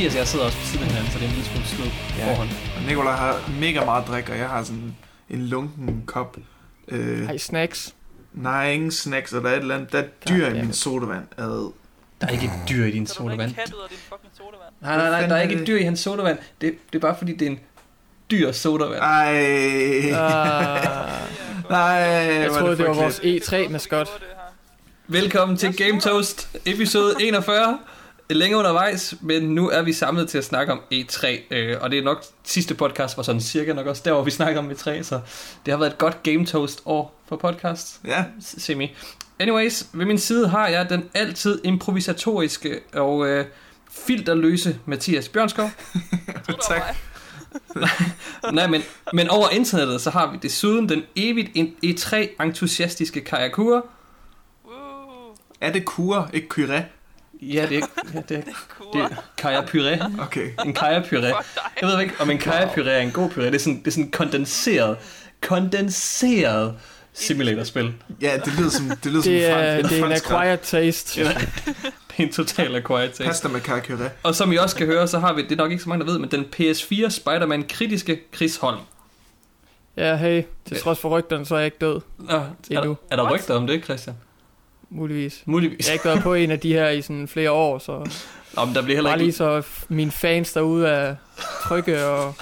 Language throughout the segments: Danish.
Mathias og jeg sidder også på siden af hinanden, så det er en lille smule slået Ja. forhånd. Og Nikolaj har mega meget drik, og jeg har sådan en lunken kop. Øh, Ej, snacks. nej, ingen snacks, og der er et eller andet. Der er dyr i min sodavand. Ad. Der er ikke et dyr i din Så sodavand. en kat ud af din fucking sodavand. Nej, nej, nej, der er ikke er et dyr i hans sodavand. Det, det er bare fordi, det er en dyr sodavand. Ej. Uh, Nej, jeg hvor er troede, det var vores E3-maskot. Velkommen til Game Toast, episode 41. Længe undervejs, men nu er vi samlet til at snakke om E3. øh, Og det er nok sidste podcast var sådan cirka nok også der, hvor vi snakker om E3. Så det har været et godt Game Toast år for podcast. Ja, Semi. Anyways, ved min side har jeg den altid improvisatoriske og øh, filterløse Mathias Bjørnskov. tak. Nej, men, men over internettet, så har vi desuden den evigt en- E3-entusiastiske Kajakura. Uh, Er det kure, ikke kyre? Ja, det er, ja, det er, det er Kaja Puré. Okay. En Kaja Puré. Jeg ved ikke, om en Kaja Puré er en god puré. Det er sådan, det er sådan kondenseret, kondenseret simulatorspil. Ja, det lyder som, det lyder som Det en er, fransk, det er en acquired taste. Det er en total acquired taste. Pasta med karkure. Og som I også kan høre, så har vi, det er nok ikke så mange, der ved, men den PS4 Spider-Man kritiske Chris Holm. Ja, hey, til trods for rygterne, så er jeg ikke død, Nå, er, der, er der rygter om det, Christian? Muligvis. Muligvis. Jeg har ikke været på en af de her i sådan flere år, så Nå, men der bliver heller bare lige ikke... så mine fans derude er trygge og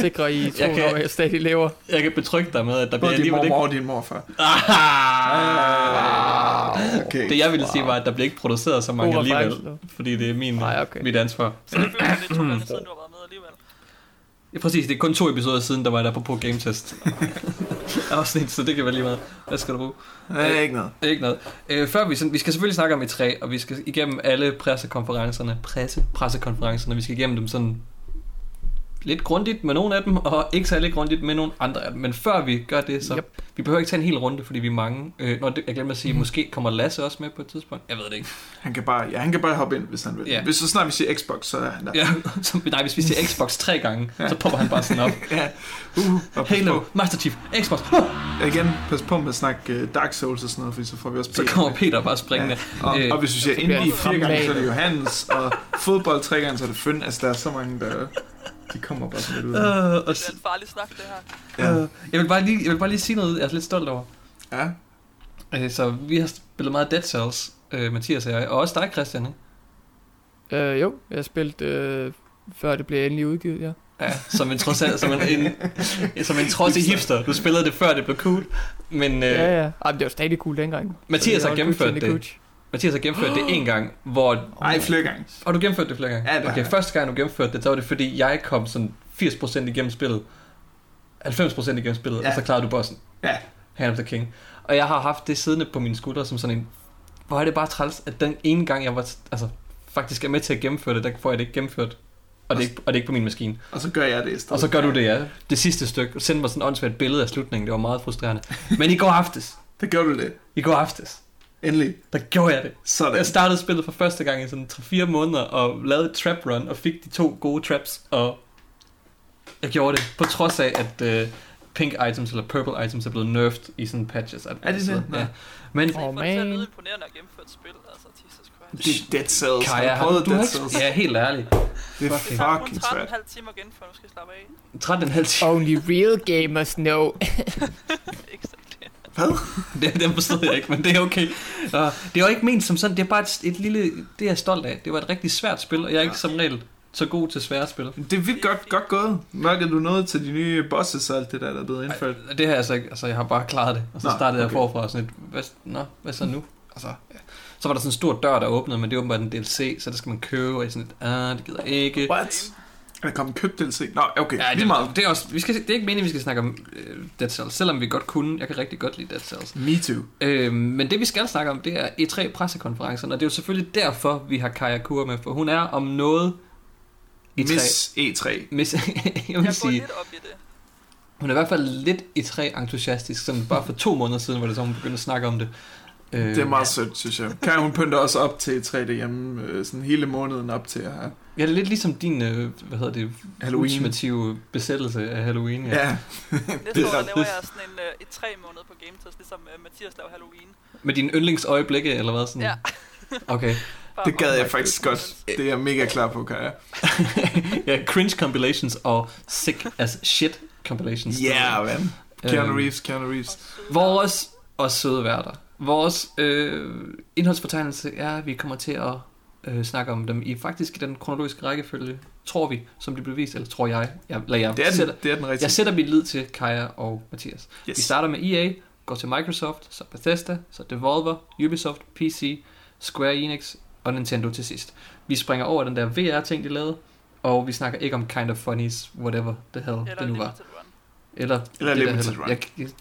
sikre i troen kan- om, at jeg stadig lever. Jeg kan betrygge dig med, at der bliver din alligevel mormor ikke... og din morfar. Ah! Okay. Det jeg ville sige var, at der bliver ikke produceret så mange alligevel, fordi det er min, Nej, okay. mit ansvar. Så det føles lidt to gange siden, du har. Ja, præcis, det er kun to episoder siden, der var der på på Game Test. Afsnit, så det kan være lige meget. Hvad skal du bruge? Nej, ikke noget. Ikke noget. Øh, før vi, sådan, vi skal selvfølgelig snakke om E3, og vi skal igennem alle pressekonferencerne, presse, pressekonferencerne, vi skal igennem dem sådan lidt grundigt med nogle af dem, og ikke særlig grundigt med nogle andre af dem. Men før vi gør det, så Yep. vi behøver ikke tage en hel runde, fordi vi er mange. Øh, når det, jeg glemmer at sige, måske kommer Lasse også med på et tidspunkt. Jeg ved det ikke. Han kan bare, ja, han kan bare hoppe ind, hvis han vil. Ja. Hvis så snart vi siger Xbox, så er han der. Ja, så, nej, hvis vi siger Xbox tre gange, så popper han bare sådan op. ja. Uh, og Halo, på. Master Chief, Xbox. Igen, pas på med at snakke uh, Dark Souls og sådan noget, fordi så får vi også Så Peter kommer med. Peter bare springende. Og, Øh, og hvis vi siger så indie fire gange, så er det. Johannes, og fodbold tre gange, så er det Føn. Altså, der er så mange, der... De kommer bare sådan lidt ud. Øh, og, Det er en farlig snak, det her. Ja. øh, jeg, vil bare lige, jeg vil bare lige sige noget, jeg er lidt stolt over. ja. Øh, så vi har spillet meget Dead Cells, øh, Mathias og jeg, og også dig, Christian, ikke? Øh, jo, jeg har spillet øh, før det blev endelig udgivet, ja. Ja, som en trods som en, en, som en trods i hipster. Du spillede det før det blev cool. Men øh, Ja, ja. Ej, men det var stadig cool dengang. Mathias har gennemført det. Mathias har gennemført det en gang, hvor... Ej, flere gange. Har du gennemført det flere gange? Ja, det Okay, første gang du gennemførte det, så var det fordi, jeg kom sådan 80% igennem spillet. 90% igennem spillet, Ja. og så klarede du bossen. Ja. Hand of the King. Og jeg har haft det siddende på mine skuldre som sådan en... Hvor er det bare træls, at den ene gang, jeg var altså, faktisk er med til at gennemføre det, der får jeg det ikke gennemført. Og det er ikke, og det er ikke på min maskine. Og så gør jeg det i stedet. Og så gør du det, ja. Det sidste stykke. Du sendte mig sådan et åndssvagt billede af slutningen. Det var meget frustrerende. Men i går aftes. Det gør du det. I går aftes. Endelig. Der gjorde jeg det. Sådan. Jeg startede spillet for første gang i sådan 3-4 måneder, og lavede et trap run, og fik de to gode traps, og jeg gjorde det, på trods af, at uh, pink items eller purple items er blevet nerfed i sådan patches. Er det det? Ja. Men Åh, får det at man. lyde imponerende at gennemføre et spil, altså Jesus Christ. Det er Dead Cells. Kaja, har du Dead. Cells? Ja, helt ærligt. Det er fuck. Det tager fucking kun svært. 13,5 timer igen, før du skal slappe af. 13 halv time. Only real gamers know. Hvad? Det, den forstod jeg ikke, men det er okay. Uh, det var ikke ment som sådan, det er bare et, et lille... Det er jeg stolt af. Det var et rigtig svært spil, og jeg er ikke som regel så god til svære spil. Det er vildt godt, godt gået. Mørkede du noget til de nye bosses og alt det der, der er blevet indført? Ej, det har jeg altså ikke. Altså, jeg har bare klaret det. Og så Nå, startede jeg okay. forfra og sådan et, hvad, nå, hvad så nu? Altså, ja. Så var der sådan en stor dør, der åbnede, men det er åbenbart en DLC, så det skal man købe, og jeg sådan lidt, ah, det gider jeg ikke. What? Er der kommet købt DLC? Nå, okay. Ja, det, meget. det, er også, vi skal, det er ikke meningen, vi skal snakke om øh, Dead Cells, selvom vi godt kunne. Jeg kan rigtig godt lide Dead Cells. Me too. Øh, men det vi skal snakke om, det er E3 pressekonferencen, og det er jo selvfølgelig derfor, vi har Kaja Kur med, for hun er om noget E3. Miss E3. Miss, jeg vil Jeg sige, lidt op i det. hun er i hvert fald lidt E3-entusiastisk, sådan bare for to måneder siden, hvor det så hun begyndte at snakke om det. Øh, Det er meget sødt, synes jeg. Kan hun pynter også op til E3 derhjemme, øh, sådan hele måneden op til at have Ja, det er lidt ligesom din, øh, hvad hedder det, Halloween. ultimative besættelse af Halloween. Ja. Ja, Næste Det år er der laver jeg sådan en, et tre måneder på Game Test, ligesom uh, Mathias laver Halloween. Med dine yndlingsøjeblikke, eller hvad? Sådan? Ja. Okay. Det gad jeg faktisk godt. Det er jeg mega klar på, Kaja. ja, cringe compilations og sick as shit compilations. Ja, yeah, man. Keanu Øhm, Reeves, Keanu Reeves. Vores og søde værter. Vores øh, indholdsfortegnelse er, at vi kommer til at øh, snakke om dem i faktisk i den kronologiske rækkefølge, tror vi, som de blev vist, eller tror jeg. jeg, eller jeg, Det er sætter, den, det er den rigtige. jeg sætter mit lid til Kaja og Mathias. Vi Yes. starter med EA, går til Microsoft, så Bethesda, så Devolver, Ubisoft, PC, Square Enix og Nintendo til sidst. Vi springer over den der VR-ting, de lavede, og vi snakker ikke om Kind of Funnies, whatever the hell Eller det nu var. Eller, Eller det der Limited Run. Jeg,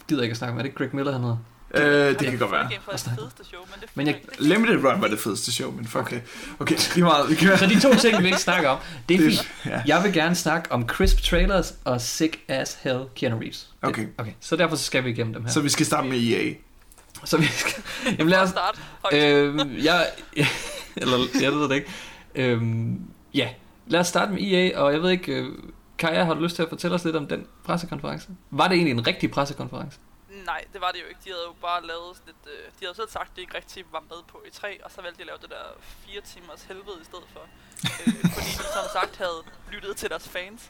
gider ikke at snakke om, er det Greg Miller, han hedder? Øh, det kan godt være. Game det fedeste show, men det Men jeg-. Limited Run var det fedeste show, men fuck okay. Okay, lige meget. Vi kan Så de to ting, vi ikke snakke om, det er Det- fint. ja. Jeg vil gerne snakke om crisp trailers og sick as hell Keanu Reeves. Det- Okay. okay. Så derfor så skal vi igennem dem her. Så vi skal starte med EA. Så vi skal... Jamen lad os... Start. Højt. Øhm, jeg... Eller, jeg ved det ikke. Øhm, ja, lad os starte med EA, og jeg ved ikke... Øh, Kaja, har du lyst til at fortælle os lidt om den pressekonference? Var det egentlig en rigtig pressekonference? Nej, det var det jo ikke. De havde jo bare lavet sådan et... Øh, de havde selv sagt, at de ikke rigtig var med på E3, og så valgte de at lave det der fire timers helvede i stedet for. Øh, fordi de som sagt havde lyttet til deres fans.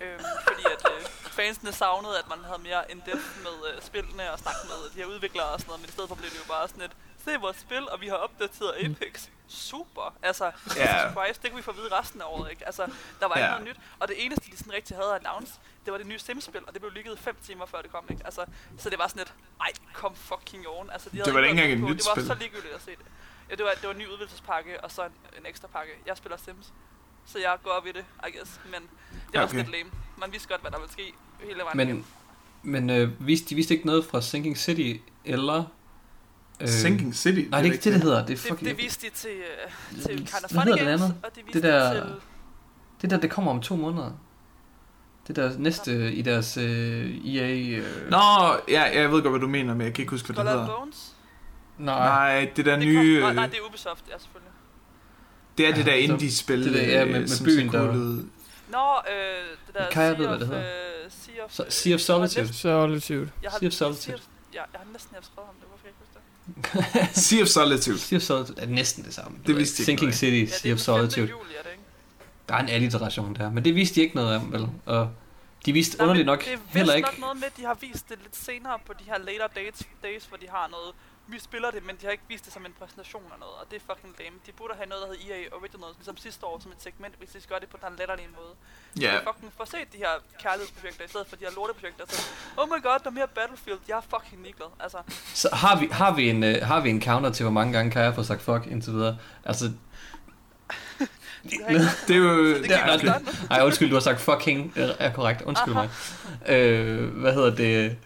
Øh, fordi at øh, fansene savnede, at man havde mere in-depth med øh, spillene og snakke med de her udviklere og sådan noget, men i stedet for blev det jo bare sådan et, se vores spil, og vi har opdateret Apex. Super! Altså, Ja. Jesus Christ, det kan vi få at vide resten af året, ikke? Altså, der var ikke Ja. noget nyt, og det eneste, de sådan rigtig havde announced, det var det nye Sims-spil, og det blev ligget fem timer før det kom, ikke? Altså, så det var sådan et, ej, kom fucking on. Altså, de havde Det var ikke engang et på. nyt Det var spil. så ligegyldigt at se det. Ja, det var, det var en ny udvidelsespakke, og så en, en ekstra pakke. Jeg spiller Sims, så jeg går op i det, I guess. Men det var Okay. lidt lame. Man vidste godt, hvad der ville ske hele vejen Men, igennem. men øh, viste, de viste ikke noget fra Sinking City, eller... Øh, Sinking City. Nej, det er ikke det, det hedder. Det er Det, fucking... det viste de til, uh, til Kind of Hvad Funny hedder det andet? og de viste Det der- det til... Det der, det kommer om to måneder. Det der næste i deres øh, EA... Øh... Nå, ja, jeg ved godt, hvad du mener, men jeg kan ikke huske, hvad Skull det hedder. Bones? Nej. Nej, det der Det nye... kom, nej, nej, øh, det er Ubisoft, ja, selvfølgelig. Det er det der Ja, indie-spil, det der, ja, med- øh, med som byen, der- ud. Nå, øh, det der Kaja Sea ved, hvad of, det hedder. øh, Sea of, Så- øh, Sea of Solitude. Solitude. Jeg har, Sea of Solitude. Ja, jeg har næsten haft skrevet om det, Sea of Solitude. Sea of Solitude er næsten det samme. Det vidste jeg ikke Sinking noget City, Ja, det Sea er of den 5. Solitude. juli, er det ikke? Der er en alliteration der, men det vidste de ikke noget om, vel? Og de vidste Nej, underligt nok det er heller ikke... nok noget med, at de har vist det lidt senere på de her later dates, days, hvor de har noget vi spiller det, men de har ikke vist det som en præsentation eller noget, og det er fucking lame. De burde have noget, der hedder EA Originals, ligesom sidste år som et segment, hvis de gør det på den latterlige måde. Ja, Så fucking få set de her kærlighedsprojekter, i stedet for de her lorteprojekter. Så, oh my god, der er mere Battlefield, jeg er fucking ligeglad. Altså, Så har vi, har, vi en, uh, har vi en counter til, hvor mange gange kan jeg få sagt fuck indtil videre? Altså, det det er jo... det kan nej, undskyld, du har sagt fucking, øh, er korrekt, undskyld mig. Øh, hvad hedder det?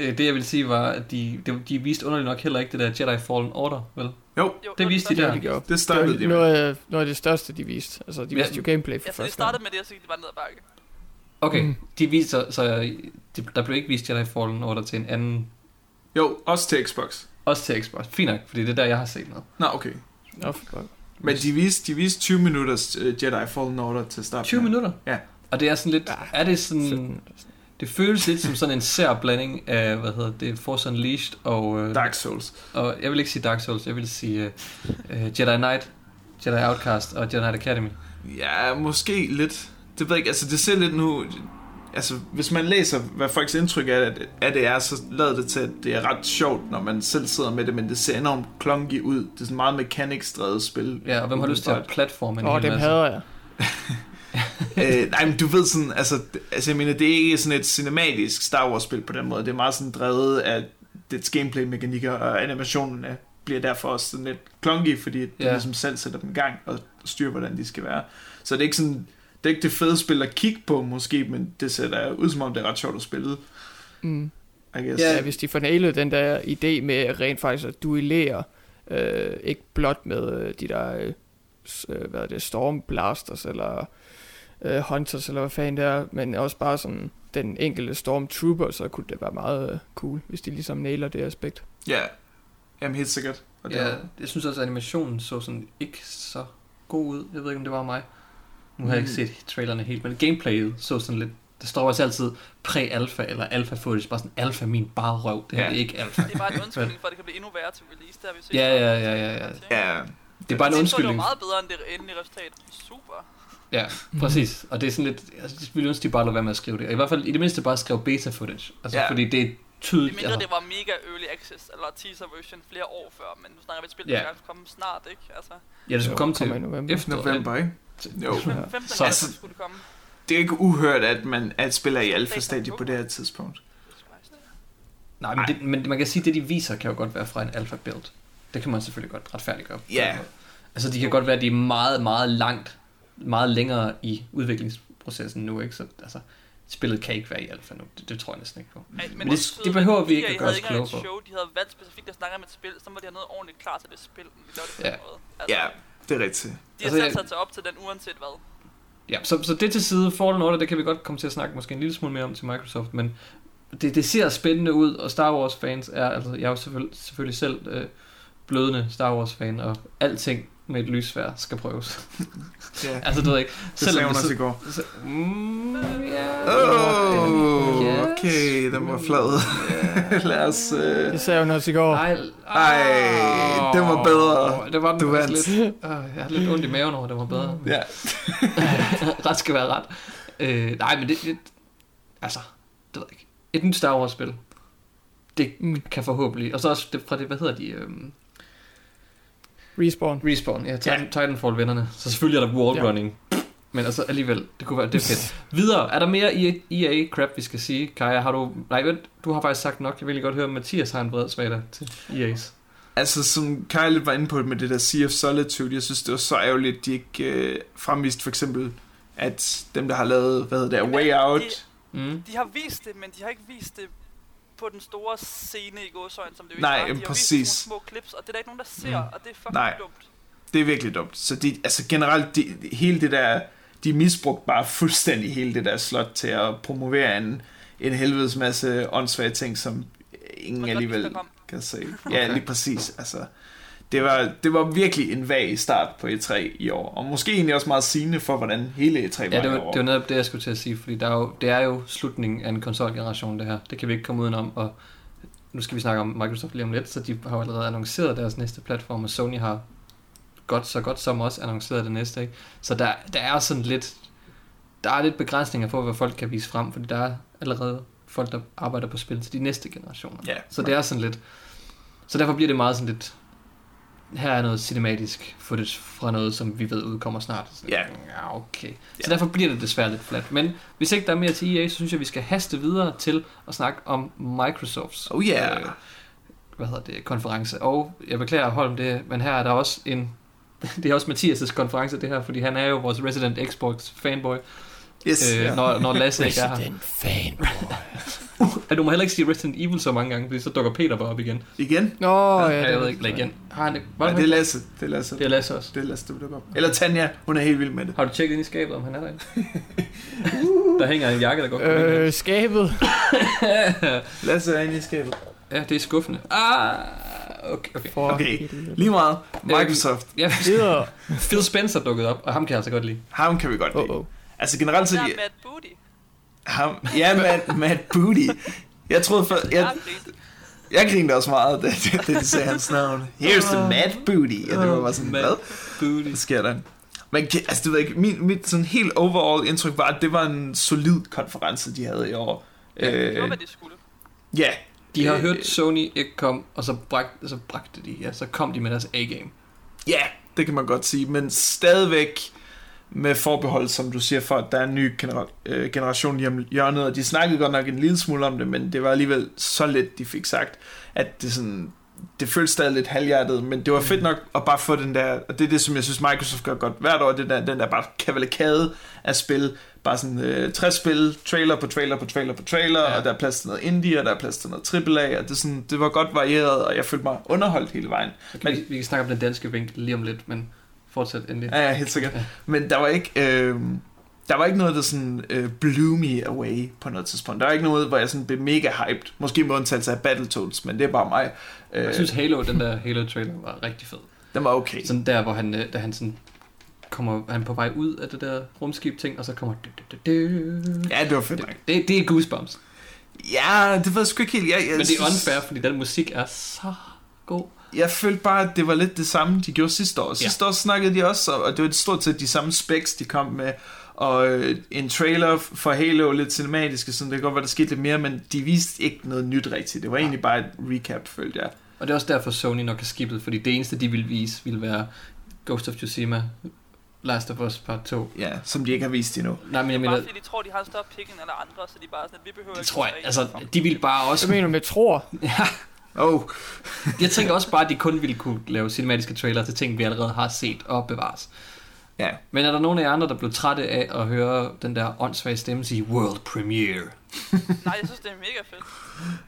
Øh, Det jeg vil sige var, at de, de, de viste underligt nok heller ikke det der Jedi Fallen Order, vel? Jo, Det viste de der. de gjorde. det Det startede var de med. noget, noget af det største, de viste. Altså, de Ja. viste jo gameplay for Ja, første startede gang. med det, og så gik de bare ned ad bakke. Okay, Mm. de viste så, så de, der blev ikke vist Jedi Fallen Order til en anden, Jo, også til Xbox. også til Xbox. Fint nok, fordi det er der, jeg har set noget. Nå, okay. Nå, for. Men de viste, de viste 20 minutters uh, Jedi Fallen Order til start. 20 med. minutter? Ja. Og det er sådan lidt, er det sådan, 17. det føles lidt som sådan en sær blanding af, hvad hedder det, Force Unleashed og, øh, Dark Souls. og jeg vil ikke sige Dark Souls, jeg vil sige øh, øh, Jedi Knight, Jedi Outcast og Jedi Knight Academy. Ja, måske lidt. Det ved jeg ikke, altså det ser lidt nu... Altså, hvis man læser, hvad folks indtryk er, at, at det er, så lader det til, at det er ret sjovt, når man selv sidder med det, men det ser enormt klonky ud. Det er sådan meget mechanics-drevet spil. Ja, og hvem har lyst til at platforme en Åh, dem masse? hader jeg. øh, nej, men du ved sådan, altså, altså jeg mener, det er ikke sådan et cinematisk Star Wars-spil på den måde. Det er meget sådan drevet af dets gameplay-mekanikker, og animationerne bliver derfor også sådan lidt klonky, fordi det Ja. ligesom selv sætter dem i gang og styrer, hvordan de skal være. Så det er ikke sådan, det er ikke det fede spil at kigge på måske, men det ser da ud som om det er ret sjovt at spille, Mm. I guess. Ja, hvis de får den der idé med rent faktisk at duellere, øh, ikke blot med øh, de der, øh, øh, hvad er det, Storm Blasters eller øh, Hunters eller hvad fanden det er, men også bare sådan den enkelte Stormtrooper, så kunne det være meget øh, cool, hvis de ligesom nailer det aspekt. Ja, jamen helt sikkert. Og det Ja, er, jeg synes også, at animationen så sådan ikke så god ud. Jeg ved ikke, om det var mig. Nu har jeg ikke Mm. set trailerne helt, men gameplayet så sådan lidt... Der står også altid præ-alpha eller alpha footage, bare sådan alpha min bare røv. Det her Ja. det er ikke alpha. Det er bare en undskyldning for, at det kan blive endnu værre til release. Det har vi set. Ja, ja, ja, ja, ja. ja, Det er bare en Det undskyldning. var meget bedre end det endelige resultat. Super. Ja, præcis. Og det er sådan lidt... Altså, det ville ønske, de bare lade være med at skrive det. I hvert fald i det mindste bare skrive beta footage. Altså, Ja. fordi det er Det tydeligt. mindre Altså, det var mega early access, eller teaser version flere år før, men nu snakker vi et spil, der Ja. skal komme snart, ikke? Altså, ja, det skulle komme til november. efter November, ikke? Jo. Ja. 15. Så- Så, Altså- skulle det komme. Det er ikke uhørt, at man at spiller i alfa-stadie på det her tidspunkt. Nej, men, det, men man kan sige, at det de viser, kan jo godt være fra en alpha build. Det kan man selvfølgelig godt retfærdiggøre. Ja. måde. Altså, de kan godt være, at de er meget, meget langt, meget længere i udviklingsprocessen nu, ikke? Så altså, spillet kan ikke være i alfa nu. Det, det tror jeg næsten ikke på. Ej, Men det- det behøver vi ikke at gøre os kloge på. show, de havde valgt specifikt at snakke om et spil, så må de have noget ordentligt klar til det spil, de det på Ja. måde. Altså, Ja, det er rigtigt. De har Altså, selv sat sig op til den uanset hvad. Ja, så, så det til side, Fallen Order, det kan vi godt komme til at snakke måske en lille smule mere om til Microsoft, men det, det ser spændende ud, og Star Wars fans er, altså jeg er jo selvfølgelig, selvfølgelig selv øh, blødende Star Wars fan, og alting med et lysvær skal prøves. Ja. altså du ved ikke, Det sagde hun også i går. så, mm, Yes. okay, den var flad. Lad os... Øh... Det sagde hun også i går. Ej, Ej, den var bedre. Det var den Du vandt. lidt. Øh, jeg har lidt ondt i maven over, det var bedre. Ja. ret skal være ret. Øh, nej, men det, det, altså, det ved jeg ikke. Et nyt Star Wars spil. Det Mm. kan forhåbentlig, og så også det, fra det, hvad hedder de, øhm, Respawn. Respawn, ja, Titan, Titanfall vennerne. Så selvfølgelig er der wallrunning. Ja. Men altså alligevel, det kunne være, det er fedt. Videre, er der mere E EA crap, vi skal sige? Kaja, har du, nej vent, du har faktisk sagt nok. Jeg vil godt høre, at Mathias har en bred svagter til EA's. Altså, som Kyle lidt var inde på med det der Sea of Solitude, jeg synes, det var så ærgerligt, de ikke øh, fremviste for eksempel, at dem, der har lavet, hvad hedder det, Way Out, Mm. De har vist det, men de har ikke vist det på den store scene i gåsøjne, som det jo Nej, ikke var. De har præcis. vist små clips, og det er der ikke nogen, der ser, Mm. og det er fucking Nej. dumt. det er virkelig dumt. Så de, altså generelt, de, hele det der, de misbrugte bare fuldstændig hele det der slot til at promovere en, en helvedes masse åndssvage ting, som ingen alligevel kan se. Ja, lige præcis. Altså, det var, det var virkelig en vag start på E3 i år, og måske egentlig også meget sigende for, hvordan hele E3 var Ja, det i var, det var netop det, jeg skulle til at sige, fordi der er jo, det er jo slutningen af en konsolgeneration, det her. Det kan vi ikke komme udenom, og nu skal vi snakke om Microsoft lige om lidt, så de har jo allerede annonceret deres næste platform, og Sony har godt så godt som også annonceret det næste, ikke? Så der, der er sådan lidt, der er lidt begrænsninger for, hvad folk kan vise frem, fordi der er allerede folk, der arbejder på spil til de næste generationer. Ja, Så det er sådan lidt, så derfor bliver det meget sådan lidt, her er noget cinematisk footage fra noget, som vi ved udkommer snart. Så, Ja. ja, okay. Så Ja. derfor bliver det desværre lidt flat. Men hvis ikke der er mere til EA, så synes jeg, vi skal haste videre til at snakke om Microsofts Oh yeah. øh, hvad hedder det, konference. Og jeg beklager Holm det, men her er der også en, det er også Mathias' konference det her, fordi han er jo vores Resident Xbox fanboy, Yes. øh, ja. når, når Lasse ikke er her. Resident fan. Ja, du må heller ikke sige Resident Evil så mange gange, fordi så dukker Peter bare op igen. Igen? Nå, ja, ja, det jeg ved ikke, eller igen. Har han? Var Nej, det, det er? Lasse. Det er Lasse. det er Lasse også. Det er Lasse, der dukker op. Eller Tanja, hun er helt vild med det. Har du tjekket ind i skabet, om han er derinde? der hænger en jakke, der går Øh, skabet. Lasse er inde i skabet. Ja, det er skuffende. Ah, okay, okay. For Okay. Lige meget. Microsoft. Ja, Videre. Phil Spencer dukkede op, og ham kan jeg altså godt lide. Ham kan vi godt lide. Oh, oh. Altså generelt så er Matt Booty. ham, ja, Matt, Matt Booty. Jeg troede for, Jeg jeg, har grint. jeg grinede også meget, da, da, de sagde hans navn. Here's the Matt Booty. Og det var bare sådan, Matt hvad? Booty. Hvad sker der? Men altså, det ved jeg ikke, min, mit sådan helt overall indtryk var, at det var en solid konference, de havde i år. Ja, Det var, øh, hvad de skulle. ja, De har Øh, hørt Sony ikke kom, og så, bragte, så bragte de, ja, så kom de med deres A-game. Ja, det kan man godt sige, men stadigvæk med forbehold, som du siger, for at der er en ny genera- øh, generation om hjørnet, og de snakkede godt nok en lille smule om det, men det var alligevel så lidt, de fik sagt, at det sådan, det føltes stadig lidt halvhjertet, men det var fedt nok at bare få den der, og det er det, som jeg synes Microsoft gør godt hvert år, det der, den der bare kavalkade af spil, bare sådan øh, 60 spil, trailer på trailer på trailer på trailer, Ja. og der er plads til noget indie, og der er plads til noget AAA, og det, sådan, det var godt varieret, og jeg følte mig underholdt hele vejen. Kan Men- vi, vi kan snakke om den danske vinkel lige om lidt, men fortsæt endelig. Ja, ja, helt sikkert. Ja. Men der var ikke... Øh, der var ikke noget, der sådan øh, blew me away på noget tidspunkt. Der var ikke noget, hvor jeg sådan blev mega hyped. Måske med undtagelse af Battletoads, men det er bare mig. Øh, Jeg synes Halo, den der Halo-trailer var rigtig fed. den var okay. Sådan der, hvor han, øh, da han sådan kommer han på vej ud af det der rumskib-ting, og så kommer... Du, du, du, du. Ja, det var fedt. Det, det er Goosebumps. Ja, det var sgu ikke helt... Jeg, jeg Men det er unfair, fordi den musik er så god. Jeg følte bare, at det var lidt det samme, de gjorde sidste år. Sidste år snakkede de også, og det var stort set de samme specs, de kom med, og øh, en trailer for Halo, lidt cinematiske, sådan det kan godt være, der skete lidt mere, men de viste ikke noget nyt rigtigt. Det var egentlig bare et recap, følte jeg. Og det er også derfor, Sony nok har skippet, fordi det eneste, de ville vise, ville være Ghost of Tsushima, Last of Us Part 2. Ja, som de ikke har vist endnu. Nej, men jeg Bare mener, fordi de tror, de har en større pick end alle andre, så de bare sådan, at vi behøver det ikke tror jeg, altså, de ville bare Hvad også... mener du med tror? Oh, Jeg tænker også bare, at de kun ville kunne lave cinematiske trailer til ting, vi allerede har set og bevares. ja. Men er der nogen af jer andre, der blev trætte af at høre den der åndssvage stemme sige World Premiere? Nej, jeg synes, det er mega fedt.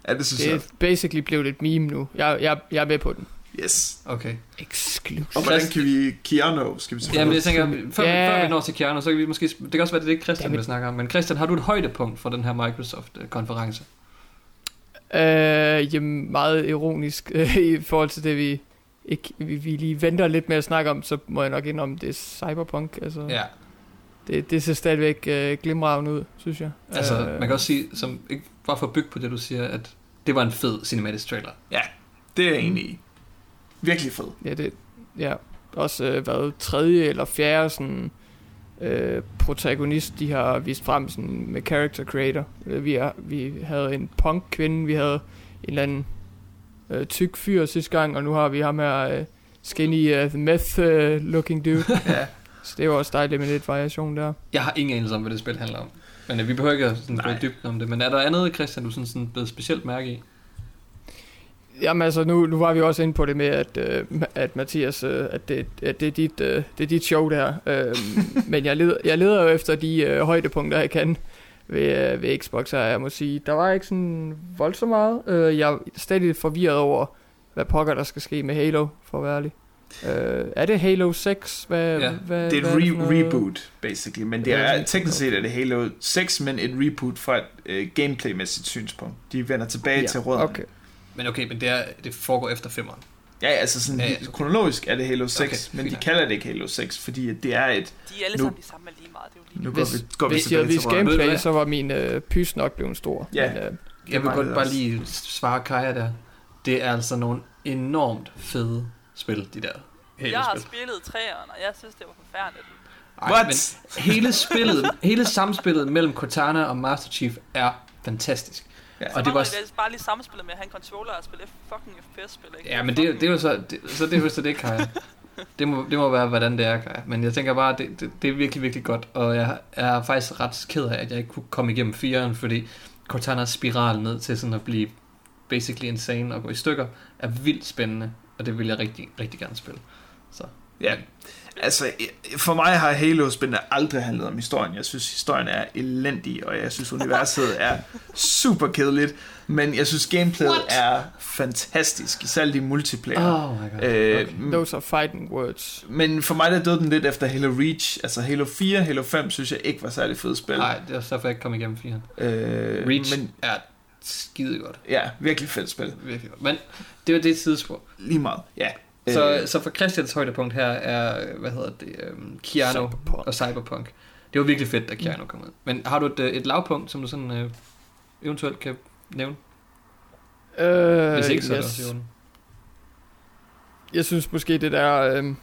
Ja, det synes Det jeg. er basically blevet et meme nu. Jeg, jeg, jeg er med på den. Yes. Okay. Exclusive. Og hvordan kan vi... Keanu, skal vi sige. Jamen, jeg tænker, før, Ja. før vi når til Keanu, så kan vi måske... Det kan også være, det er det, Christian vil snakke om. Men Christian, har du et højdepunkt for den her Microsoft-konference? Øh, jamen, meget ironisk øh, i forhold til det, vi, ikke, vi, vi lige venter lidt med at snakke om, så må jeg nok indrømme, det er cyberpunk. Altså, Ja, det, det ser stadigvæk øh, glimragende ud, synes jeg. altså, Øh, man kan også sige, som, ikke bare for at bygge på det, du siger, at det var en fed cinematisk trailer. Det er jeg enig i. Virkelig fed. Ja, det, ja. Også øh, været tredje eller fjerde sådan, øh, protagonist, de har vist frem sådan, med character creator. Øh, Vi, er, vi havde en punk-kvinde, vi havde en eller anden øh, tyk fyr sidste gang, og nu har vi ham her øh, skinny uh, the meth uh, looking dude. Ja. Så det er jo også dejligt med lidt variation der. Jeg har ingen anelse om, hvad det spil handler om. Men øh, vi behøver ikke at sådan, gå i dybden om det. Men er der andet, Christian, du sådan, sådan blevet specielt mærke i? Jamen altså, nu, nu var vi også inde på det med, at, øh, at Mathias, øh, at, det, at det, er dit, øh, det er dit show der. Øh, men jeg leder, jeg leder jo efter de øh, højdepunkter, jeg kan ved, øh, ved Xbox, og jeg må sige, der var ikke sådan voldsomt meget. Øh, jeg er stadig forvirret over, hvad pokker der skal ske med Halo, for at være ærlig. Øh, er det Halo 6? Hvad, Ja, hvad, Det er et re- reboot, basically. Men det er teknisk set er det Halo 6, men et reboot fra et øh, gameplaymæssigt synspunkt. De vender tilbage Ja, til rødderne. Okay. Men okay, men det, er, det foregår efter femmeren. Ja, altså sådan, Ja, ja, kronologisk er det Halo 6, Okay, men de kalder det ikke Halo 6, fordi at det er et... De er alle Nu- sammen de samme lige meget. Det er jo lige Nu Hvis- går vi, går vi Hvis de tilbage havde vist til rødderne. Ved du gameplay, så var min øh, pys nok blevet stor. Ja. Men, øh, Jeg vil godt bare lige svare Kaja der. Det er altså nogle enormt fede spil, de der Jeg har Halo-spil. spillet træerne, og jeg synes, det var forfærdeligt. Ej, What? Men hele spillet, hele samspillet mellem Cortana og Master Chief er fantastisk. Ja. Og det det var... var bare lige samspillet med at have en controller og spille fucking FPS-spil, ikke? Ja, men det, det er jo så, det, så det er jo så det, Kaja. Det må, det må være, hvordan det er, Kaja. Men jeg tænker bare, det, det, det er virkelig, virkelig godt. Og jeg er faktisk ret ked af, at jeg ikke kunne komme igennem firen, fordi Cortanas spiral ned til sådan at blive basically insane og gå i stykker, er vildt spændende. Og det vil jeg rigtig, rigtig gerne spille. Så. Ja, altså for mig har Halo-spillene aldrig handlet om historien. Jeg synes, historien er elendig, og jeg synes, universet er super kedeligt. Men jeg synes, gameplayet What? er fantastisk, især de multiplayer. Oh my god. Øh, Okay. Those are fighting words. Men for mig der døde den lidt efter Halo Reach. Altså Halo 4, Halo 5 synes jeg ikke var særlig fede spil. Nej, det er også derfor, jeg ikke kom igennem firen. Øh, Reach Men er skide godt. ja, virkelig fedt spil. Virkelig godt. Men det var det tidsspor. Lige meget, ja. Så, Øh, så for Christians højdepunkt her er, hvad hedder det, um, Keanu Cyberpunk. og Cyberpunk. Det var virkelig fedt, da Keanu kom ud. Men har du et, øh, et lavpunkt, som du sådan øh, eventuelt kan nævne? Øh, Hvis ikke, så er det yes. også i orden. Jeg synes måske det der øhm,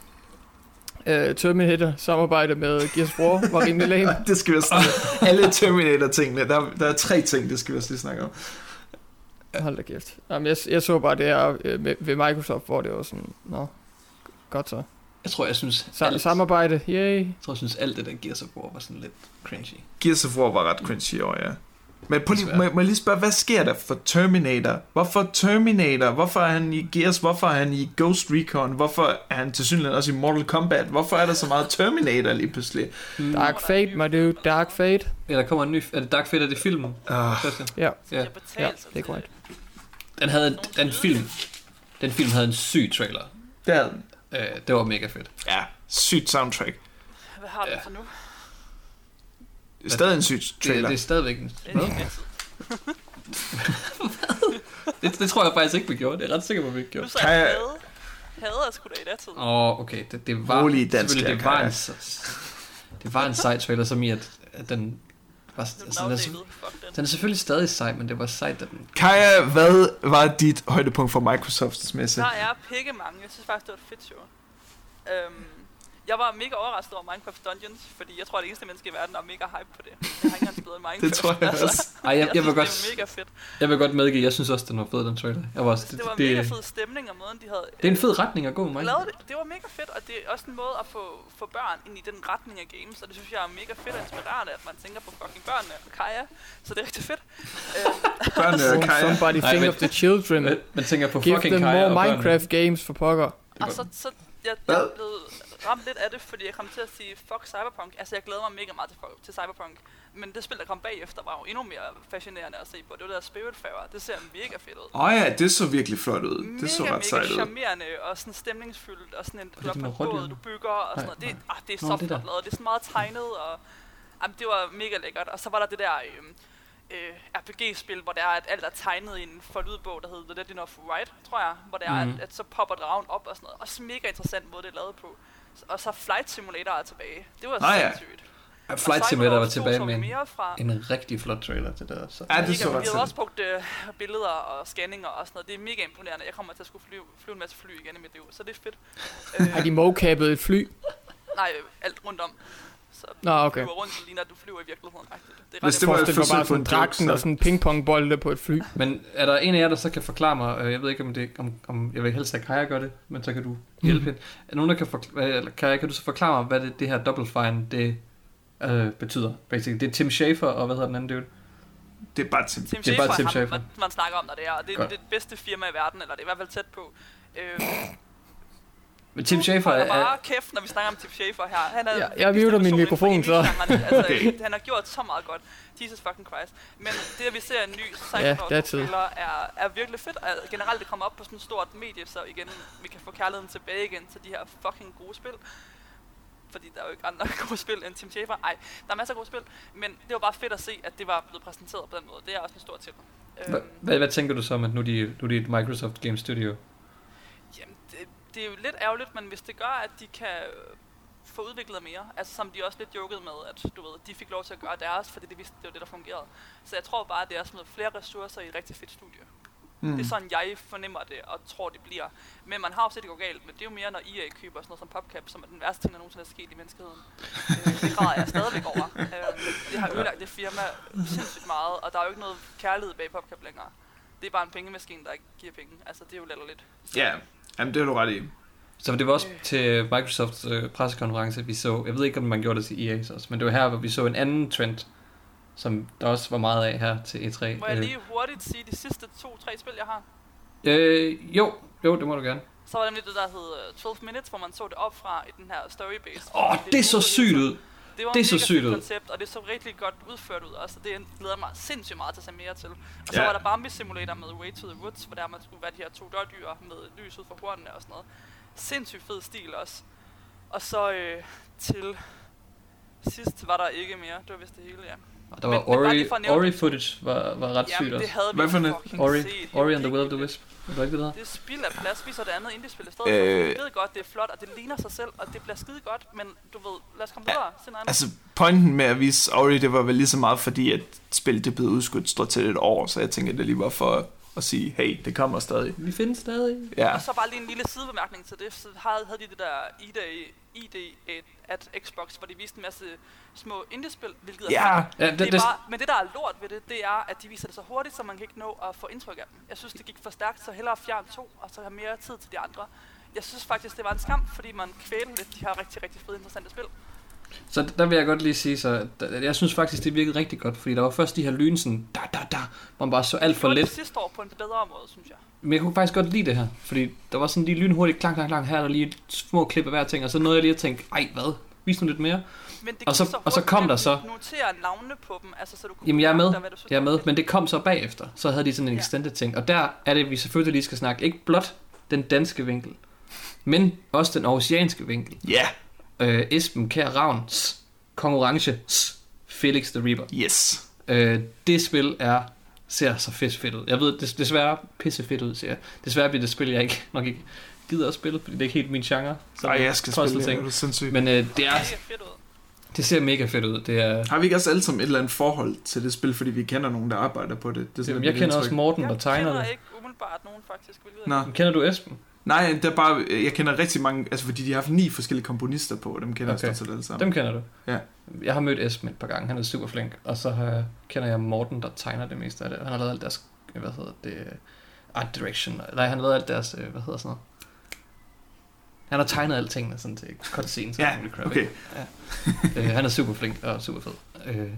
øh, Terminator samarbejde med Gears of War var rimelig lame. det skal vi snakke om. Alle Terminator-tingene. Der, der er tre ting, det skal vi også lige snakke om. Hold da kæft. Jamen, jeg, jeg så bare det her øh, med, ved Microsoft, hvor det var sådan, nå, godt så. Jeg tror, jeg synes, Sa- alt, samarbejde, yay. jeg tror, jeg synes, alt det der Gears of War var sådan lidt cringy. Gears of War var ret cringy i år, ja. Men prøv lige, må, må jeg lige spørge, hvad sker der for Terminator? Hvorfor Terminator? Hvorfor er han i Gears? Hvorfor er han i Ghost Recon? Hvorfor er han til synligheden også i Mortal Kombat? Hvorfor er der så meget Terminator lige pludselig? Dark Fate, my dude, Dark Fate. Ja, der kommer en ny... Er det Dark Fate, er det filmen? Uh, Christian? Ja, Ja. Ja, det er korrekt. Den havde en, den film... Den film havde en syg trailer. det er den. Øh, det var mega fedt. Ja, sygt soundtrack. Hvad har du Ja. for nu? Det er stadig en syg Det, trailer. det er stadigvæk en... Det er altid. Det, det tror jeg faktisk ikke, vi gjorde. Det er ret sikker på, at vi ikke Du gjorde. sagde Kan jeg- havde. Havde er sgu da i datid. Åh, oh, okay. Det, det var... Rolig dansk det var Kaja. en, det var en sej trailer, som i, at, at den Var, Den altså, er den, er, den. den er selvfølgelig stadig sej, men det var sejt, at den... Kaja, hvad var dit højdepunkt for Microsofts messe? Der er pikke mange. Jeg synes faktisk, det var et fedt show. Øhm, jeg var mega overrasket over Minecraft Dungeons, fordi jeg tror, det er det eneste menneske i verden, der er mega hype på det. Jeg har ikke engang spillet Minecraft. Det tror jeg også. Ej, jeg, jeg, vil synes, godt, det er mega fedt. jeg vil godt medgive, jeg synes også, den var fed, den trailer. Jeg var også, Det, det var mega fed stemning og måden, de havde Det er en fed retning at gå med Minecraft. det. Det var mega fedt, og det er også en måde at få, få børn ind i den retning af games, og det synes jeg er mega fedt og inspirerende, at man tænker på fucking børnene og Kaja, så det er rigtig fedt. øhm, Børnene og Kaja. Somebody Nej, think men- of the children. Man, man tænker på Give fucking them Kaja more og børnene. Minecraft games for pokker. og så, så jeg, jeg blevet ramt lidt af det, fordi jeg kom til at sige fuck Cyberpunk. Altså jeg glæder mig mega meget til, til Cyberpunk. Men det spil, der kom bagefter, var jo endnu mere fascinerende at se på. Det var det der Spiritfarer. Det ser mega fedt ud. Åh oh, ja, det så virkelig flot ud. Det så mega, ret sejt mega ud. charmerende og sådan stemningsfyldt og sådan en med med båd, du bygger og sådan Nej, noget. Det, ah, det er Nå, så det der. flot lavet. Det er sådan meget tegnet og jamen, det var mega lækkert. Og så var der det der øh, øh, RPG-spil, hvor det er, at alt er tegnet i en forlydbog, der hedder The Legend of Right, tror jeg. Hvor det er, Mhm. at, at så popper dragen op og sådan noget. Også mega interessant måde, det er lavet på. Og så Flight Simulator er tilbage. Det var Ah, sindssygt. Ja, Flight Simulator var tilbage med en, fra. en rigtig flot trailer til det. Så. Ja, det Mega, så vi har også brugt øh, billeder og scanninger og sådan noget. Det er mega imponerende. Jeg kommer til at skulle flyve, flyve en masse fly igen i mit liv, så det er fedt. Har de mocappet et fly? Nej, øh, alt rundt om. Så Nå, okay. flyver rundt, så ligner at du flyver i virkeligheden. rigtigt. Det er Hvis ret det var et forsøg bare på sådan en dragten joke, og så- sådan en pingpongbolde på et fly. Men er der en af jer, der så kan forklare mig, øh, jeg ved ikke om det, om, om jeg vil helst have Kaja gør det, men så kan du hjælpe hende. Er nogen, der kan forklare, eller Kaja, kan du så forklare mig, hvad det, det her Double Fine, det øh, betyder? Basically. Det er Tim Schafer, og hvad hedder den anden dude? Det er bare til. Tim Det er bare Schafer, Tim ham, Schafer. Man, man snakker om, når det er. Og det er Godt. det bedste firma i verden, eller det er i hvert fald tæt på. Øh, Men Tim Schafer er bare kæft, når vi snakker om Tim Schafer her. Han er Ja, jeg muter min mikrofon, indie-genren. Altså, Okay. Han har gjort så meget godt. Jesus fucking Christ. Men det, at vi ser en ny it. Psychonaut-spiller, er, er virkelig fedt. Og generelt, det kommer op på sådan et stort medie, så igen, vi kan få kærligheden tilbage igen til de her fucking gode spil. Fordi der er jo ikke andre gode spil end Tim Schafer. Ej, der er masser af gode spil. Men det var bare fedt at se, at det var blevet præsenteret på den måde. Det er også en stor til. Hva- hvad, hvad tænker du så om, at nu er de, nu er de et Microsoft Game Studio? Det, er jo lidt ærgerligt, men hvis det gør, at de kan øh, få udviklet mere, altså som de også lidt jokede med, at du ved, de fik lov til at gøre deres, fordi det, vidste, det var det, der fungerede. Så jeg tror bare, at det er smidt flere ressourcer i et rigtig fedt studie. Mm. Mm. Det er sådan, jeg fornemmer det og tror, det bliver. Men man har jo set det gå galt, men det er jo mere, når EA køber sådan noget som PopCap, som er den værste ting, der nogensinde er sket i menneskeheden. øh, det græder jeg stadigvæk over. Øh, det har ødelagt det firma sindssygt meget, og der er jo ikke noget kærlighed bag PopCap længere. Det er bare en pengemaskine, der ikke giver penge. Altså, det er jo latterligt. Ja, jamen det er du ret i. Så det var også til Microsofts øh, pressekonference, vi så, jeg ved ikke, om man gjorde det til EA også, men det var her, hvor vi så en anden trend, som der også var meget af her til E3. Må jeg lige hurtigt sige de sidste to-tre spil, jeg har? Øh, jo, jo, det må du gerne. Så var der nemlig det, der hed øh, 12 Minutes, hvor man så det op fra i den her storybase. Åh, oh, det så sygt ud. Det var det et så sygt koncept, og det så rigtig godt udført ud også. Og det glæder mig sindssygt meget til at se mere til. Og så Ja. var der Bambi Simulator med Way to the Woods, hvor der man skulle være de her to dørdyr med lys ud fra hornene og sådan noget. Sindssygt fed stil også. Og så øh, til sidst var der ikke mere. Det var vist det hele, ja. Og der var Men- men Ori, for nævne Ori footage var, var ret sygt Jamen, også. Hvad for net? Ori, Ori and the Will of the Wisp. Var det ikke det, der? Det er spild af plads, viser det andet indiespil i stedet Øh. for. Vi ved godt, det er flot, og det ligner sig selv, og det bliver skide godt, men du ved, lad os komme videre. Andet. Altså, pointen med at vise Ori, det var vel lige så meget fordi, at spillet det blev udskudt stort til et år, så jeg tænker, det lige var for at sige, hey, det kommer stadig. Vi findes stadig. Ja, Og så bare lige en lille sidebemærkning til det, så havde, havde de det der ID, ID at Xbox, hvor de viste en masse små indiespil, hvilket er ja, fedt. Ja, det det, er bare, men det der er lort ved det, det er, at de viser det så hurtigt, så man kan ikke nå at få indtryk af dem. Jeg synes, det gik for stærkt, så hellere fjern to, og så have mere tid til de andre. Jeg synes faktisk, det var en skam, fordi man kvælte lidt de her rigtig, rigtig fede, interessante spil. Så der vil jeg godt lige sige, så der- jeg synes faktisk, det virkede rigtig godt, fordi der var først de her lyn, sådan, da, da, da, hvor man bare så alt for lidt. det sidste år på en bedre måde, synes jeg. Men jeg kunne faktisk godt lide det her, fordi der var sådan lige lynhurtigt, klang, klang, klang, her er der lige et små klip af hver ting, og så nåede jeg lige at tænke, ej, hvad? Vis nu lidt mere. Men det Og så- gik og så kom der så- Notere navnene på dem, altså så du kunne Jamen, jeg er med. hvad du synes Jeg er med, men det kom så bagefter. Så havde de sådan en Ja. extended ting. Og der er det, vi selvfølgelig lige skal snakke. Ikke blot den danske vinkel, men også den oceanske vinkel. ja, Øh, Esben Kær Ravns konkurrence Felix the Reaper. yes. Øh, det spil er ser så fedt fedt ud. Jeg ved, des, desværre pisse fedt ud, siger jeg. Desværre bliver det spil, jeg ikke nok ikke gider at spille, fordi det er ikke helt min genre. Så Ej, jeg skal spille det, ting. er du sindssyg. Men øh, det er Det ser fedt ud. Det ser mega fedt ud. Det er, Har vi ikke også alle sammen et eller andet forhold til det spil, fordi vi kender nogen, der arbejder på det? det er sådan Jamen, jeg kender indtryk. også Morten, der Jeg tegner kender det. ikke umiddelbart nogen faktisk, hvilket Nå. Kender du Esben? Nej, det er bare, jeg kender rigtig mange, altså fordi de har haft ni forskellige komponister på, og dem kender Okay. jeg stort set alle sammen. Dem kender du? Ja. Jeg har mødt Esben et par gange. Han er super flink. Og så har kender jeg Morten, der tegner det meste af det. Han har lavet alt deres, hvad hedder det, art direction. Nej, han har lavet alt deres, øh, hvad hedder sådan noget. Han har tegnet alle tingene sådan til cutscenes. og Ja, alt muligt crap, okay. Ja. øh, han er super flink og super fed. Øh,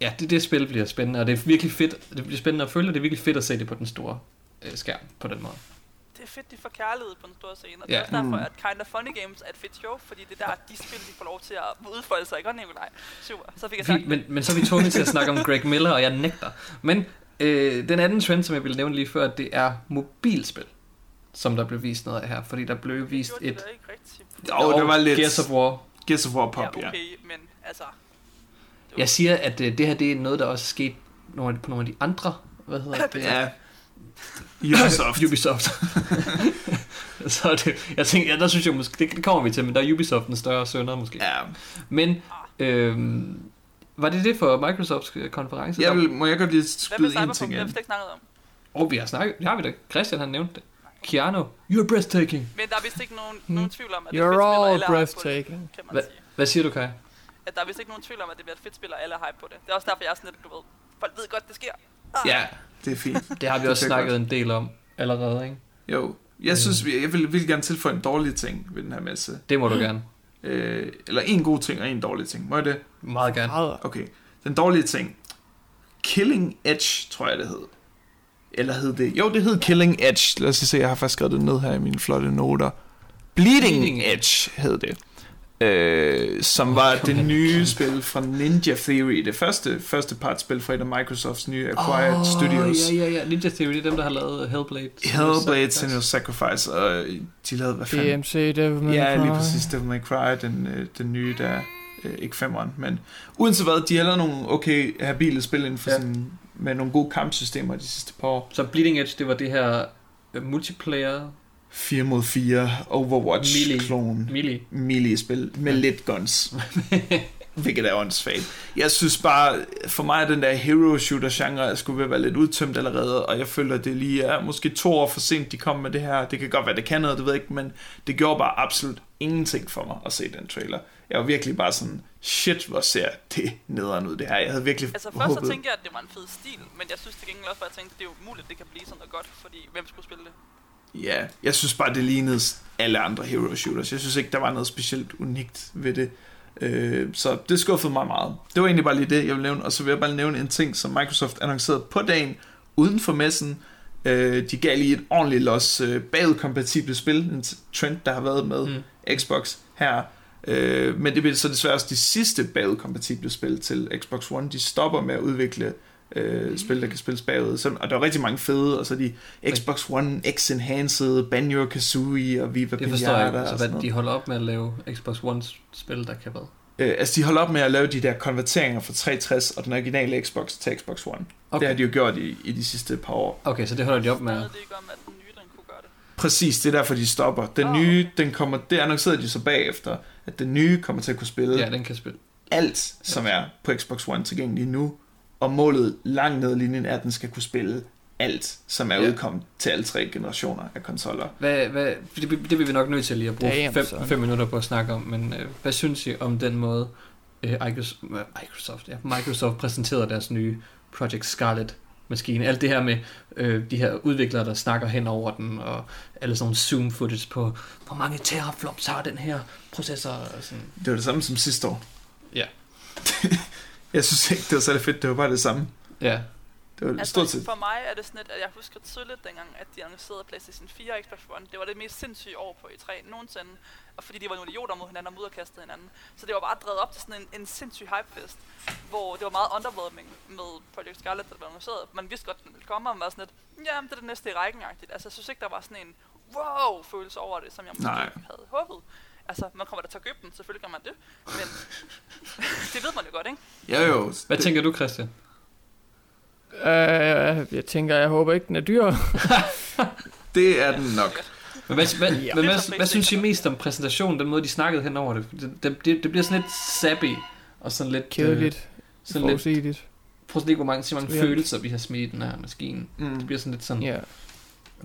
ja, det, det spil bliver spændende, og det er virkelig fedt. Det bliver spændende at følge, og det er virkelig fedt at se det på den store øh, skærm på den måde. Det er fedt, de får kærlighed på den store scene, og det Ja. er også derfor, Mm. at Kind of Funny Games er et fedt show, fordi det er der, de spil, de får lov til at udfolde sig, ikke godt, Nikolaj? Super, så fik jeg sagt men, men så er vi tvunget til at snakke om Greg Miller, og jeg nægter. Men øh, den anden trend, som jeg ville nævne lige før, det er mobilspil, som der blev vist noget af her. Fordi der blev vist Gjorde de et... da ikke rigtigt. Jo, det var lidt Gears of War. Gears of War pop, ja, ja. okay, men altså... det var- Jeg siger, at øh, det her det er noget, der også er sket nogle, på nogle af de andre... Hvad hedder det? Ja. Ubisoft. Ubisoft. så det, jeg tænker, ja, der synes jeg måske, det, det kommer vi til, men der er Ubisoft en større sønder måske. Ja. Men, øhm, var det det for Microsofts øh, konference? Jeg vil, må jeg godt lige Hvad skyde en ting Det har ind? vi snakket om. Åh, oh, vi har snakket, det har vi da. Christian han nævnte det. Keanu, you're breathtaking. Men der er vist ikke nogen, Hmm. nogen tvivl om, at det er You're et fedt spil, og all alle er hype på det, breathtaking. kan man Hvad? sige. Hvad siger du, Kai? At der er vist ikke nogen tvivl om, at det bliver et fedt spil, og alle er hype på det. Det er også derfor, jeg er sådan lidt, du ved, folk ved godt, det sker. Ah. Ja, Det er fint. det har vi Det også snakket godt. en del om allerede, ikke? Jo. Jeg synes, vi- jeg vil, vil gerne tilføje en dårlig ting ved den her messe. Det må du gerne. Øh, eller en god ting og en dårlig ting. Må jeg det? Meget gerne. Okay. Den dårlige ting. Killing Edge, tror jeg det hed. Eller hed det? Jo, det hed Killing Edge. Lad os se, jeg har faktisk skrevet det ned her i mine flotte noter. Bleeding, Bleeding Edge hed det. Øh, som var det nye spil fra Ninja Theory. Det første, første partspil fra et af Microsofts nye Acquired Åh, Studios. Ja, ja, ja. Ninja Theory, det er dem, der har lavet Hellblade. Hellblade, Senua's Sacrifice, og de lavede, hvad fanden? DMC, Devil May Ja, lige Cry. præcis. Devil May Cry, den, øh, den nye, der øh, ikke femeren, men uanset hvad, de har lavet nogle okay habile spil inden for Ja. ja. sådan, med nogle gode kampsystemer de sidste par år. Så Bleeding Edge, det var det her øh, multiplayer 4 mod 4, Overwatch, Melee. klon, melee. melee-spil med lidt guns. Hvilket er åndssvagt. Jeg synes bare, for mig er den der hero shooter genre, jeg skulle ved være lidt udtømt allerede, og jeg føler, at det lige er måske to år for sent, de kom med det her. Det kan godt være, det kan noget, det ved jeg ikke, men det gjorde bare absolut ingenting for mig at se den trailer. Jeg var virkelig bare sådan, shit, hvor ser det nederen ud det her. Jeg havde virkelig Altså først så håbet. tænkte jeg, at det var en fed stil, men jeg synes til gengæld også, at jeg tænkte, at det er jo muligt, at det kan blive sådan noget godt, fordi hvem skulle spille det? Ja, jeg synes bare, det lignede alle andre hero shooters. Jeg synes ikke, der var noget specielt unikt ved det. Øh, så det skuffede mig meget. Det var egentlig bare lige det, jeg ville nævne. Og så vil jeg bare nævne en ting, som Microsoft annoncerede på dagen uden for messen. Øh, de gav lige et ordentligt los øh, bagudkompatible spil. En trend, der har været med mm. Xbox her. Øh, men det bliver så desværre også de sidste bagudkompatible spil til Xbox One. De stopper med at udvikle øh, spil, der kan spilles bagud. Så, og der er rigtig mange fede, og så de Xbox One X Enhanced, Banjo-Kazooie og Viva Det forstår jeg Pinata ikke. Så sådan hvad, noget. de holder op med at lave Xbox One-spil, der kan hvad? Øh, altså de holder op med at lave de der konverteringer fra 360 og den originale Xbox til Xbox One. Okay. Okay. Det har de jo gjort i, i de sidste par år. Okay, så det holder de op med. Det den nye, den kunne gøre det. Præcis, det er derfor de stopper. Den Åh. nye, den kommer, det annoncerede de så bagefter, at den nye kommer til at kunne spille Ja, den kan spille. alt, som er på Xbox One tilgængeligt nu. Og målet langt ned ad linjen er, at den skal kunne spille alt, som er Ja. udkommet til alle tre generationer af konsoller. Hvad, hvad, det, det bliver vi nok nødt til lige at bruge Damn, fem, son. fem minutter på at snakke om, men øh, hvad synes I om den måde, øh, Microsoft, Microsoft, ja, Microsoft præsenterede deres nye Project Scarlet maskine. Alt det her med øh, de her udviklere, der snakker hen over den, og alle sådan nogle zoom footage på, hvor mange teraflops har den her processor, og sådan. Det var det samme som sidste år. Ja. jeg synes ikke, det var særlig fedt. Det var bare det samme. Ja, Det var Altså, stort set. for mig er det sådan lidt, at jeg husker tydeligt dengang, at de annoncerede PlayStation 4 og Xbox One. Det var det mest sindssyge år på E3 nogensinde. Og fordi de var nogle idioter mod hinanden og mudderkastede hinanden. Så det var bare drevet op til sådan en, en sindssyg hypefest. Hvor det var meget underwhelming med Project Scarlet, der blev annonceret. Man vidste godt, at den ville komme, og man var sådan lidt, jamen det er det næste i rækken -agtigt. Altså jeg synes ikke, der var sådan en wow-følelse over det, som jeg måske Nej. havde håbet. Altså, man kommer da til at købe den, selvfølgelig gør man det. Men det ved man jo godt, ikke? Ja, jo. hvad det, tænker du, Christian? Uh, jeg tænker, jeg håber ikke, den er dyr. det er den nok. Men hvad, hvad, Ja. Det hvad, så hvad synes I mest om præsentationen, den måde, de snakkede hen over det? Det, det, det, det bliver sådan lidt sappy, og sådan lidt... øh, Kedeligt. sådan lidt prøv at se, hvor mange, så mange følelser, vi har smidt i den her maskine. Det Mm. bliver sådan lidt sådan... Ja.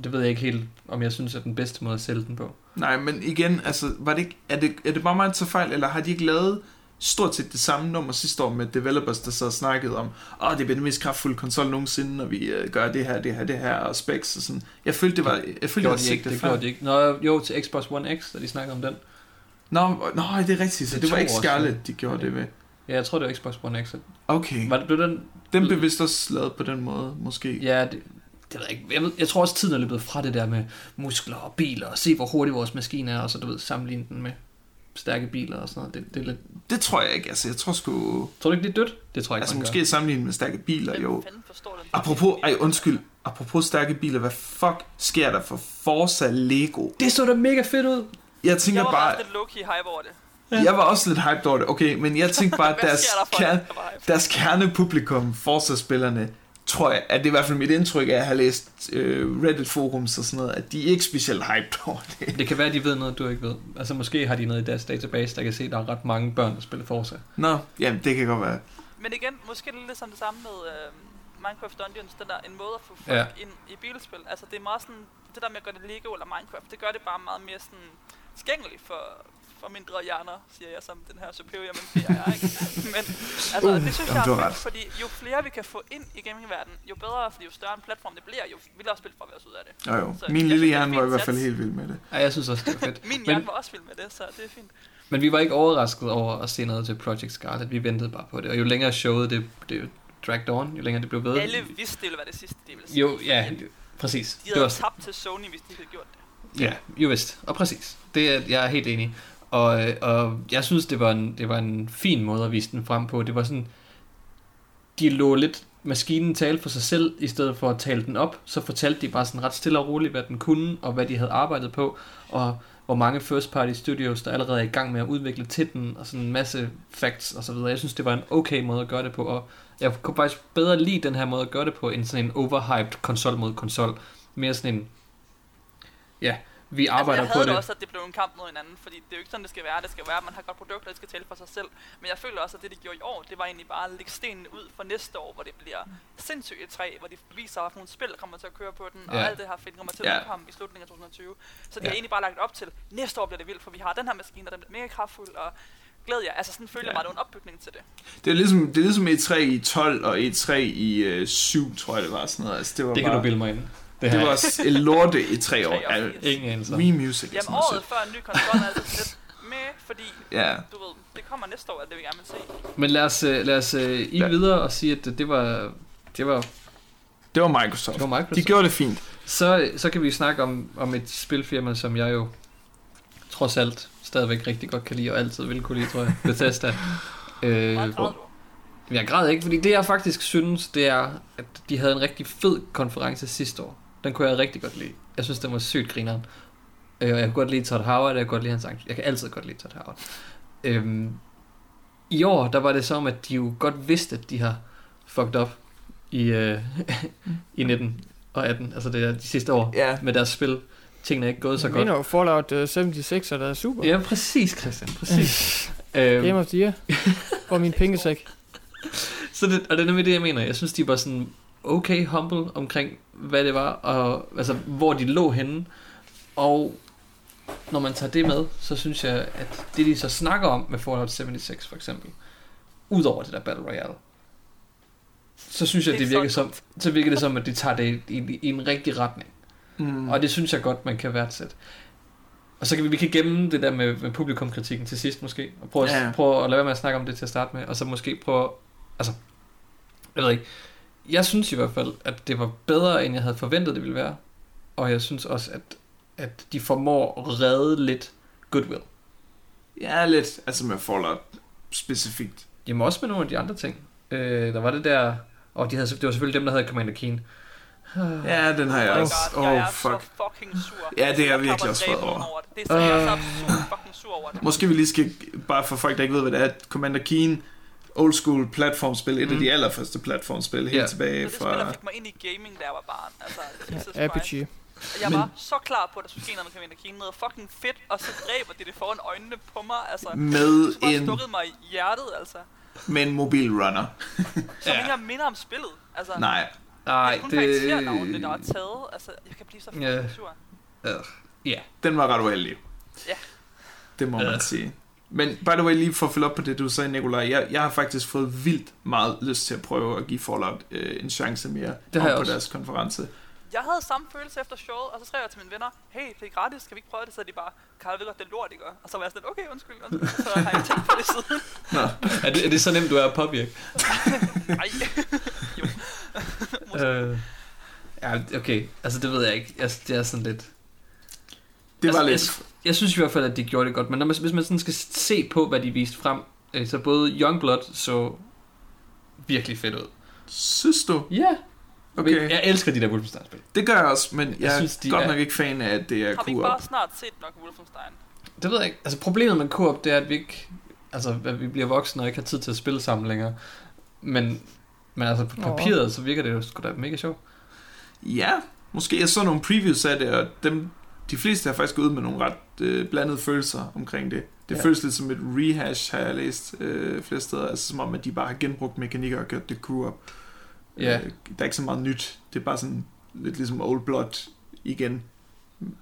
Det ved jeg ikke helt, om jeg synes er den bedste måde at sælge den på. Nej, men igen, altså, var det ikke, er, det, er det bare mig, der tager fejl, eller har de ikke lavet stort set det samme nummer sidste år med developers, der så snakkede om, åh, oh, det bliver den mest kraftfulde konsol nogensinde, når vi uh, gør det her, det her, det her, og specs og sådan. Jeg følte, det var, jeg følte, Gjorde de ikke, det, det gjorde de ikke. Nå, jo, til Xbox One X, da de snakkede om den. Nå, nå, det er rigtigt, så Det det, var ikke år Scarlet, siden. de gjorde det ved. Ja, jeg tror, det var Xbox One X. Okay, Var det, blev den? den blev vist også lavet på den måde, måske. Ja, det, det ved jeg ikke. Jeg, ved, jeg tror også, tiden er løbet fra det der med muskler og biler, og se, hvor hurtig vores maskine er, og så, du ved, sammenligne den med stærke biler og sådan noget. Det, det er lidt... Det tror jeg ikke, altså, jeg tror sgu... Tror du ikke, det er dødt? Det tror jeg ikke, Altså, måske sammenlignet med stærke biler, Hvem jo. fanden forstår den? Apropos, ej, undskyld. Apropos stærke biler, hvad fuck sker der for Forza Lego? Det så da mega fedt ud. Jeg tænker Jeg var bare, lidt low-key hype over det. jeg var også lidt hyped over det, okay, men jeg tænkte bare, at deres, der kerne, deres kernepublikum, Forza-spillerne, tror jeg, at det er i hvert fald mit indtryk af at have læst øh, Reddit-forums og sådan noget, at de er ikke specielt hyped over det. Det kan være, at de ved noget, du ikke ved. Altså, måske har de noget i deres database, der kan se, at der er ret mange børn, der spiller Forza. Nå, jamen det kan godt være. Men igen, måske er lidt som det samme med øh, Minecraft Dungeons, den der en måde at få folk Ja. ind i bilspil. Altså det er meget sådan, det der med at gøre det Lego eller Minecraft, det gør det bare meget mere sådan tilgængeligt for, for mindre hjerner, siger jeg som den her superior menneske, jeg er, ikke? Men altså, Uh, det synes jamen, jeg er fedt, fordi jo flere vi kan få ind i gamingverdenen, jo bedre, fordi jo større en platform det bliver, jo vildere spil får vi også ud af det. Jo, jo. Så Min lille det er hjerne var i hvert fald helt vild med det. Ja, jeg synes også, det er fedt. Min men, hjerne var også vild med det, så det er fint. men vi var ikke overrasket over at se noget til Project Scarlet. Vi ventede bare på det. Og jo længere showet det, det dragged on, jo længere det blev ved. Alle vidste, det ville være det sidste, de ville sige. Jo, ja, præcis. De Det havde var, tabt til Sony, hvis de ikke havde gjort det. Ja, jo vist. Og præcis. Det er, jeg er helt enig. Og, og jeg synes, det var, en, det var en fin måde at vise den frem på. Det var sådan, de lå lidt maskinen tale for sig selv, i stedet for at tale den op. Så fortalte de bare sådan ret stille og roligt, hvad den kunne, og hvad de havde arbejdet på, og hvor mange first party studios, der allerede er i gang med at udvikle til den, og sådan en masse facts og så videre. Jeg synes, det var en okay måde at gøre det på, og jeg kunne faktisk bedre lide den her måde at gøre det på, end sådan en overhyped konsol mod konsol. Mere sådan en, ja, vi arbejder altså, jeg på havde det. det også, at det blev en kamp mod hinanden, fordi det er jo ikke sådan, det skal være. Det skal være, at man har godt produkter, der skal tale for sig selv. Men jeg føler også, at det, de gjorde i år, det var egentlig bare at lægge stenen ud for næste år, hvor det bliver sindssygt træ, hvor de viser, for nogle spil kommer til at køre på den, og Ja. alt det her fedt kommer til at Ja. udkomme i slutningen af 2020. Så de Ja. har egentlig bare lagt op til, næste år bliver det vildt, for vi har den her maskine, og den bliver mega kraftfuld, og glæd jer. Altså sådan føler Ja. jeg bare, det er en opbygning til det. Det er ligesom, det er ligesom E3 i 12 og E3 i øh, 7, tror jeg det var sådan noget. Altså, det var Det kan bare, du bilde mig ind. Det her- var lorte i 3 år. Tre år, Ja. Ingen anelse. Wii Music. Jamen året før en ny konsol er altså sådan lidt med, fordi Ja, du ved, det kommer næste år, at det vi gerne vil se. Men lad os, øh, lad os øh, i Ja. videre og sige, at det var, det var, det var Microsoft. det var Microsoft. De gjorde det fint. Så, så kan vi snakke om, om et spilfirma, som jeg jo trods alt stadigvæk rigtig godt kan lide, og altid vil kunne lide, tror jeg. Bethesda. øh. Men jeg græd ikke, fordi det jeg faktisk synes, det er, at de havde en rigtig fed konference sidste år. Den kunne jeg rigtig godt lide. Jeg synes, den var sygt grineren. Øh, jeg kunne godt lide Todd Howard, jeg kunne godt lide hans. Jeg kan altid godt lide Todd Howard. Øhm, I år, der var det som, at de jo godt vidste, at de har fucked up i, øh, i 19 og 18. Altså det er de sidste år Ja. med deres spil. Tingene er ikke gået så Jeg godt. mener jo Fallout uh, 76 er der er super. Ja, præcis, Christian. Præcis. øhm, Game of the Year. For min pengesæk. Så det, og det er nemlig det, jeg mener. Jeg synes, de var sådan okay humble omkring, hvad det var, og altså, hvor de lå henne. Og når man tager det med, så synes jeg, at det, de så snakker om med Fallout 76 for eksempel, udover det der Battle Royale, så synes jeg, Det er det virker så som, så virker det som, at de tager det i, i, i en rigtig retning. Mm. Og det synes jeg godt, man kan værdsætte. Og så kan vi, vi kan gemme det der med, med publikumkritikken til sidst måske, og prøve, Ja. ja. prøve at lade være med at snakke om det til at starte med, og så måske prøve, altså, jeg ved ikke, jeg synes i hvert fald, at det var bedre, end jeg havde forventet, det ville være, og jeg synes også, at, at de formår at redde lidt goodwill. Ja, lidt. Altså med Fallout specifikt. Jamen også med nogle af de andre ting. Øh, der var det der, og de havde, det var selvfølgelig dem, der havde Commander Keen. Ja, den har jeg Oh også. God, jeg Oh, er fuck. så fugging sur. Ja, det er jeg virkelig også vred dræben over. det. Er så, jeg er Øh. så sur, fucking sur over det. Måske vi lige skal, bare for folk, der ikke ved, hvad det er, at Commander Keen, old school platformspil, et af Mm. de allerførste platformspil, helt Ja. tilbage Det er det spil, der fra... fik mig ind i gaming, da jeg var barn. Altså, Ja. Apogee. Jeg Men- var så klar på, at der skulle ske noget med Kamina Kine. Noget fucking fedt, og så dræber de det foran øjnene på mig. Altså, Med bare en, stukket mig i hjertet, altså. med en mobil runner. Som ja. ikke engang minder om spillet. Altså, Nej, Nej, det er kun karakternavnene, der er taget. Altså, jeg kan blive så fucking Ja. sur. Ja. den var ret uheldig. Ja. Det må Ja. man sige. Men by the way, lige for at følge op på det, du sagde, Nikolaj, jeg, jeg har faktisk fået vildt meget lyst til at prøve at give Fallout øh, en chance mere Det har jeg på også. deres konference. Jeg havde samme følelse efter showet, og så skrev jeg til mine venner, hey, det er gratis, skal vi ikke prøve det? Så de bare, Karl ved godt, det er lort, ikke? Og så var jeg sådan, okay, undskyld, undskyld. Så har jeg tænkt på det siden. Nå, Er det, er det så nemt, du er at påvirke? Nej. jo. Øh, ja, okay. Altså, det ved jeg ikke. Altså, det er sådan lidt... det var altså, lidt... Jeg, synes i hvert fald, at de gjorde det godt, men når man, hvis man sådan skal se på, hvad de viste frem, øh, så både Youngblood så virkelig fedt ud. Synes du? Ja. Okay. Okay. Jeg elsker de der Wolfenstein-spil. Det gør jeg også, men jeg, jeg synes, de er godt er- nok ikke fan af, at det er Har vi ikke bare snart set nok Wolfenstein? Det ved jeg ikke. Altså, problemet med Coop, det er, at vi ikke... Altså, at vi bliver voksne og ikke har tid til at spille sammen længere. Men, men altså, på papiret, så virker det jo sgu da mega sjovt. Ja, måske jeg så nogle previews af det, og dem, de fleste har faktisk gået ud med nogle ret øh, blandede følelser omkring det. Det Ja. ja. føles lidt som et rehash, har jeg læst øh, flere steder. Altså som om, at de bare har genbrugt mekanikker og gjort det co-op. Ja. Øh, der er ikke så meget nyt. Det er bare sådan lidt ligesom Old Blood igen,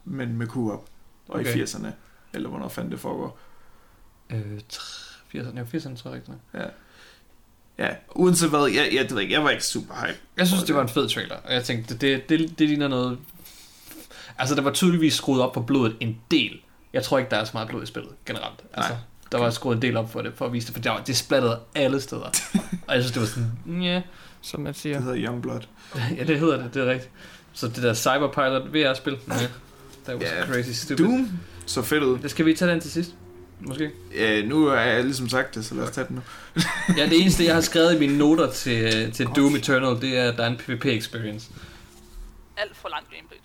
men med co-op. Og Okay. i 80'erne. Eller hvornår fanden det foregår. Øh, 80'erne, ja, 80'erne tror jeg ikke. nej. Ja, uanset hvad, jeg, jeg, ikke, jeg var ikke super hype. Jeg synes, det var en fed trailer, og jeg tænkte, det, det, det ligner noget... Altså, der var tydeligvis skruet op for blodet en del. Jeg tror ikke, der er så meget blod i spillet, generelt. Altså, Nej. der var skruet en del op for det, for at vise det, for var, det splattede alle steder. og jeg synes, det var sådan, ja, som man siger. Det hedder Youngblood. ja, det hedder det, det er rigtigt. Så det der Cyberpilot VR-spil, ja, that was Ja, crazy stupid. Doom så fedt ud. Det skal vi tage den til sidst, måske. Ja, nu er jeg ligesom sagt det, så lad os tage den nu. Ja, det eneste, jeg har skrevet i mine noter til, til Doom Eternal, det er, at der er en PvP-experience. Alt for lang gameplay.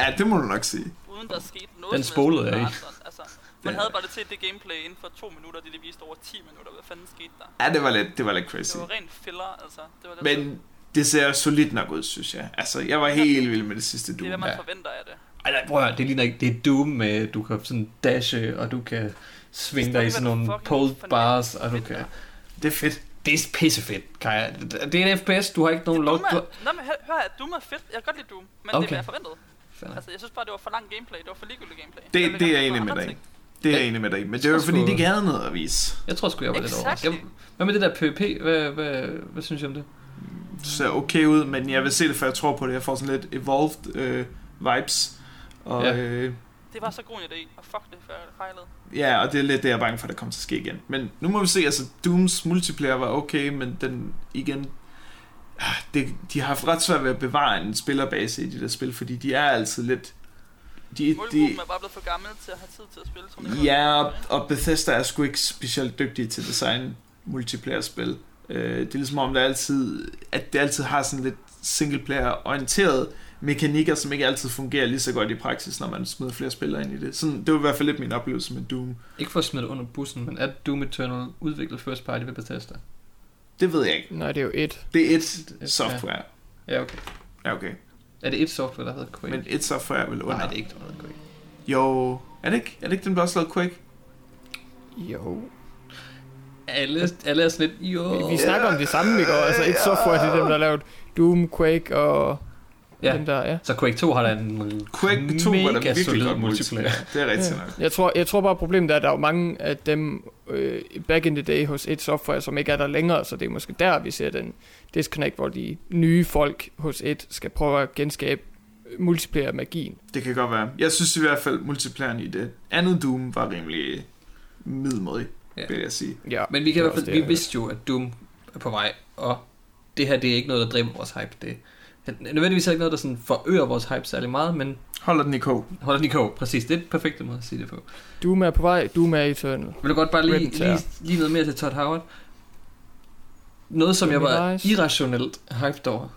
Ja, det må du nok sige. Uden der skete noget Den spolede jeg med i. Marathon. Altså, man Ja. havde bare det til det gameplay inden for to minutter, det de viste over 10 minutter. Hvad fanden skete der? Ja, det var lidt, det var lidt crazy. Det var rent filler, altså. Det var lidt Men det ser solidt nok ud, synes jeg. Altså, jeg var helt vild med det sidste det er, hvad Doom. man forventer af det. Ej, nej, prøv at høre, det ligner ikke, det er Doom med, du kan sådan dashe, og du kan svinge dig i sådan nogle pole bars, og du kan... Det er fedt. Det er pissefedt, Kaja. Det er en FPS, du har ikke nogen lov... Doom nej, men hør, hør Doom er fedt. Jeg kan godt lide Doom, men okay. det er, Okay. hvad jeg forventede. Altså, jeg synes bare, det var for lang gameplay. Det var for ligegyldigt gameplay. Det, vil det er jeg enig med dig ting. Det er jeg enig med dig. Men det var fordi, skulle- de ikke havde noget at vise. Jeg tror sgu, jeg var lidt overrasket. Jeg- Hvad med det der PvP? Hvad, hvad, hvad synes I om det? Det ser okay ud, men jeg vil se det, for jeg tror på det. Jeg får sådan lidt evolved øh, vibes. Og Ja. øh, Det var så god en idé, og fuck det, for jeg fejlede. ja, og det er lidt det, jeg er bange for, at det kommer til at ske igen. Men nu må vi se, altså Dooms multiplayer var okay, men den igen... Det, de har haft ret svært ved at bevare en spillerbase i de der spil, fordi de er altid lidt... De, de, er bare blevet for gammel til at have tid til at spille. Som det Ja, og, og Bethesda er sgu ikke specielt dygtige til at designe multiplayer-spil. Øh, det er ligesom om, der altid, at det altid har sådan lidt singleplayer-orienteret mekanikker, som ikke altid fungerer lige så godt i praksis, når man smider flere spillere ind i det. Sådan, det var i hvert fald lidt min oplevelse med Doom. Ikke for at smide det under bussen, men er Doom Eternal udviklet first party ved Bethesda? Det ved jeg ikke. Nej, det er jo et. Det er et Ja. software. Ja, okay. Ja, okay. Er det et software, der hedder Quake? Men et software er vel under. Nej, det er ikke, der hedder Quake. Jo, er det ikke? Er det ikke den, der også lavede Quake? Jo. Alle, alle er sådan lidt, jo... Vi, vi snakker om det samme, ikke? Og Altså et software til dem, der har lavet Doom, Quake og Ja. dem der, ja. Så Quake 2 har da en Quake 2 var der mega virkelig solid godt multiplayer. Det er rigtigt Ja. nok. Jeg tror, jeg tror bare, problemet er, at der er jo mange af dem øh, back in the day hos et software, som ikke er der længere, så det er måske der, vi ser den disconnect, hvor de nye folk hos et skal prøve at genskabe multiplayer-magien. Det kan godt være. Jeg synes i hvert fald, multiplayeren i det andet Doom var rimelig middelmodig, Ja. vil jeg sige. Ja, Men vi kan i det er hvert fald, vi vidste jo, at Doom er på vej, og det her, det er ikke noget, der dræber vores hype. Det er nødvendigvis ikke noget, der sådan forøger vores hype særlig meget, men Holder den i kog. holder den i kog. Præcis, det er et perfekt måde at sige det på. Doom er på vej, Doom er Eternal. Vil du godt bare lige, lige, lige noget mere til Todd Howard? Noget, som jeg var Nice. irrationelt hyped over.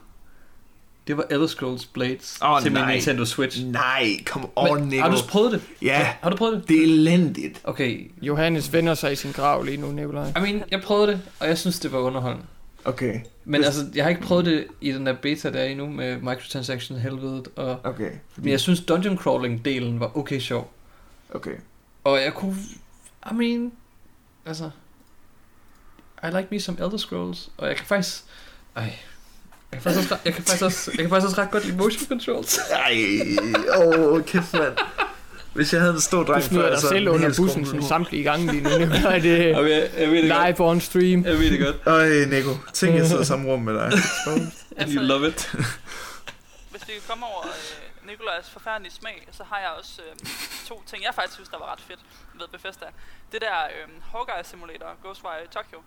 Det var Elder Scrolls Blades Åh, til min nej. Nintendo Switch. Nej, come on, Men, Nico. har du prøvet det? Ja, Har du prøvet det? det er elendigt. Okay, Johannes vender sig i sin grav lige nu, Nikolaj. I mean, jeg prøvede det, og jeg synes, det var underholdende. Okay, Men altså, jeg har ikke prøvet det i den der beta der endnu med microtransaction helvedet, og, okay. men jeg synes dungeon crawling delen var okay sjov. Okay. Og jeg kunne, I mean, altså, I like me some Elder Scrolls, og jeg kan faktisk, ej, jeg kan faktisk også, jeg kan faktisk også, jeg kan faktisk også ret godt lide motion controls. Ej, åh, oh, kæft mand. Hvis jeg havde en stor dreng Du smider dig så er selv under bussen sådan samtlige gange lige nu. Er det jeg ved det godt. live on stream. Jeg ved det godt. Øj, Nico. Tænk, jeg sidder i samme rum med dig. You love it. Hvis vi kan komme over øh, Nikolajs forfærdelige smag, så har jeg også øh, to ting, jeg faktisk synes, der var ret fedt ved Bethesda. Det der øh, Hawkeye Simulator, Ghostwire Tokyo,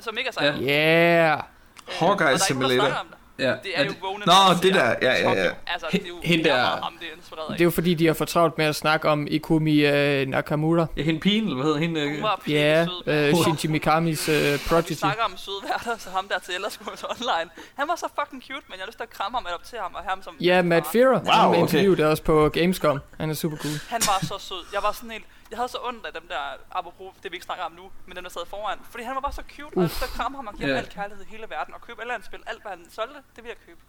som ikke er sejt. Ja. Yeah. Hawkeye Simulator. Ja, Det er jo vågne Nå, mennesker, det der. Ja, ja, ja. Altså, det er jo Hende er der- ham, det er. Det er jo fordi, de har for travlt med at snakke om Ikumi uh, Nakamura. Ja, hende pigen, eller hvad hedder hende? Hun øh, var Ja, uh, Shinji Mikamis uh, Vi Prodigy. snakker om søde værter, så ham der til Elder Scrolls Online. Han var så fucking cute, men jeg har lyst til at kramme ham og adoptere ham, og ham som... Ja, Matt Fearer. Wow, okay. okay. interviewet også på Gamescom. Han er super cool. Han var så sød. Jeg var sådan helt... Jeg havde så ondt af dem der, apropos det vi ikke snakker om nu, men dem der sad foran. Fordi han var bare så cute, og jeg havde lyst til at kramme ham og give ham Ja. al kærlighed i hele verden. Og købe alle hans spil, alt hvad han solgte, det vil jeg købe.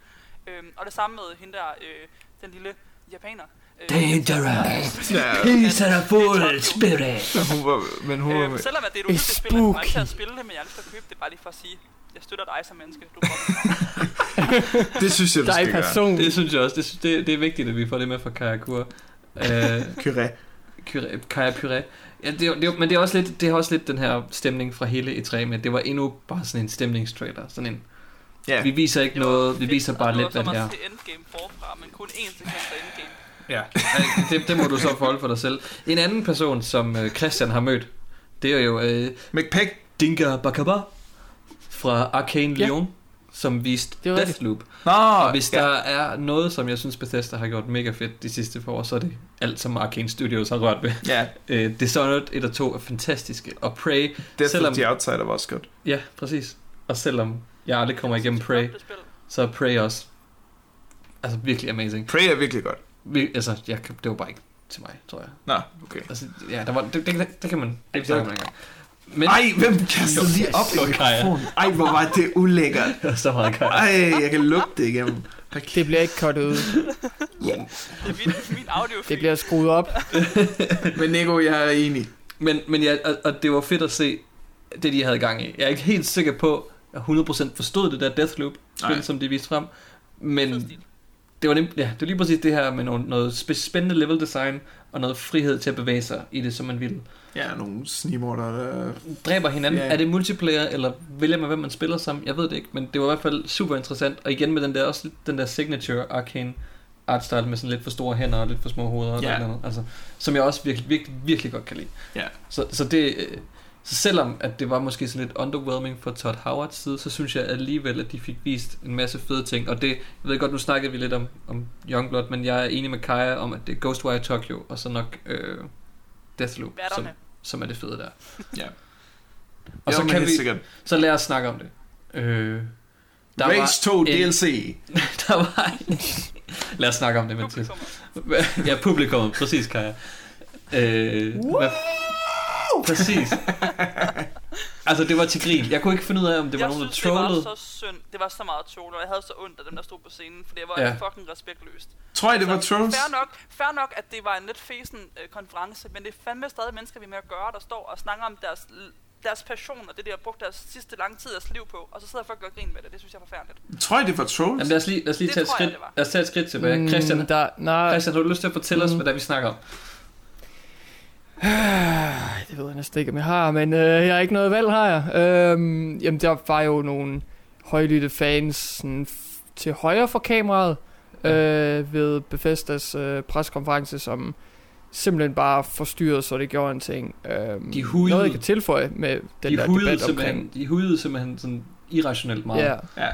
Øhm, og det samme med hende der, øh, den lille japaner. Øh, Dangerous. He's a full spirit. hun var, men hun var Øh, med. selvom at det er et uhyggeligt spil, jeg kommer ikke til at spille det, men jeg har lyst til at købe det, bare lige for at sige, jeg støtter dig som menneske. Du. Det synes jeg, du skal er gøre. Det synes jeg også. Det, synes- det, det er vigtigt, at vi får det med fra Kaja Kur. Uh, Curé. Kaja Puré. Ja, det, er det, men det er, også lidt, det er også lidt den her stemning fra hele E3 med, det var endnu bare sådan en stemningstrailer. Sådan en, Ja. vi viser ikke Det var noget, vi fedt, viser og bare det lidt, var hvad det er. at se Endgame forfra, men kun én sekvens af Endgame. Ja. det, det må du så forholde for dig selv. En anden person, som øh, Christian har mødt, det er jo øh, McPack. Dinka Bakaba fra Arcane. Lyon, som viste Det. Deathloop. Nå, Og hvis ja. der er noget, som jeg synes Bethesda har gjort mega fedt de sidste par år, så er det alt, som Arcane Studios har rørt ved. Ja, Øh, Dishonored 1 og 2 er fantastiske, og Prey, Death Selvom- of the Outsider var også godt. ja, præcis. Og selvom jeg aldrig kommer igennem Det Prey, det så er Prey også altså virkelig amazing. Prey er virkelig godt. Vi, altså, jeg, det var bare ikke til mig, tror jeg. Nå, okay. Altså, ja, der var, det, det, det kan man det kan man snakke om en gang. Men, Ej, hvem kastede lige op i Så Kaja. mikrofonen? Ej, hvor var det ulækkert. så meget kan Ej, jeg kan lugte det igennem. Hold Det bliver ikke kottet ud. Ja. Det er min, min audio Det bliver skruet op. Men Nico, jeg er enig. Men, men ja, og, og det var fedt at se det, de havde gang i. Jeg er ikke helt sikker på, at jeg 100% forstod det der Deathloop-spil, som de viste frem. Men det var, nemt, ja, det var lige præcis det her med noget, noget sp- spændende level design, og noget frihed til at bevæge sig i det, som man vil. Ja, nogle snimorter, der... Dræber hinanden. Ja. Er det multiplayer, eller vælger man, hvem man spiller sammen? Jeg ved det ikke, men det var i hvert fald super interessant. Og igen med den der, også den der signature arcane artstyle med sådan lidt for store hænder og lidt for små hoveder. Ja. et eller andet, altså, som jeg også virkelig, virkelig, virkelig godt kan lide. Ja. Så, så det... Så selvom at det var måske sådan lidt underwhelming fra Todd Howards side, så synes jeg alligevel, at de fik vist en masse fede ting. Og det, jeg ved godt, nu snakkede vi lidt om, om Youngblood, men jeg er enig med Kaja om, at det er Ghostwire Tokyo, og så nok øh, Deathloop, som, som er det fede der. Ja. Og så Jo, men kan vi, Sikkert. så lad os snakke om det. Øh, der Race 2 en- DLC. der var... lad os snakke om det, Mathias. Ja, publikum, præcis, Kaja. Øh, hvad, præcis. altså, det var til grin. Jeg kunne ikke finde ud af, om det var jeg nogen, der synes, det trollede. var så synd. Det var så meget troll, og jeg havde så ondt af dem, der stod på scenen, for det var Ja. fucking respektløst. Tror jeg, det var Altså, trolls? Fair nok, fair nok, at det var en lidt fesen øh, konference, men det er fandme stadig mennesker, vi er med at gøre, der står og snakker om deres, deres passion og det, de har brugt deres sidste lange tid af liv på, og så sidder folk og gør grin med det. Det synes jeg er forfærdeligt. Tror jeg, det var trolls? Jamen, lad os lige, lad os lige Det tage et jeg, skridt, det var. lad os tage et skridt tilbage. Mm, Christian, der, nej, Christian, har du lyst til at fortælle os, Mm. hvad det er, vi snakker om? det ved jeg næsten ikke, om jeg har, men øh, jeg har ikke noget valg, har jeg. Øhm, jamen, der var jo nogle højlytte fans sådan, til højre for kameraet øh, ved Bethesdas øh, preskonference, som simpelthen bare forstyrrede, så det gjorde en ting. Øhm, De hudede- Noget, jeg kan tilføje med den De der debat omkring... de hudede simpelthen sådan irrationelt meget. Ja, Ja.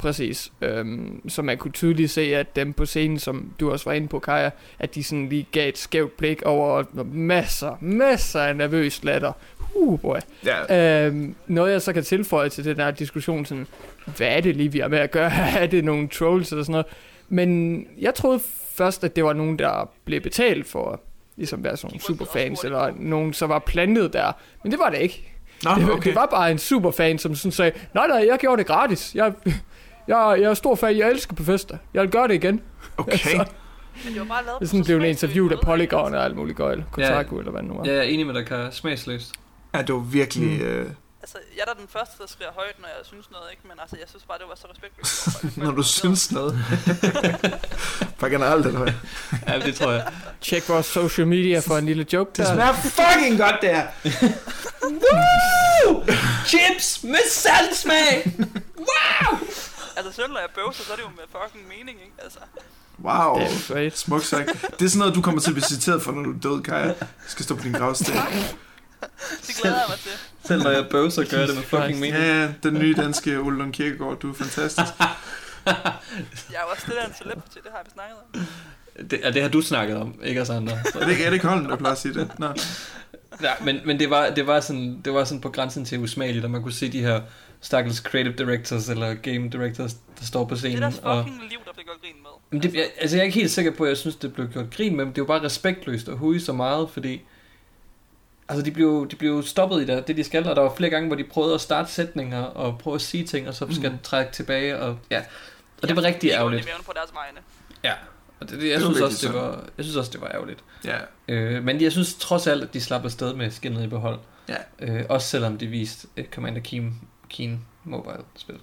Præcis. Øhm, så man kunne tydeligt se, at dem på scenen, som du også var inde på, Kaja, at de sådan lige gav et skævt blik over masser, masser af nervøs latter. Uh, boy. ja. Øhm, noget jeg så kan tilføje til den her diskussion, sådan, hvad er det lige, vi har med at gøre? er det nogle trolls eller sådan noget? Men jeg troede først, at det var nogen, der blev betalt for ligesom være sådan nogle superfans, eller nogen, som var plantet der. Men det var det ikke. Nå, Det, okay. det var bare en superfan, som sådan sagde, nej, nej, jeg gjorde det gratis. Jeg, jeg, jeg er stor fan, jeg elsker Bethesda. Jeg vil gøre det igen. Okay. Altså, Men det var bare lavet det er sådan så blev en smagsløs interview af måde, Polygon og alt muligt gøjl. Kotaku eller hvad det nu var. Jeg er enig med dig, Kaja. Smagsløst. Ja, det var virkelig... Mm. Øh, Altså, jeg er da den første, der skriger højt, når jeg synes noget, ikke? Men altså, jeg synes bare, det var så respektløst. når du synes noget. Bare generelt, eller hvad? Ja, det tror jeg. Tjek vores social media for en lille joke Det der. smager fucking godt, det her. Woo! Chips med saltsmag! Altså, selv når jeg bøvser, så er det jo med fucking mening, ikke? Altså, Wow. Det er. Smuk sagt. Det er sådan noget, du kommer til at blive citeret for, når du er død, Kaja. Du skal stå på din gravsten. det glæder jeg mig til. Selv når jeg bøvser, gør jeg det med fucking mening. Ja, ja, den nye danske Ole Lund Kirkegaard. Du er fantastisk. Jeg er også lidt af en celebrity, det har vi snakket om. Det, ja, det har du snakket om, ikke os andre. Er det ikke Erik Holm, der plejer at sige det? Nå. Ja, men, men det, var, det, var sådan, det var sådan på grænsen til usmageligt, at man kunne se de her stakkels creative directors eller game directors, der står på Det er scenen. deres og, fucking liv, der bliver gjort grin med. men det, jeg, altså jeg er ikke helt sikker på, at jeg synes, det blev gjort grin med, men det er jo bare respektløst at huge så meget, fordi altså de blev, de blev stoppet i det, det, de skal, og der var flere gange, hvor de prøvede at starte sætninger og prøve at sige ting, og så skal mm. trække tilbage, og ja. Og det var rigtig ærgerligt. Det på deres vegne. Ja, og det, det, jeg, Det synes også, det var, jeg synes også, det var ærgerligt. Ja. Øh, men jeg synes trods alt, at de slap afsted med skinnet i behold. Ja. Øh, også selvom de viste et Commander Keen, Keen mobile-spil.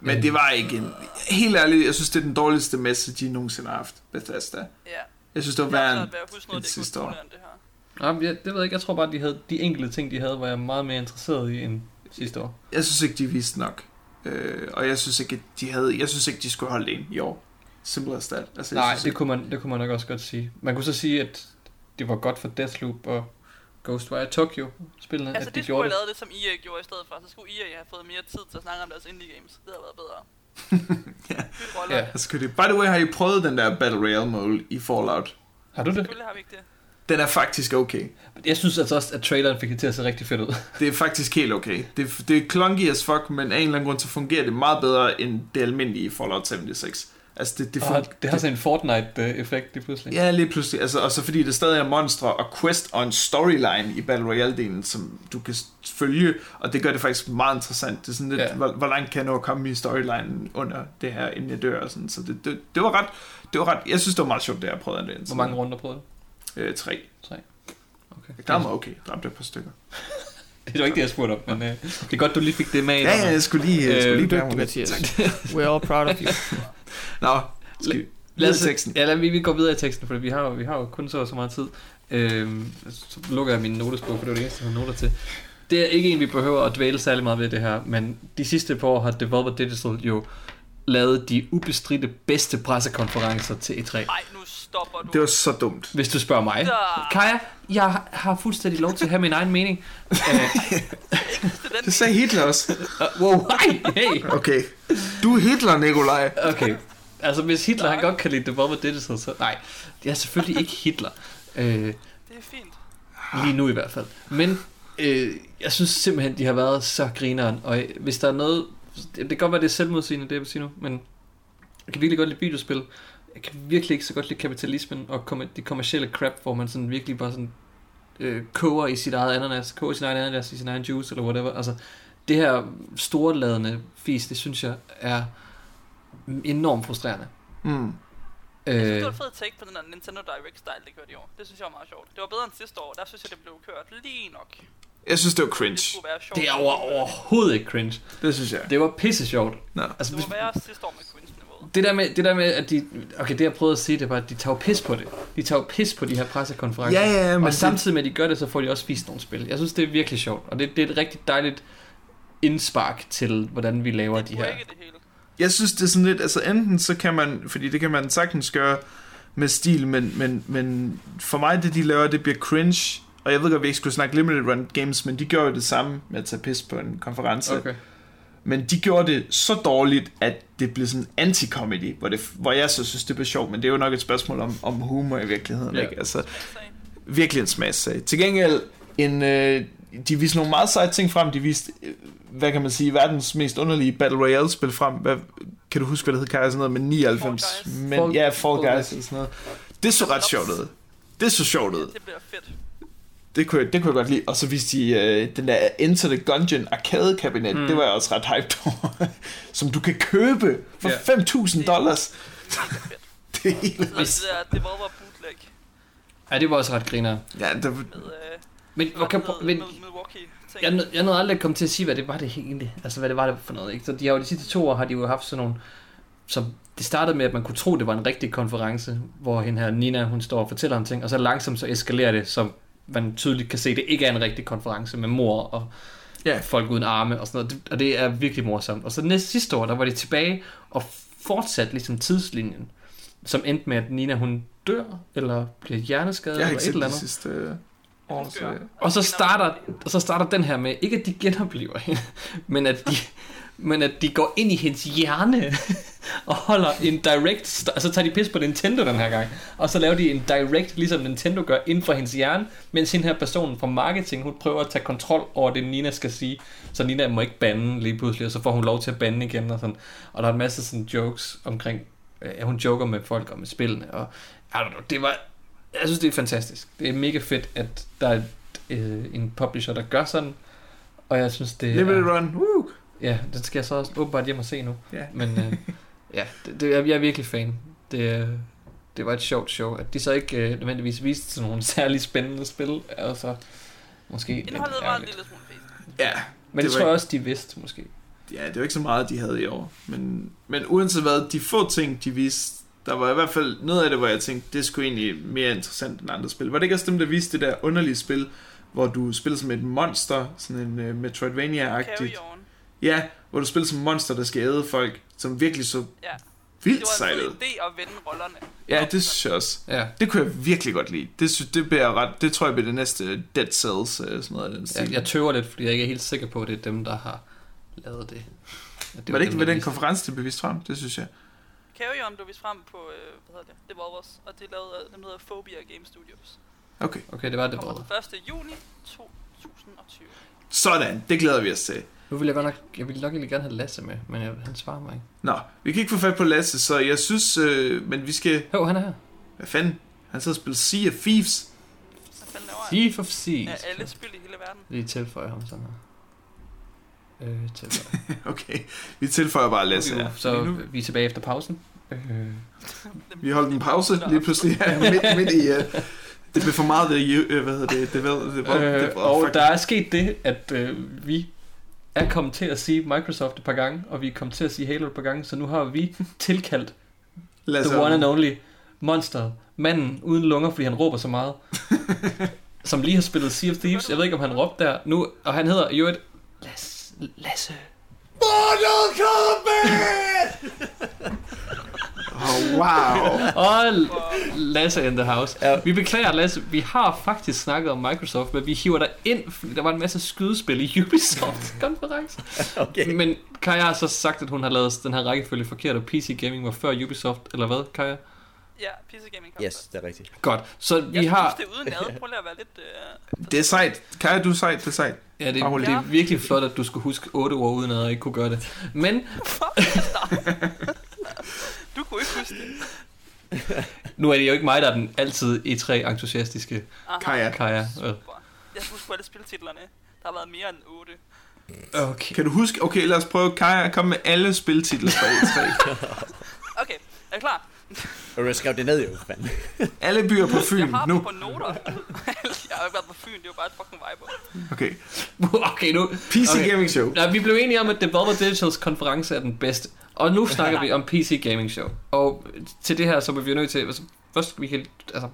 Men det var ikke en... Helt ærligt, jeg synes, det er den dårligste message, de nogensinde har haft, Bethesda. Ja. Jeg synes, det var værre end... end det sidste år. det her. Jamen, jeg, det ved jeg ikke. Jeg tror bare, de havde de enkelte ting, de havde, var jeg meget mere interesseret i end sidste år. Jeg synes ikke, de viste nok. Øh, og jeg synes ikke, at de havde... Jeg synes ikke, de skulle holde ind i år. Simple as that. Altså, Nej, synes det ikke- kunne, man, det kunne man nok også godt sige. Man kunne så sige, at det var godt for Deathloop og Ghostwire Tokyo spillene, Altså, at de de skulle have lavet det, som EA gjorde i stedet for. Så skulle EA have fået mere tid til at snakke om deres indie games. Det havde været bedre. Ja. Ja. Altså, det... By the way, har I prøvet den der Battle Royale mode i Fallout? Har du det? Selvfølgelig har vi ikke det. Den er faktisk okay. Jeg synes altså også, at traileren fik det til at se rigtig fedt ud. Det er faktisk helt okay. Det, det er clunky as fuck, men af en eller anden grund, så fungerer det meget bedre end det almindelige i Fallout 76. Altså, det, det, Det, fun- og det har sådan en Fortnite-effekt lige pludselig. Ja, lige pludselig. Altså, og så fordi det stadig er monstre og quest og en storyline i Battle Royale-delen, som du kan følge, og det gør det faktisk meget interessant. Det er sådan lidt, Ja. hvor, hvor langt kan jeg nå at komme i storylinen under det her, inden jeg dør, og sådan. Så det, det, det, var ret, det var ret, jeg synes, det var meget sjovt, det jeg prøvede anvende. Hvor mange runder prøvede du? Øh, tre. Okay. Jeg klarede mig okay. Ramte et par stykker. Det var ikke det, jeg spurgte om, men øh, det er godt, du lige fik det med. Ja, ja, jeg skulle lige, jeg skulle Øh, lige Dygtig, mig lidt. Mathias. We're all proud of you. Nå, skal vi Lad os, teksten. ja, lad, vi, vi går videre i teksten, for vi har, jo- vi har jo kun så så meget tid. Øhm, så lukker jeg min notesbog, for det var det eneste, jeg noter til. Det er ikke en, vi behøver at dvæle særlig meget ved det her, men de sidste par år har Devolver Digital jo lavet de ubestridte bedste pressekonferencer til E3. Nej, nu stopper du. Det var så dumt. Hvis du spørger mig. Der. Kaja, jeg har fuldstændig lov til at have min egen mening. Uh, Det er Det sagde Hitler også. uh, wow, hey, hey. Okay. Du er Hitler, Nikolaj. Okay, altså hvis Hitler han godt kan lide Devolver Digital, så nej, det er selvfølgelig ikke Hitler. Uh, Det er fint. Lige nu i hvert fald. Men øh, jeg synes simpelthen, de har været så grineren. Og øh, hvis der er noget... Det, det kan godt være, det er selvmodsigende, det jeg vil sige nu. Men jeg kan virkelig godt lide videospil. Jeg kan virkelig ikke så godt lide kapitalismen og kommer, de kommercielle crap, hvor man sådan virkelig bare sådan øh, koger i sit eget ananas, koger sin egen ananas i sin egen juice eller whatever. Altså, det her storladende fis, det synes jeg er enormt frustrerende. Mm. Jeg synes, Øh, det var et fedt take på den der Nintendo Direct-style, det kørte i år. Det synes jeg var meget sjovt. Det var bedre end sidste år. Der synes jeg, det blev kørt lige nok. Jeg synes, det var Det cringe. sjovt. det er over, overhovedet ikke cringe. Det synes jeg. Det var pisse sjovt. Nå. Altså, Det hvis, var værre sidste år med cringe-niveauet. Det der, med, det der med, at de... Okay, det jeg prøvede at sige, det var, at de tager jo pis på det. De tager jo pis på de her pressekonferencer. Ja, ja, ja, men og samtidig med, at de gør det, så får de også vist nogle spil. Jeg synes, det er virkelig sjovt. Og det, det er et rigtig dejligt indspark til, hvordan vi laver de her... er. Jeg synes, det er sådan lidt, altså enten så kan man, fordi det kan man sagtens gøre med stil, men, men, men for mig, det de laver, det bliver cringe, og jeg ved godt, at vi ikke skulle snakke limited run games, men de gør jo det samme med at tage pis på en konference. Okay. Men de gjorde det så dårligt, at det blev sådan anti-comedy, hvor, det, hvor jeg så synes, det blev sjovt, men det er jo nok et spørgsmål om, om humor i virkeligheden, Ja. ikke? Altså, virkelig en smagssag. Til gengæld, en, øh, de viste nogle meget seje ting frem. De viste, øh, hvad kan man sige, verdens mest underlige Battle Royale-spil frem. Hvad, kan du huske, hvad det hed, Kaja? Sådan noget med 99. Fall Guys. Men, Fall- ja, Fall Fall Guys Guys. sådan noget. Det så ret sjovt ud. Det så sjovt ud. Det bliver fedt. Det kunne, jeg, det kunne jeg godt lide. Og så viste de øh, den der Enter the Gungeon arcade kabinet. Mm. Det var jeg også ret hyped over. Som du kan købe for Ja. 5.000 dollars. Det er helt Så det der Devolver bootleg Ja, det var også ret griner. Ja, det, med, øh, Men, hvad det hed, men med Milwaukee. ting. jeg, jeg nåede aldrig at komme til at sige, hvad det var det egentlig. Altså, hvad det var det for noget, ikke? Så de har jo de sidste to år, har de jo haft sådan nogle, som det startede med, at man kunne tro, det var en rigtig konference, hvor hende her Nina, hun står og fortæller om ting, og så langsomt så eskalerer det, så man tydeligt kan se, det ikke er en rigtig konference med mor og Ja. folk uden arme og sådan noget, og det er virkelig morsomt. Og så næste sidste år, der var de tilbage og fortsatte ligesom tidslinjen, som endte med, at Nina hun dør, eller bliver hjerneskadet, eller et eller det andet. sidste år. Så. Og så starter, og så starter den her med, ikke at de genoplever hende, men at de, men at de går ind i hendes hjerne og holder en direct, og så tager de pis på Nintendo den her gang, og så laver de en direct, ligesom Nintendo gør, inden for hendes hjerne, mens hende her personen fra marketing, hun prøver at tage kontrol over det, Nina skal sige, så Nina må ikke bande lige pludselig, og så får hun lov til at bande igen, og, sådan. og der er en masse sådan jokes omkring, øh, ja, hun joker med folk og med spillene, og know, det var, jeg synes, det er fantastisk. Det er mega fedt, at der er øh, en publisher, der gør sådan, og jeg synes, det Limited er... Run. Woo! Ja, den skal jeg så også åbenbart hjem og se nu. Ja. Men øh, ja, det, det, jeg er virkelig fan. Det, øh, det var et sjovt show. At de så ikke øh, nødvendigvis viste sådan nogle særlig spændende spil, er så måske Indholdet var en lille smule. Ja, Men det, det tror jeg også, de vidste måske. ja, det var ikke så meget, de havde i år. Men, men uanset hvad, de få ting, de viste, der var i hvert fald noget af det, hvor jeg tænkte, det skulle egentlig mere interessant end andre spil. Var det ikke også dem, der viste det der underlige spil, hvor du spiller som et monster, sådan en uh, Metroidvania-agtigt? Carry on. Ja, hvor du spiller som monster, der skal æde folk, som virkelig så Ja. vildt Det var en idé at vende rollerne. Ja, det synes jeg også. Ja. Det kunne jeg virkelig godt lide. Det, synes, det, bliver jeg ret, det tror jeg bliver det næste Dead Cells, øh, sådan noget af den stil. Jeg, jeg tøver lidt, fordi jeg ikke er helt sikker på, at det er dem, der har lavet det. At var det ikke dem, ved den konference, det blev vist frem? Det synes jeg. Carry on blev vist frem på, øh, hvad hedder det, Devolvers, og det lavede, dem hedder Phobia Game Studios. Okay. Okay, det var det Kommer bare. den 1. juni 2020. Sådan, det glæder vi os til. Nu vil jeg godt nok, jeg ville nok egentlig gerne have Lasse med, men jeg, han svarer mig ikke. Nå, vi kan ikke få fat på Lasse, så jeg synes, øh, men vi skal... Jo, han er her. Hvad fanden? Han sidder og spiller Sea of Thieves. Thief of Seas. Af alle spil i hele verden. Lige tilføje ham sådan her. Øh. Okay, vi tilføjer bare Lasse her. Så nu, vi er tilbage efter pausen. Øh, vi holdt en pause lige pludselig her, midt, midt i... Uh, det blev for meget det, uh, hvad hedder det, det, det, det, det, øh, det, og der er sket det, at øh, vi er kommet til at sige Microsoft et par gange, og vi er kommet til at sige Halo et par gange, så nu har vi tilkaldt the one and only monster, manden uden lunger, fordi han råber så meget, som lige har spillet Sea of Thieves. Jeg ved ikke, om han råbte der nu, og han hedder jo et Lasse. Lasse. Mortal Kombat! oh, wow. Og Lasse in the house. Ja. Vi beklager, Lasse. Vi har faktisk snakket om Microsoft, men vi hiver dig ind, fordi der var en masse skydespil i Ubisoft-konference. Okay. Men Kaja har så sagt, at hun har lavet den her rækkefølge forkert, og PC Gaming var før Ubisoft, eller hvad, Kaja? Ja, PC Gaming kom Yes, først. det er rigtigt. Godt. Så vi Jeg har... synes, det er uden ad. Prøv lige at være lidt... Øh, Det er sejt. Kaja, du er sejt, det er sejt. Ja, det, rolig. det er virkelig flot, at du skulle huske otte ord uden at ikke kunne gøre det. Men du kunne ikke huske det. nu er det jo ikke mig, der er den altid E3-entusiastiske Aha. Kaja. Kaja. Super. Jeg husker alle spiltitlerne. Der har været mere end 8. Okay. Kan du huske? Okay, lad os prøve. Kaja, kom med alle spiltitler fra E3. Okay, er du klar? Og du skrev det ned jo, fanden. alle byer på Fyn Jeg har nu. på noter. jeg har ikke været på Fyn, det var bare et fucking vibe. Okay. okay, nu... PC Okay. Gaming Show. Ja, vi blev enige om, at Devolver Digitals konference er den bedste. Og nu snakker vi om PC Gaming Show. Og til det her, så er vi nødt til... Altså, først, vi kan... Altså,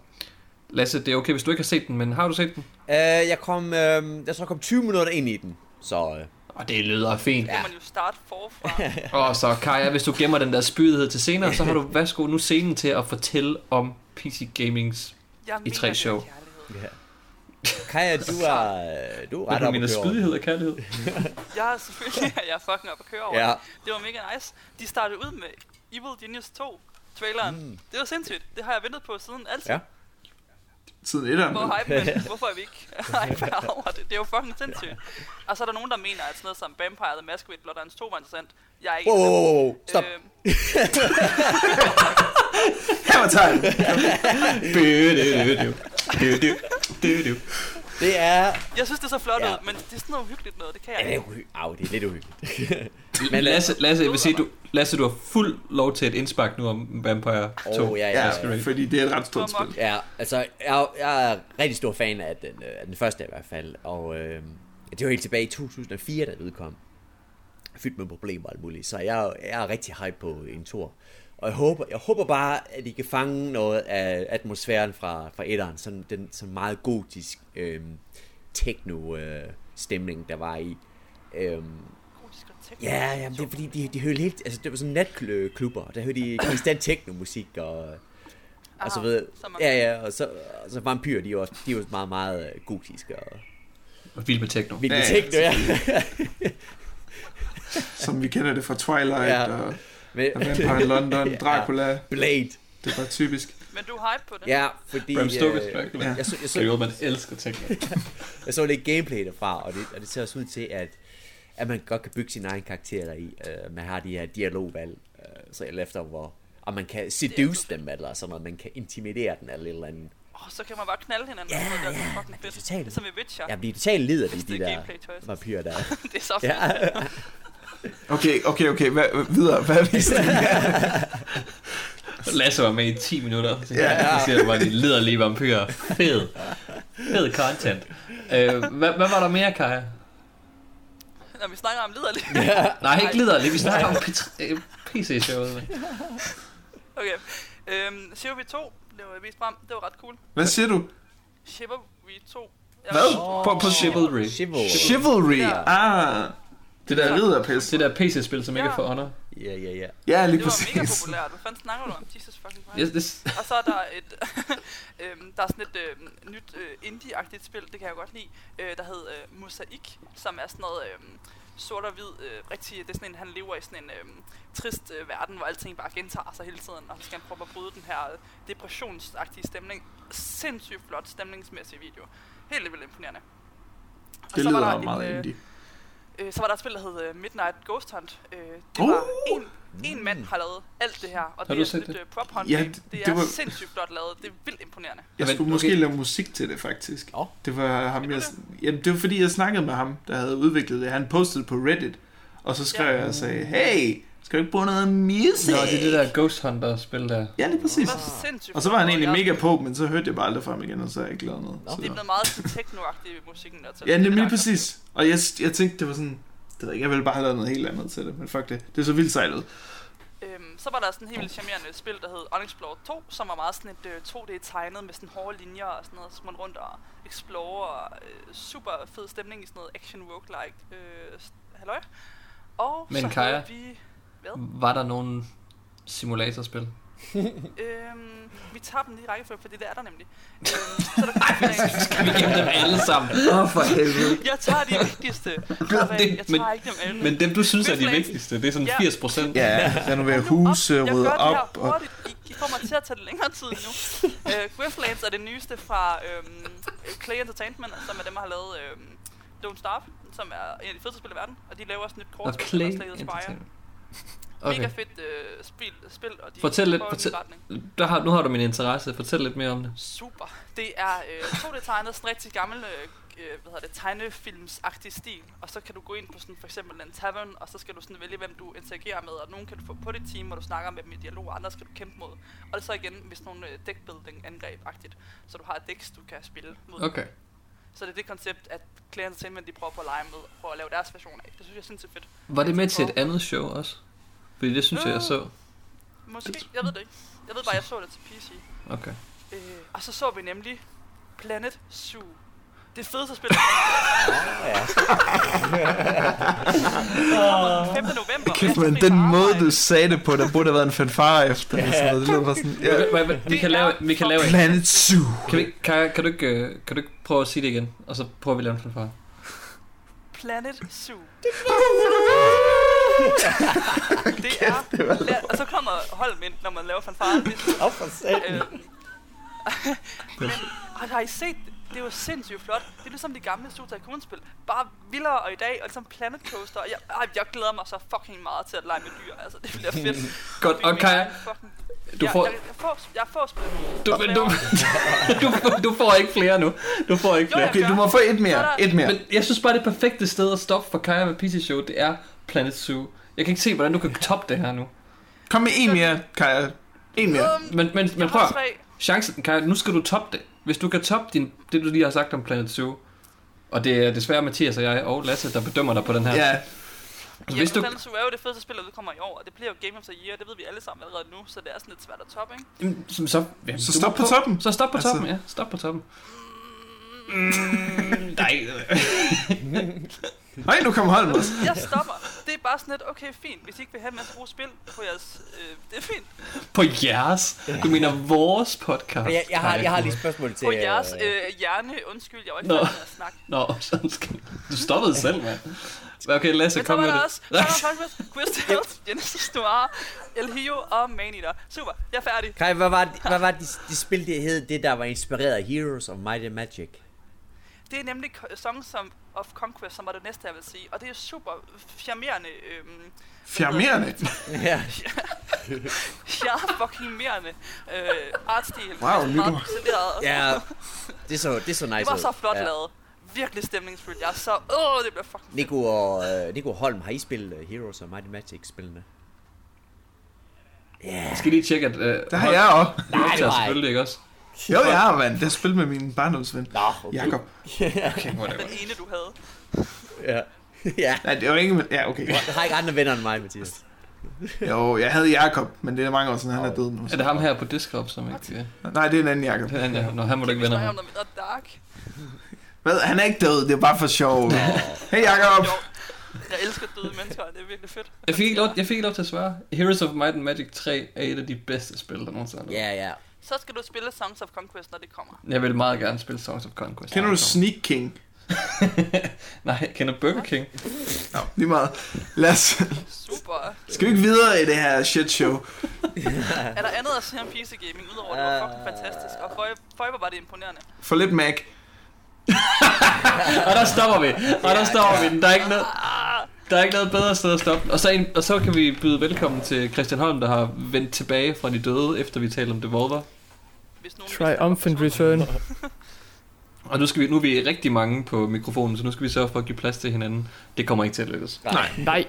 Lasse, det er okay, hvis du ikke har set den, men har du set den? Uh, jeg kom, uh, jeg tror, jeg kom 20 minutter ind i den. Så uh, Og det lyder fint. Kan man jo starte forfra. Og så Kaja, hvis du gemmer den der spydighed til senere, så har du værsgo nu scenen til at fortælle om PC Gamings... I tre show. ja. Kaja, du er, du er ret du oppe at køre. spydighed og kærlighed? Jeg er selvfølgelig jeg er fucking op at køre over Ja. det. Var mega nice. De startede ud med Evil Genius 2 traileren. Mm. Det var sindssygt. Det har jeg ventet på siden altid. Ja. Siden etteren. Hvor hype men hvorfor er vi ikke hype over det? Det er jo fucking sindssygt. Og så er der nogen, der mener, at sådan noget som Vampire the Masquerade Bloodlines 2 var interessant. Jeg er ikke Wow, wow, wow, wow. Stop. Øhm, Hammer Det er... Jeg synes, det er så flot Ja. ud, men det er sådan noget uhyggeligt noget. Det kan Ja, jeg det er ikke. uhy- Au, det er lidt uhyggeligt. Men Lasse, Lasse, jeg vil sige, du, Lasse, du har fuld lov til et indspark nu om Vampire 2. Åh, ja, ja, Ja, ja. fordi det er et ret stort spil. Ja, altså, jeg, er- jeg er rigtig stor fan af den, øh, af den første i hvert fald, og øh, det var helt tilbage i 2004, da det udkom. Fyldt med problemer og alt muligt, så jeg, jeg er rigtig hype på en tur. Og jeg håber, jeg håber bare, at I kan fange noget af atmosfæren fra, fra etteren, sådan den sådan meget gotisk øh, techno-stemning, der var i. Øh, og. Ja, jamen, det er fordi, de, de hørte helt... Altså, det var sådan natklubber, der hørte de konstant techno-musik og... Og så Aha, videre. som man- Ja, ja, og så, og så vampyrer, de er også, de er jo meget, meget øh, gotiske og Og vild med techno. vildt Ja, med ja. techno, ja. Som vi kender det fra Twilight Ja. og Vampire in London, Ja. Dracula. Blade. Det var typisk. Men du er hype på det? Ja, fordi... Bram Stoker's øh, Dracula. ja. Jeg så, jeg, Så jo, man elsker techno. jeg så lidt gameplay derfra, og det, og det ser også ud til, at, at man godt kan bygge sine egne karakterer i. Uh, man har de her dialogvalg, uh, så jeg efter, hvor og man kan seduce dem, eller sådan noget, man kan intimidere den, eller et eller andet. Oh, så kan man bare knalde hinanden. Ja, noget, ja, det er fucking men det er fedt. totalt- som i Witcher. Jeg bliver totalt lider Hvis de, de er der gameplay choices. vampyrer der. det er så fedt. Ja. Okay, okay, okay. Hvad, videre. Hvad er vi Lasse var med i 10 minutter. Så Ja. ja, ja. siger, det var de liderlige vampyrer. Fed. Fed content. Øh, hvad, hvad var der mere, Kaja? Når vi snakker om liderligt. Nej, ikke liderlige. Vi snakker om P3 øh, PC-showet. okay. Øhm, Chivalry 2, det var vist frem. Det var ret cool. Hvad siger du? Chivalry 2. Jeg Hvad? På, på Chivalry. Chivalry. Chivalry. Ja. Ah. Det der ridderpis. Det der PC-spil, som ikke er Ja. for honor. Ja, ja, ja. Ja, lige Det var mega præcis. populært. Hvad fanden snakker du om? Jesus fucking Christ. Yes, this, Og så er der et, øhm, der er sådan et øhm, nyt øh, indie-agtigt spil, det kan jeg godt lide, øh, der hedder øh, Mosaik, som er sådan noget øhm, sort og hvid, øh, rigtig, det er sådan en, han lever i sådan en øhm, trist øh, verden, hvor alting bare gentager sig hele tiden, og så skal han prøve at bryde den her øh, depressionsagtige stemning. Sindssygt flot stemningsmæssig video. Helt vildt imponerende. Og Det så var der lyder en, meget øh, indie. Øh, så var der et spil, der hed øh, Midnight Ghost Hunt. Øh, det Uh! var en, en mand har lavet alt det her, og Har det er sådan et øh, prop hunt Ja, det- det, det er var- sindssygt flot lavet. Det er vildt imponerende. Jeg skulle måske lave musik til det, faktisk. Åh. Det var ham, jeg... det? Jamen, det var fordi, jeg snakkede med ham, der havde udviklet det. Han postede på Reddit, og så skrev Ja. jeg og sagde, hey, skal du ikke bruge noget music? Nå, det er det der Ghost Hunter-spil der. Ja, lige præcis. Det Og så var han egentlig mega på, men så hørte jeg bare aldrig fra ham igen, og så har jeg ikke lavet noget. Nå. Så. Det er blevet meget techno-agtig musikken der til. Ja, Det er nemlig lidt præcis. Og jeg, jeg tænkte, det var sådan... Det ved jeg, ikke, jeg ville bare have lavet noget helt andet til det, men fuck det. Det er så vildt sejlet. Øhm, så var der sådan et helt vildt charmerende spil, der hed Unexplored 2, som var meget sådan et øh, 2D tegnet med sådan hårde linjer og sådan noget, så man rundt og explore og øh, super fed stemning i sådan noget action roguelike. Øh, halløj. Og Men så Kaja? vi... Hvad? Var der nogle simulatorspil? Øhm, vi tager dem lige i rækkefølge, for det er der nemlig. Øhm, så er der Skal vi gemme dem alle sammen? Åh, oh, for helvede. Jeg tager de vigtigste. Det- Jeg men- tager ikke dem alle. Men dem, du synes er de vigtigste, det er sådan Ja. 80 procent. Ja, renovere nu huse, op. rydde Jeg gør det op. her. I, I får mig til at tage det længere tid nu. uh, Grifflands er det nyeste fra øhm, Clay Entertainment, som er dem, der har lavet øhm, Don't Starve, som er en af de fedeste spil i verden. Og de laver sådan et Og kort Clay der hedder Spire. Entertainment. Mega Okay. fedt øh, spil, spil, og de Fortæl lidt- fortæl-. Der har, nu har du min interesse. Fortæl lidt mere om det. Super. Det er øh, 2D-tegnet, sådan rigtig gammel øh, øh, hvad hedder det, tegnefilmsagtig stil. Og så kan du gå ind på sådan for eksempel en tavern, og så skal du sådan vælge, hvem du interagerer med. Og nogen kan du få på dit team, hvor du snakker med dem i dialog, og andre skal du kæmpe mod. Og det er så igen, hvis nogle øh, deckbuilding angreb-agtigt. Så du har et decks, du kan spille mod. Okay. Så det er det koncept, at Clay Entertainment de prøver på at lege med, prøver at lave deres version af. Det synes jeg er sindssygt fedt. Var det med til et andet show også? Fordi det synes jeg, jeg så. Måske, jeg ved det ikke. Jeg ved bare, jeg så det til PC. Okay. Øh, og så så vi nemlig Planet Zoo. Det fedeste spil, ja. kommer den 5. november. Kæft, men den måde, du sagde det på, der burde have været en fanfare efter. eller sådan noget. Det lyder bare sådan, ja. Vi kan lave, vi kan lave en. Planet Zoo. Kan, vi, kan, kan, du ikke, øh, kan du ikke prøve at sige det igen? Og så prøver vi at lave en fanfare. Planet Zoo. det er, la- og så kommer Holm ind, når man laver. Det er sådan, Åh, for satan. øhm, men, har I set det er jo sindssygt flot. Det er ligesom de gamle Super Tycoon-spil. Bare vildere og i dag, og ligesom Planet Coaster. Og Jeg, ej, jeg glæder mig så fucking meget til at lege med dyr. Altså, det bliver fedt. Godt, og Kaja, Fucking- du jeg, får- Jeg, jeg, får, jeg får spil. du, du, du, får- du får ikke flere nu. Du får ikke Jo, flere. jeg Okay, du må få et mere. Er Et mere. Men jeg synes bare, det perfekte sted at stoppe for Kaja med PC Show, det er Planet Zoo. Jeg kan ikke se, hvordan du kan toppe det her nu. Kom med en mere, Kaja. En mere. Øhm, Men, men, men prøv, chancen, Kaja, nu skal du toppe det. Hvis du kan toppe din, det, du lige har sagt om Planet Zoo, og det er desværre Mathias og jeg og Lasse, der bedømmer dig på den her. Ja, Altså, Ja, hvis du, Planet Zoo er jo det fedeste spil, der kommer i år, og det bliver jo Game of the Year, det ved vi alle sammen allerede nu, så det er sådan lidt svært at toppe, ikke? Jamen, så, så, jamen, så stop må på toppen. Så stop på Altså- toppen, ja. Stop på toppen. Mm, nej. Nej, nu kommer Holm også. Jeg stopper. Det er bare sådan lidt, okay, fint. Hvis I ikke vil have en masse gode spil på jeres... Øh, det er fint. På jeres? Du mener vores podcast? Jeg, jeg, har, jeg har lige et spørgsmål til... På jeres øh, øh, hjerne. Undskyld, jeg var ikke Nå. færdig med at snakke. Nå, sådan skal du stoppede selv, mand. Okay, Lasse, Men så kom var med der det. også Final Conquest, Quest Genesis Noir, El Hio og Maneater. Super, jeg er færdig. Kai, hvad var, det, hvad var det, de spil, det hed, det der var inspireret af Heroes of Might and Magic? Det er nemlig Songs of- of Conquest, som var det næste, jeg vil sige. Og det er super charmerende. Øhm, Charmerende. ja. ja, fucking merende øh, artstil. Wow, nyt og ja, det så, det så nice Det var så flot ja. lavet. Virkelig stemningsfuldt. Jeg er så... Åh, det bliver fucking. Nico og øh, Nico Holm, har I spillet uh, Heroes of Might and Magic spillene? Ja. Jeg skal lige tjekke, at... Uh, Der har jeg også. Nej, det var selvfølgelig ikke også. Jo, jeg har, mand. Det spillet med min barndomsven. Nå, okay. Jakob. Okay, whatever. Den ene, du havde. ja. ja. Nej, det var ikke... Ja, okay. Jeg har ikke andre venner end mig, Mathias. Jo, jeg havde Jakob, men det er mange år siden, han er død nu. Er det ham her på Discord, som ikke... Uh, Nej, det er en anden Jakob. den anden, Nå, han må du ikke vende ham. om noget mindre dark. Hvad? Han er ikke død, det er bare for sjov. Hey, Jakob. Jeg elsker døde mennesker, det er virkelig fedt. Jeg fik, ikke lov, jeg fik ikke lov til at svare. Heroes of Might and Magic 3 er et af de bedste spil, der nogensinde er. Ja, ja. Så skal du spille Songs of Conquest, når det kommer. Jeg vil meget gerne spille Songs of Conquest. Kender du Sneak King? Nej, jeg kender Burger King. Nå, lige meget. Lad os... Super. Skal vi ikke videre i det her shit show? Er der andet at sige om PC Gaming, udover at det var fucking fantastisk? Og for, for var det imponerende. For lidt Mac. Og der stopper vi. Og der stopper vi den. Der er ikke noget... Der er ikke noget bedre sted at stoppe. Og så, en, og så kan vi byde velkommen til Christian Holm, der har vendt tilbage fra de døde, efter vi talte om Devolver. Hvis nogen Triumphant return. Og nu, skal vi, nu er vi rigtig mange på mikrofonen, så nu skal vi sørge for at give plads til hinanden. Det kommer ikke til at lykkes. Nej, Nej,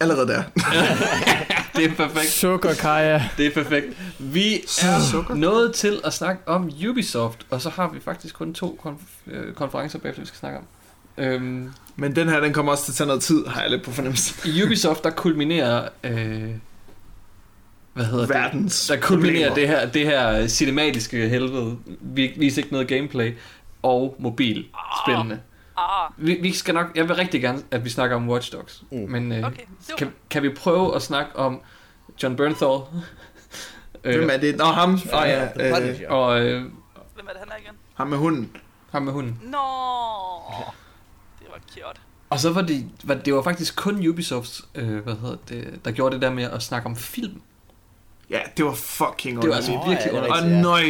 allerede der. Det er perfekt. sukker, Kaja. Det er perfekt. Vi er sukker. nået til at snakke om Ubisoft, og så har vi faktisk kun to konf- øh, konferencer bagefter, vi skal snakke om. Øhm, Men den her, den kommer også til at tage noget tid, har jeg lidt på fornemmelse. I Ubisoft, der kulminerer... Øh, hvad hedder det? Verdens Der kulminerer det her, det her cinematiske helvede. Vi viser ikke noget gameplay. Og mobilspillene. Ah, Vi, vi skal nok... Jeg vil rigtig gerne, at vi snakker om Watch Dogs. Mm. Men øh, okay. Super. kan, kan vi prøve at snakke om John Bernthal? Hvem er det? Nå, ham. Oh, ja, The øh, og øh, Hvem er det, han er igen? ham med hunden. ham med hunden. Nå, det var cute. Og så var det, var, det var faktisk kun Ubisoft, øh, hvad hedder det, der gjorde det der med at snakke om film. Ja, det var fucking Det var altså underligt. virkelig er underligt. Og nøj,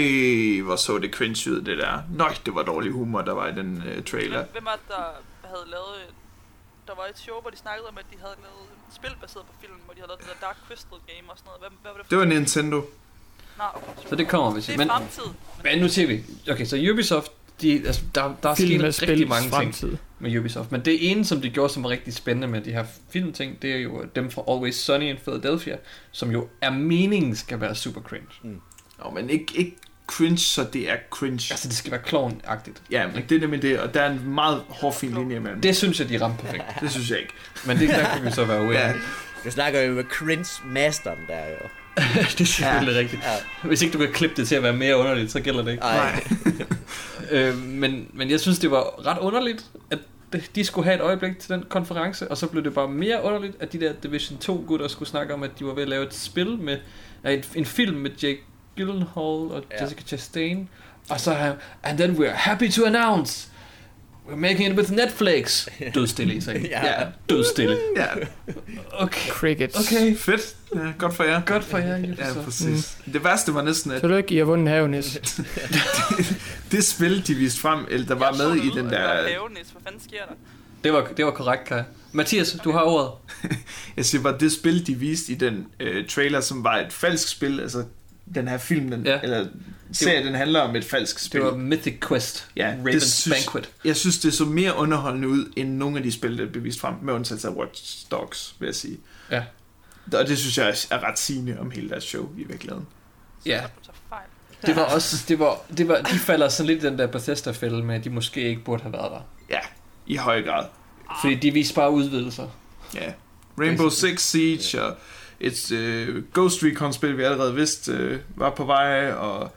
hvor så det cringe ud, det der. Nøj, det var dårlig humor, der var i den uh, trailer. Men hvem er det, der havde lavet... et- Der var et show, hvor de snakkede om, at de havde lavet et spil baseret på filmen, hvor de havde lavet det der Dark Crystal game og sådan noget. Hvad, hvad var det for? Det var Nintendo. Nå, okay. Så det kommer, hvis det er men, fremtid. men nu ser vi. Okay, så Ubisoft, de, altså, der, der er Film sket rigtig mange ting fremtid. med Ubisoft. Men det ene, som de gjorde, som var rigtig spændende med de her filmting, det er jo dem fra Always Sunny in Philadelphia, som jo er meningen skal være super cringe. Nå, men ikke, ikke cringe, så det er cringe. Altså, det skal være klovn-agtigt. Ja, men det er nemlig det, og der er en meget hårfin linje imellem. Det, synes jeg, de ramte perfekt. det synes jeg ikke. Men det der kan vi så være uenige. Ja. Du snakker jo med Cringe Masteren der jo. det er selvfølgelig ja. rigtigt. Ja. Hvis ikke du kan klippe det til at være mere underligt, så gælder det ikke. Ej. Øh, men, men jeg synes, det var ret underligt, at de skulle have et øjeblik til den konference, og så blev det bare mere underligt, at de der Division 2 gutter skulle snakke om, at de var ved at lave et spil med, nej, en, en film med Jake Gyllenhaal og Ja. Jessica Chastain, og så har and then we're happy to announce we're making it with Netflix. Dødstille i sagen. Ja. ja. Dødstille. Ja, Okay. Crickets. Okay. fedt. Ja, godt for jer. Godt for jer, Ja, Ubisoft. præcis. Mm. Det værste var næsten, at Tillykke, I har vundet havenis. det spil, de viste frem, eller der var Jeg så med i den der... var havenis. Hvad fanden sker der? Det var, det var korrekt, Kai. Mathias, du har ordet. Jeg siger bare, det spil, de viste i den øh, trailer, som var et falsk spil, altså den her film, den, Ja. ja. eller serie, den handler om et falsk spil. Det var Mythic Quest. Ja, det Raven's synes- Banquet. Jeg synes, det så mere underholdende ud, end nogle af de spil, der blev vist frem, med undtagelse af Watch Dogs, vil jeg sige. Ja. Og det synes jeg er ret sigende om hele deres show i virkeligheden. Ja. Det var også, det var, det var, de falder sådan lidt i den der Bethesda-fælde med, at de måske ikke burde have været der. Ja, i høj grad. Fordi de viste bare udvidelser. Ja. Rainbow Six Siege og et øh, Ghost Recon-spil, vi allerede vidste øh, var på vej, og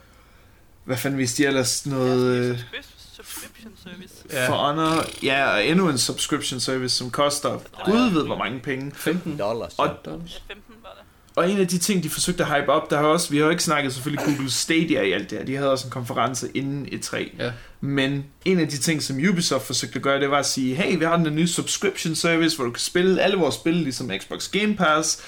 hvad fanden viste de ellers? Noget øh, Subscri- Subscription service. Ja. for Honor. Ja, og endnu en subscription service, som koster gud ved hvor mange penge. 15 dollars. Og- dollars. Ja, 15 var det. Og en af de ting, de forsøgte at hype op, der har også, vi har jo ikke snakket selvfølgelig Google Stadia i alt det her. De havde også en konference inden E3. Ja. Men en af de ting, som Ubisoft forsøgte at gøre, det var at sige, hey, vi har den nye subscription service, hvor du kan spille alle vores spil, ligesom Xbox Game Pass,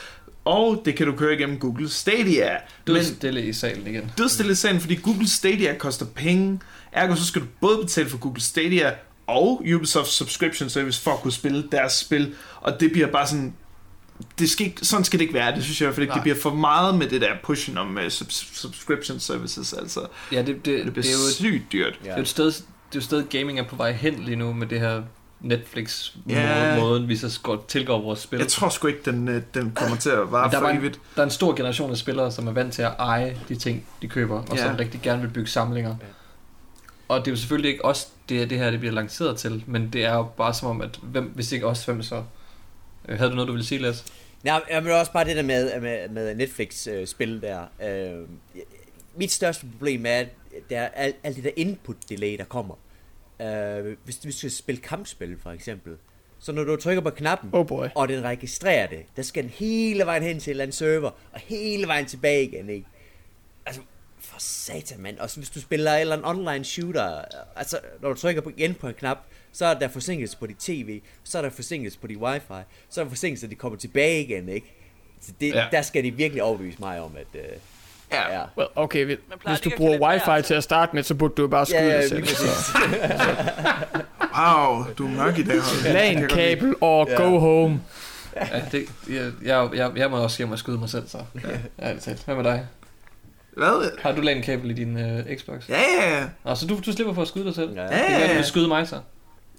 og det kan du køre igennem Google Stadia. Du er stille i salen igen. dødstille sagen, fordi Google Stadia koster penge. Ergo så skal du både betale for Google Stadia og Ubisoft subscription service for at kunne spille deres spil. Og det bliver bare sådan... Det skal ikke, sådan skal det ikke være. Det synes jeg i. Nej. Det bliver for meget med det der pushen om uh, sub- subscription services. Altså, Ja, det, det, det bliver det, er jo et, sygt dyrt. det er jo et sted, det er jo et sted, gaming er på vej hen lige nu med det her netflix Ja. måden, vi så går, tilgår vores spil. Jeg tror sgu ikke, den, øh, den kommer til at vare Men der for var en- evigt. Der er en stor generation af spillere, som er vant til at eje de ting, de køber, og Ja. som rigtig gerne vil bygge samlinger. Og det er jo selvfølgelig ikke os, det, er det her det bliver lanceret til, men det er jo bare som om, at hvem, hvis ikke os, hvem så? Øh, Havde du noget, du ville sige, Lasse? Nej, jeg vil også bare det der med, med, med Netflix-spil der. Øh, mit største problem er, at der er alt, alt det der input-delay, der kommer. Øh, hvis du skal spille kampspil, for eksempel. Så når du trykker på knappen, Oh boy. og den registrerer det, der skal den hele vejen hen til en eller anden server, og hele vejen tilbage igen, ikke? Altså, for satan, mand. Og hvis du spiller en eller anden online shooter, altså, når du trykker på, igen på en knap, så er der forsinkelse på dit tv, så er der forsinkelse på dit wifi, så er der forsinkelse, at de kommer tilbage igen, ikke? Så det, Ja. ja. der skal de virkelig overbevise mig om, at... Øh, Ja. ja. Well, okay, hvis, hvis du bruger wifi sig? til at starte med, så burde du jo bare skyde Ja, ja, dig selv. Wow, du er mørk i dag. Godt lide. kabel og Ja. go home. Ja, det, jeg, jeg, jeg, jeg må også hjem og skyde mig selv, så. Ja, det talt. Hvad med dig? Hvad? Har du LAN kabel i din øh, Xbox? Ja, ja, ja. Nå, så du, du slipper for at skyde dig selv? Ja. Ja, Det kan du skyde mig så.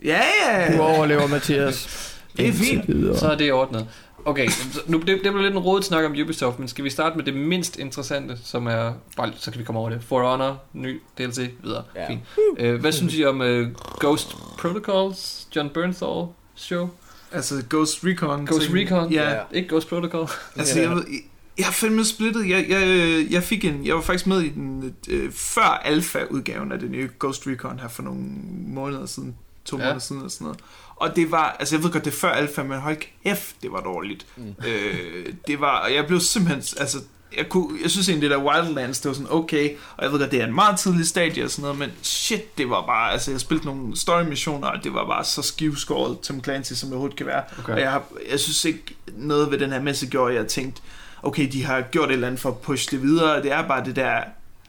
Ja, ja. Du overlever, Mathias. Det er fint. Så er det ordnet. Okay, nu, det, det bliver lidt en rodet snak om Ubisoft, men skal vi starte med det mindst interessante, som er, bare, så kan vi komme over det, For Honor, ny DLC, videre. Ja. Fint. Uh, hvad synes I om uh, Ghost Protocols, John Bernthal show? Altså Ghost Recon. Ghost ting. Recon? Ja. Ja. Ikke Ghost Protocol? Altså, jeg, ved, jeg, jeg er fandme splittet. Jeg, jeg, jeg fik en, jeg var faktisk med i den øh, før alfa-udgaven af det nye Ghost Recon her for nogle måneder siden, to ja. måneder siden og sådan noget. Og det var, altså jeg ved godt, det er før alfa, men hold kæft, det var dårligt. Mm. Øh, det var, og jeg blev simpelthen, altså, jeg, kunne, jeg synes egentlig, det der Wildlands, det var sådan okay, og jeg ved godt, det er en meget tidlig stadie og sådan noget, men shit, det var bare, altså jeg spillede nogle story-missioner, og det var bare så skivskåret Tom Clancy, som det overhovedet kan være. Okay. Og jeg, har, jeg synes ikke, noget ved den her messe gjorde, at jeg tænkte, okay, de har gjort et eller andet for at pushe det videre. Det er bare det der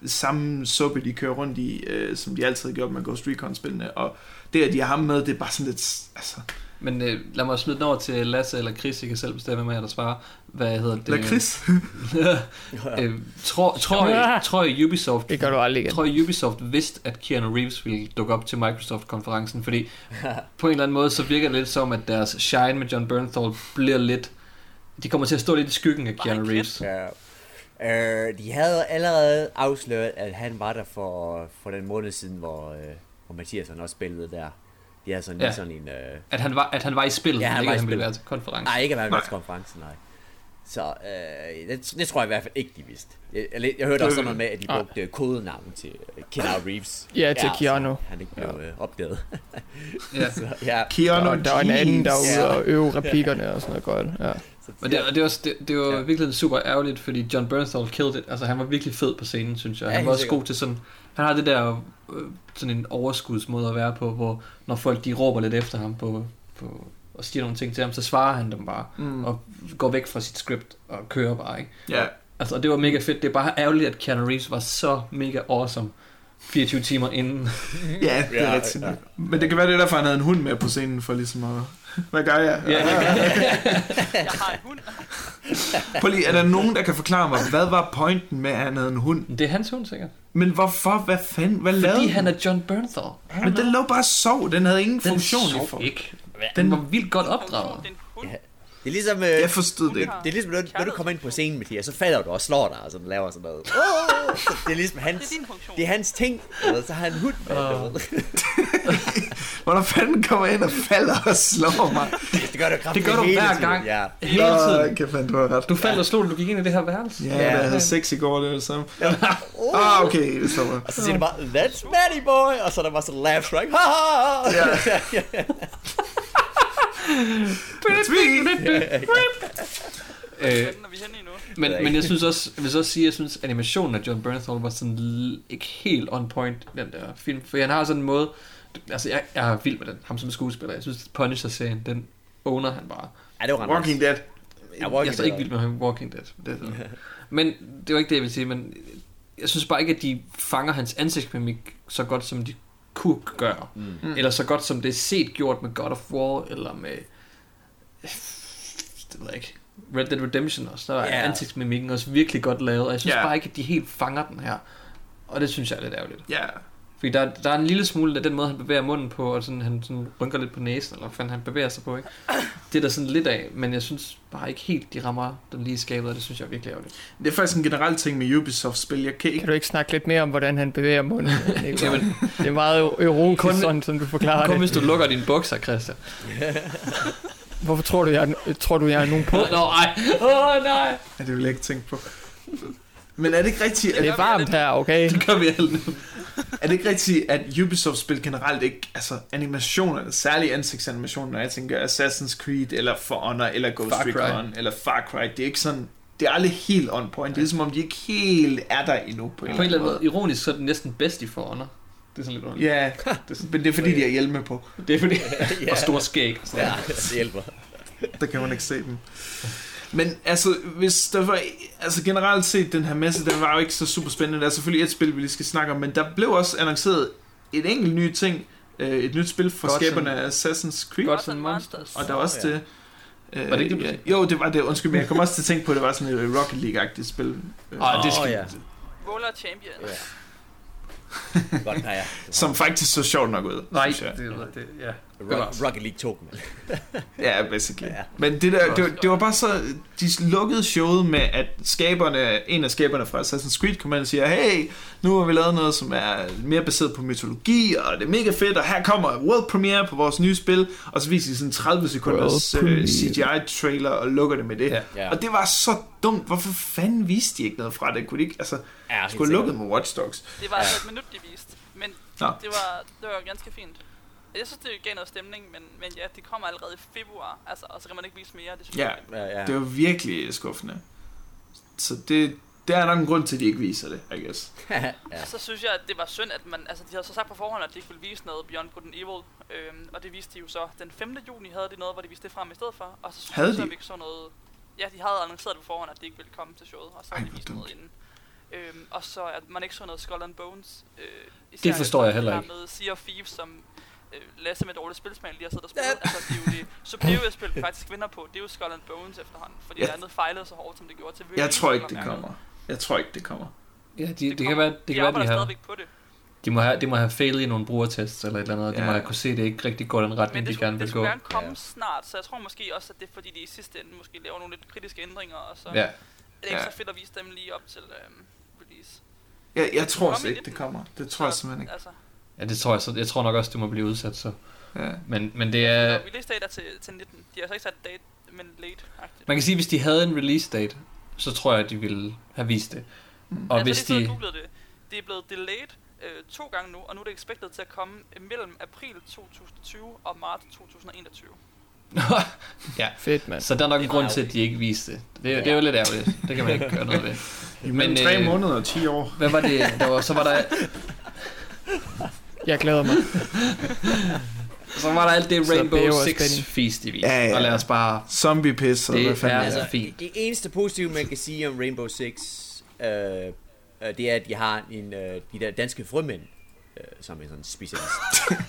samme suppe, de kører rundt i, øh, som de altid har gjort med Ghost Recon-spillene. Og det, at de har ham med, det er bare sådan lidt... Altså, Men øh, lad mig smide den over til Lasse eller Chris, I kan selv bestemme med, at der svarer. Hvad hedder det? Lad Chris. øh, tror, tror, I, tror I Ubisoft Det gør du aldrig igen. Tror, Ubisoft vidste, at Keanu Reeves ville dukke op til Microsoft-konferencen, fordi på en eller anden måde, så virker det lidt som, at deres shine med John Bernthal bliver lidt... De kommer til at stå lidt i skyggen af Keanu Reeves. Ja. Øh, de havde allerede afsløret, at han var der for, for den måned siden, hvor, øh, hvor Mathias han også spillede der. De havde sådan, Ja. ja. sådan en... Øh, At han var, at han var i spillet, Ja, ja, han ikke var at i han ville være til konferencen. nej, ikke at Nej. med til konferencen, nej. Så øh, det, det, tror jeg i hvert fald ikke, de vidste. Jeg, jeg, jeg hørte også sådan noget med, at de brugte kodenavn til øh, Keanu Reeves. Ja, til så Keanu. han ikke blev øh, opdaget. Ja. så, ja, Keanu Og der var en anden, der var ude Ja. og øve replikkerne og sådan noget godt. Ja. Men det, og det, er også, det, det var Ja. virkelig super ærgerligt, fordi John Bernthal killed it. Altså, han var virkelig fed på scenen, synes jeg. Ja, Han var også sikkert. god til sådan... Han har det der øh, sådan en overskudsmåde at være på, hvor når folk de råber lidt efter ham på, på og siger nogle ting til ham, så svarer han dem bare Mm. og går væk fra sit script og kører bare, ikke? Ja, Altså, og det var mega fedt. Det er bare ærgerligt, at Keanu Reeves var så mega awesome 24 timer inden. ja, det er Ja, rigtigt. ja. Men det kan være, det er derfor, han havde en hund med på scenen, for ligesom at... Hvad gør jeg? Ja, Jeg har en hund. Prøv lige, er der nogen, der kan forklare mig, hvad var pointen med, at han havde en hund? det er hans hund, sikkert. Men hvorfor? Hvad fanden? Hvad lavede Fordi den? han er John Bernthal. Men den lå bare og sov. Den havde ingen Den funktion i sov for. ikke. Den- Den var vildt godt opdraget. Det er en hund. Ja. Det er ligesom... Øh, Jeg forstod det ikke. det er ligesom, når, når du kommer ind på scenen, Mathias, så falder du og slår dig, og sådan laver sådan noget. Oh! Det er ligesom hans... Det er. Det er hans ting, eller så har han en hund med. Hvornår fanden kommer jeg ind og falder og slår mig? Det gør du kraftigt Det gør du hele hver tiden, gang. Ja. Hele tiden. Åh, kæft, du ret. Du faldt og slog, du gik ind i det her værelse. Ja, ja. jeg havde sex i går, det var det samme. Oh. Ah, okay, det. Og så siger det bare, that's Matty boy, og så er der bare sådan laugh track. Ha, ha, ha. Ja. Øh, men, jeg men jeg synes også, jeg vil så også sige, at jeg synes, animationen af John Bernthal var sådan ikke helt on point, den der film. For han har sådan en måde, altså jeg, jeg er vild med den, ham som skuespiller. Jeg synes, Punisher-serien, den owner han bare. Ja, det var Walking nice. Dead. Ja, Jeg Walking er så ikke vild med ham Walking Dead. Det er. Men det var ikke det, jeg vil sige, men jeg synes bare ikke, at de fanger hans ansigtsmimik så godt, som de kunne gøre. Mm. Eller så godt, som det er set gjort med God of War, eller med... Det ved jeg ikke. Red Dead Redemption også. Der er Ja. ansigtsmimikken også virkelig godt lavet, og jeg synes Ja. bare ikke, at de helt fanger den her. Og det synes jeg er lidt ærgerligt. Ja. Fordi der, der er en lille smule af den måde, han bevæger munden på, og sådan, han sådan rynker lidt på næsen, eller hvad fanden han bevæger sig på, ikke? Det er der sådan lidt af, men jeg synes bare ikke helt, de rammer den lige skabet, og det synes jeg er virkelig ærgerligt. Det er faktisk en generel ting med Ubisoft-spil. Jeg kan Kan ikke... du ikke snakke lidt mere om, hvordan han bevæger munden? Jamen, det er meget erotisk, Kun- sådan som du forklarer kun det. hvis du lukker dine bukser, Christian. Hvorfor tror du, jeg tror du, jeg er nogen på? Nå, ej. Åh, oh, nej. Ja, det vil jeg ikke tænke på. Men er det ikke rigtigt, Det at, er varmt her, okay? Det gør vi alle nu. Er det ikke rigtigt, at Ubisoft-spil generelt ikke, altså animationerne, særligt ansigtsanimationer, når jeg tænker Assassin's Creed, eller For Honor, eller Ghost Far Cry. Recon, eller Far Cry, det er ikke sådan, det er aldrig helt on point. Det er som om, de ikke helt er der endnu på en, På en eller anden måde, ironisk, så er den næsten bedst i For Honor. Det er sådan lidt underligt. Ja, det er, men det er fordi, de har hjelme på. Det er fordi, Ja. og stor skæg. og sådan Ja, det hjælper. Der kan man ikke se dem. Men altså, hvis der var, altså generelt set, den her messe, den var jo ikke så super spændende. Der er selvfølgelig et spil, vi lige skal snakke om, men der blev også annonceret et enkelt nye ting. øh, Et nyt spil fra Gods skaberne af Assassin's Creed. Gods and Monsters. Og der var også ja. det... Øh, Var det ikke det, du ja? Jo, det var det. Undskyld, men jeg kom også til at tænke på, at det var sådan et Rocket League-agtigt spil. Øh, det skal... Ja. Roller Champions. Ja. Godt, ja, ja. Som faktisk så sjovt nok ud. Nej, det, det, ja. Rock, Rocket League 2, men. Ja, basically. Ja. Ja. Men det, der, det, var, det var bare så... De lukkede showet med, at skaberne, en af skaberne fra Assassin's Creed kom ind og siger, hey, nu har vi lavet noget, som er mere baseret på mytologi, og det er mega fedt, og her kommer world premiere på vores nye spil, og så viser de sådan en 30 sekunders øh. CGI-trailer og lukker det med det. Ja. Ja. Og det var så dumt. Hvorfor fanden viste de ikke noget fra det? Kunne de ikke, altså, Ja, skulle lukket med Watch Dogs? Det var altså et minut, de viste. Men Nå. det var, det var ganske fint. Jeg synes, det gav noget stemning, men, men ja, det kommer allerede i februar, altså, og så kan man ikke vise mere. Det synes Ja. jeg. Ja, ja. Det var virkelig skuffende. Så det, der er nok en grund til, at de ikke viser det, I guess. ja. Og så synes jeg, at det var synd, at man, altså de havde så sagt på forhånd, at de ikke ville vise noget Beyond Good and Evil, øhm, og det viste de jo så. Den 5. juni havde de noget, hvor de viste det frem i stedet for, og så synes Havde jeg, de? at vi ikke så noget... Ja, de havde annonceret det på forhånd, at de ikke ville komme til showet, og så Ej, havde de hvor vist dumt. noget inden. Øhm, og så at man ikke så noget Skull and Bones. Øh, især Det forstår jeg heller ikke. med Sea of Thieves, som Lasse med dårlig spilsmag lige har siddet og spillet. altså, det er jo det superiore spil, vi faktisk vinder på. Det er jo Skull and Bones efterhånden, fordi Ja. det andet fejlede så hårdt, som det gjorde til Jeg tror ikke, det kommer. Jeg tror ikke, det kommer. Ja, de, det, det kan kommer. være, det de kan være, de har, stadigvæk på det. de må have, de må have failet i nogle brugertests eller et eller andet, og de Ja. må have kunne se, at det ikke rigtig går den Men retning, det de gerne det vil gå. skulle gerne komme Ja. snart, så jeg tror måske også, at det er fordi, de i sidste ende måske laver nogle lidt kritiske ændringer, og så Ja, er det ikke Ja. så fedt at vise dem lige op til øhm, release. Jeg, jeg tror også ikke, det 19. kommer. Det tror jeg simpelthen ikke. Altså, ja det tror jeg, så, jeg tror nok også, det må blive udsat, så. Ja. Men, men det er, uh, release date er til, til 19. De har altså ikke sat date, men late. -agtigt. man kan sige, hvis de havde en release date, så tror jeg, at de ville have vist det. Og altså, hvis de... de... det. Det er blevet delayed øh, to gange nu, og nu er det expected til at komme mellem april 2020 og marts 2021. ja, Fedt, mand. så der er nok en Det grund til, at de ikke viste det. Det, er- det er jo lidt ærgerligt. Det kan man ikke gøre noget ved. Men, Men, tre øh, måneder og 10 år. Hvad var det? Der var, så var der Jeg glæder mig. så var der alt det Så Rainbow Six. Feast i Ja, ja. Og lad os bare... Zombie piss, og Det hvad fanden er- er Altså, det? fint. Det eneste positive, man kan sige om Rainbow Six, øh, øh, det er, at de har en, øh, de der danske frømænd, øh, som er sådan en specialist.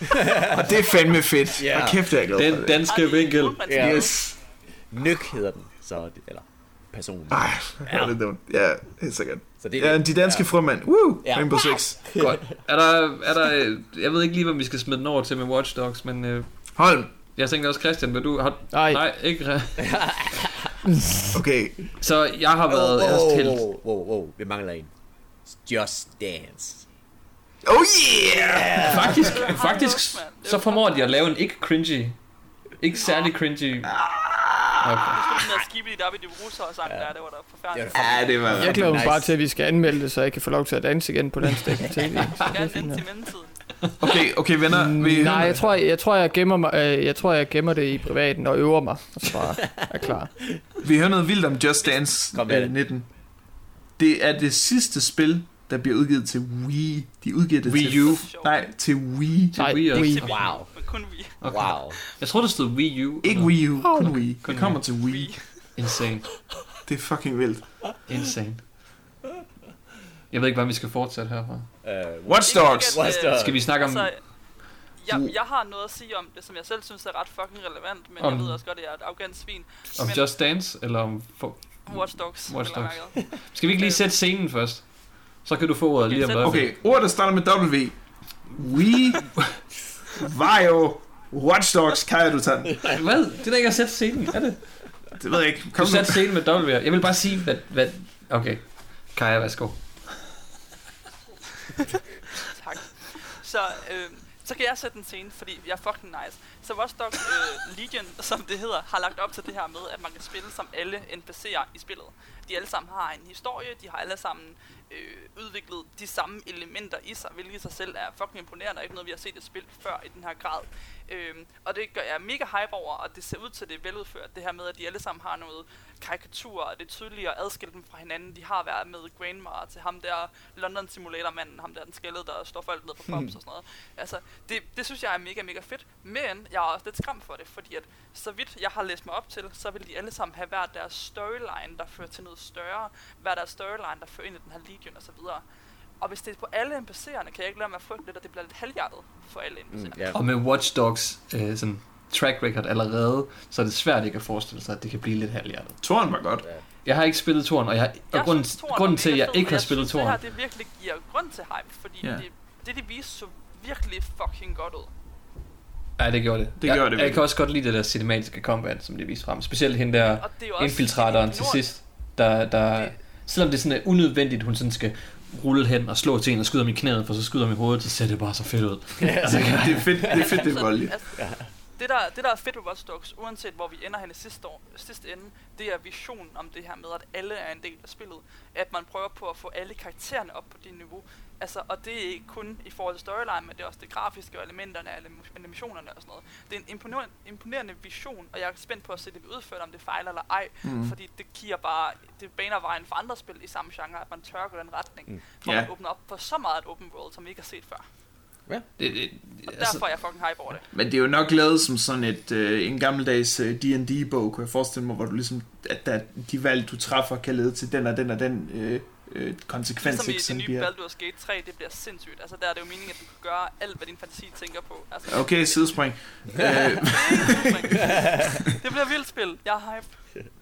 Og det er fandme fedt. Ja. Og kæft, jeg er glad for Den det. danske vinkel. Ja. Yes. Nyk hedder den, så eller personen. Ej, er det dumt. Ja, helt sikkert. Så det Ja, de danske frømænd. Woo! Ja. Rainbow Six. Godt. Er der, er der, jeg ved ikke lige, hvad vi skal smide den over til med Watch Dogs, men øh, Holm. jeg tænker også, Christian, vil du... Har, Nej, nej, ikke... Okay. Så jeg har været... Jeg har wow, helt, wow, wow, wow, vi mangler en. Just Dance. Oh yeah! faktisk, faktisk, så formår de at lave en ikke cringy, ikke særlig cringy. Okay. Den der skibidi dabidi russer sang der, det var da forfærdeligt. Ja, det var... jeg glæder mig Nice. bare til, at vi skal anmelde det, så jeg kan få lov til at danse igen på Landstækken TV. Så det er Gerne fint, vente ja. til mellemtiden. Okay, okay venner. Vi Nej, jeg tror, jeg, jeg, tror, jeg, gemmer mig, øh, jeg tror, jeg gemmer det i privaten og øver mig, og så bare er klar. Vi hører noget vildt om Just Dance Kom med øh, det. 19. Det er det sidste spil, der bliver udgivet til Wii. De udgiver det Wii til... U. Nej, til Wii. Til Nej, Wii også. Wii. Ikke til Wii, Wow. Kun vi. Okay. Wow. Jeg tror, der stod Wii U. Ikke Wii U, kun okay. Wii. Kun Det kommer Wii. til Wii. Insane. Det er fucking vildt. Insane. Jeg ved ikke, hvordan vi skal fortsætte herfra. Uh, Watch Dogs. Watch Dogs. Skal vi snakke om... Altså, jeg, jeg har noget at sige om det, som jeg selv synes er ret fucking relevant, men Om- jeg ved også godt, at jeg er et arrogant svin. Om men- Just Dance, eller om... For, Watch Dogs. Watch Dogs. skal vi ikke lige sætte scenen først? Så kan du få ordet Okay, lige om lidt. Okay, ord, der starter med W. Wii. Vario. Watch Dogs. Kaja, du tager den. Hvad? Det er da ikke at sætte scenen, er det? Det ved jeg ikke. Du Kom nu. satte scenen med W. Jeg vil bare sige, hvad... hvad okay. Kaja, værsgo. Tak. Så, øh, så kan jeg sætte en scene, fordi jeg er fucking nice. Så Watch Dogs øh, Legion, som det hedder, har lagt op til det her med, at man kan spille som alle NPC'er i spillet. De alle sammen har en historie, de har alle sammen øh, udviklet de samme elementer i sig, hvilket i sig selv er fucking imponerende, og ikke noget, vi har set et spil før i den her grad. Øhm, og det gør jeg mega hype over, og det ser ud til, at det er veludført, det her med, at de alle sammen har noget karikatur, og det er tydeligt at adskille dem fra hinanden. De har været med Grandma til ham der London Simulator-manden, ham der den skældede, der står folk ned på pubs og sådan noget. Altså, det, det synes jeg er mega, mega fedt, men jeg er også lidt skræmt for det, fordi at så vidt jeg har læst mig op til, så vil de alle sammen have hver deres storyline, der fører til noget større, hver deres storyline, der fører ind i den her Legion og så videre. Og hvis det er på alle NPC'erne, kan jeg ikke lade mig at frygte lidt, at det bliver lidt halvhjertet for alle NPC'erne. Mm, ja. Og med Watch Dogs øh, sådan track record allerede, så er det svært ikke at forestille sig, at det kan blive lidt halvhjertet. Toren var godt. Jeg har ikke spillet Toren, og, jeg, og Jeg grunden, synes, grunden til, at jeg ikke og har jeg spillet synes, Toren, Det her, det virkelig giver grund til hype, fordi Ja. det, det, de viste, så virkelig fucking godt ud. Ja, det gjorde det. Det jeg, gjorde det Jeg virkelig. kan også godt lide det der cinematiske combat, som det viste frem. Specielt hende der Og er infiltratoren til sidst, der, der Det- selvom det sådan er unødvendigt, hun sådan skal rulle hen og slå til en og skyde ham i knæet, for så skyder i hovedet, så ser det bare så fedt ud. Altså, det er fedt, det er fedt, det er voldeligt. Altså, det, der, det, der er fedt ved Watch Dogs, uanset hvor vi ender hen i sidste, år, sidste ende, det er visionen om det her med, at alle er en del af spillet. At man prøver på at få alle karaktererne op på det niveau. Altså, og det er ikke kun i forhold til storyline, men det er også det grafiske og elementerne anim- animationerne og sådan noget. Det er en imponerende, imponerende vision, og jeg er spændt på at se det udført, om det fejler eller ej. Mm. Fordi det giver bare, det baner vejen for andre spil i samme genre, at man tør gå den retning. Mm. For Ja. man åbner op for så meget et open world, som vi ikke har set før. Det, det, Og altså, derfor er jeg fucking hype over det. Men det er jo nok lavet som sådan et, øh, en gammeldags øh, D&D-bog, kunne jeg forestille mig, hvor du ligesom, at der, de valg, du træffer, kan lede til den og den og den øh, øh, konsekvens. Ligesom i ikke? det nye bliver- Baldur's Gate 3, det bliver sindssygt. Altså der er det jo meningen, at du kan gøre alt, hvad din fantasi tænker på. Altså, Okay, sidespring. det bliver vildt spil. Jeg er hype.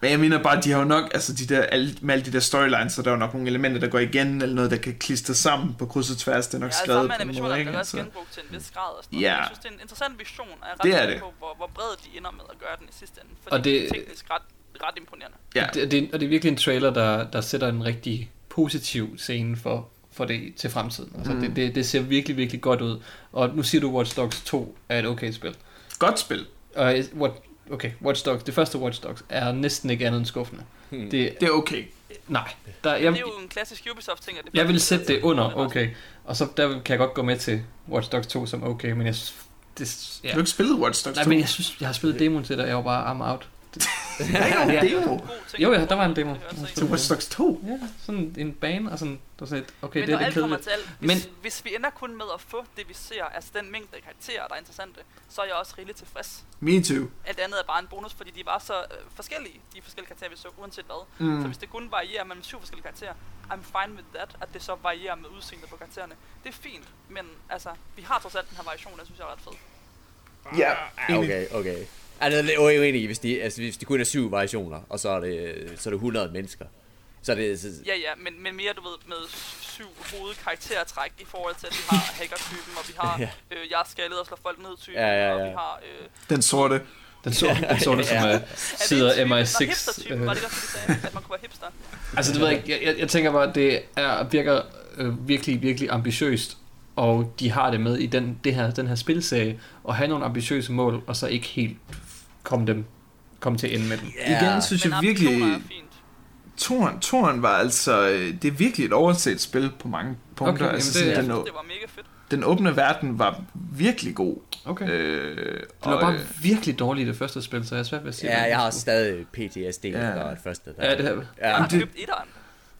men jeg mener bare, de har jo nok, altså de der, alle, med alle de der storylines, så der er jo nok nogle elementer, der går igen, eller noget, der kan klistre sammen på kryds og tværs. Det er nok Ja, skrevet sammen med på en måde, ikke? Altså, genbrugt til en vis grad. Og sådan Ja. Jeg synes, det er en interessant vision, og jeg er Det ret er det. på, hvor, hvor bred de ender med at gøre den i sidste ende. Fordi Og det, det- er teknisk ret, ret imponerende. ja. det, det, og det er virkelig en trailer, der, der sætter en rigtig positiv scene for, for det til fremtiden. Altså, Mm. det, det, det ser virkelig, virkelig godt ud. Og nu siger du, Watch Dogs 2 er et okay spil. Godt spil. Og øh, what, okay, Watch Dogs, det første Watch Dogs er næsten ikke andet end skuffende. Hmm. Det, Det er okay. nej, der, Jeg, det er jo en klassisk Ubisoft-ting. det jeg vil sætte det er under okay. Og så der kan jeg godt gå med til Watch Dogs 2 som okay, men jeg, det, Ja. Du har ikke spillet Watch Dogs Nej, 2? men jeg synes, jeg har spillet demoen til det, og jeg var bare, I'm out. Der er ikke nogen demo. Jo, ja, der var en demo. Det til Watch Dogs 2. Ja, sådan en bane, og sådan, der sagde, okay, men det er kommer kedeligt. til alt, hvis, Men- hvis vi ender kun med at få det, vi ser, altså den mængde af karakterer, der er interessante, så er jeg også rigeligt tilfreds. Me too. Alt andet er bare en bonus, fordi de var så øh, forskellige, de forskellige karakterer, vi så, uanset hvad. Mm. Så hvis det kun varierer mellem syv forskellige karakterer, I'm fine with that, at det så varierer med udseendet på karaktererne. Det er fint, men altså, vi har trods alt den her variation, der synes jeg er ret fed. Ja, Ja, okay, okay. Altså, jeg er lidt uenig i, hvis de, altså, hvis de kun er syv variationer, og så er det, så er det 100 mennesker. Så er det... Så, Ja, ja, men, men mere, du ved, med syv hovedkaraktertræk i forhold til, at vi har hacker-typen, og vi har, Ja. øh, jeg er skaldet og slår folk ned typen, Ja, ja, og ja. vi har... Øh, Den sorte. Den så, den så det som Ja. sidder er det en MI6. type? Nå, hipster-typen, øh, var det ikke også, det, de sagde, at man kunne være hipster? Altså, det ved jeg ikke. Jeg, jeg, jeg tænker bare, at det er, virker øh, virkelig, virkelig ambitiøst. Og de har det med i den, det her, den her spilserie, at have nogle ambitiøse mål, og så ikke helt komme dem komme til ende med dem. Igen synes jeg virkelig... Toren, Toren var altså... øh, Det er virkelig et overset spil på mange punkter. Okay, altså, det- sådan, Jeg den, det var mega fedt. den åbne verden var virkelig god. Okay. Øh, Det var og, bare øh, virkelig dårligt i det første spil, så jeg er svært ved at sige ja, hvad jeg har stadig PTSD, Ja. var det første. Der. Ja, det her. Ja. Jeg har det- købt etteren.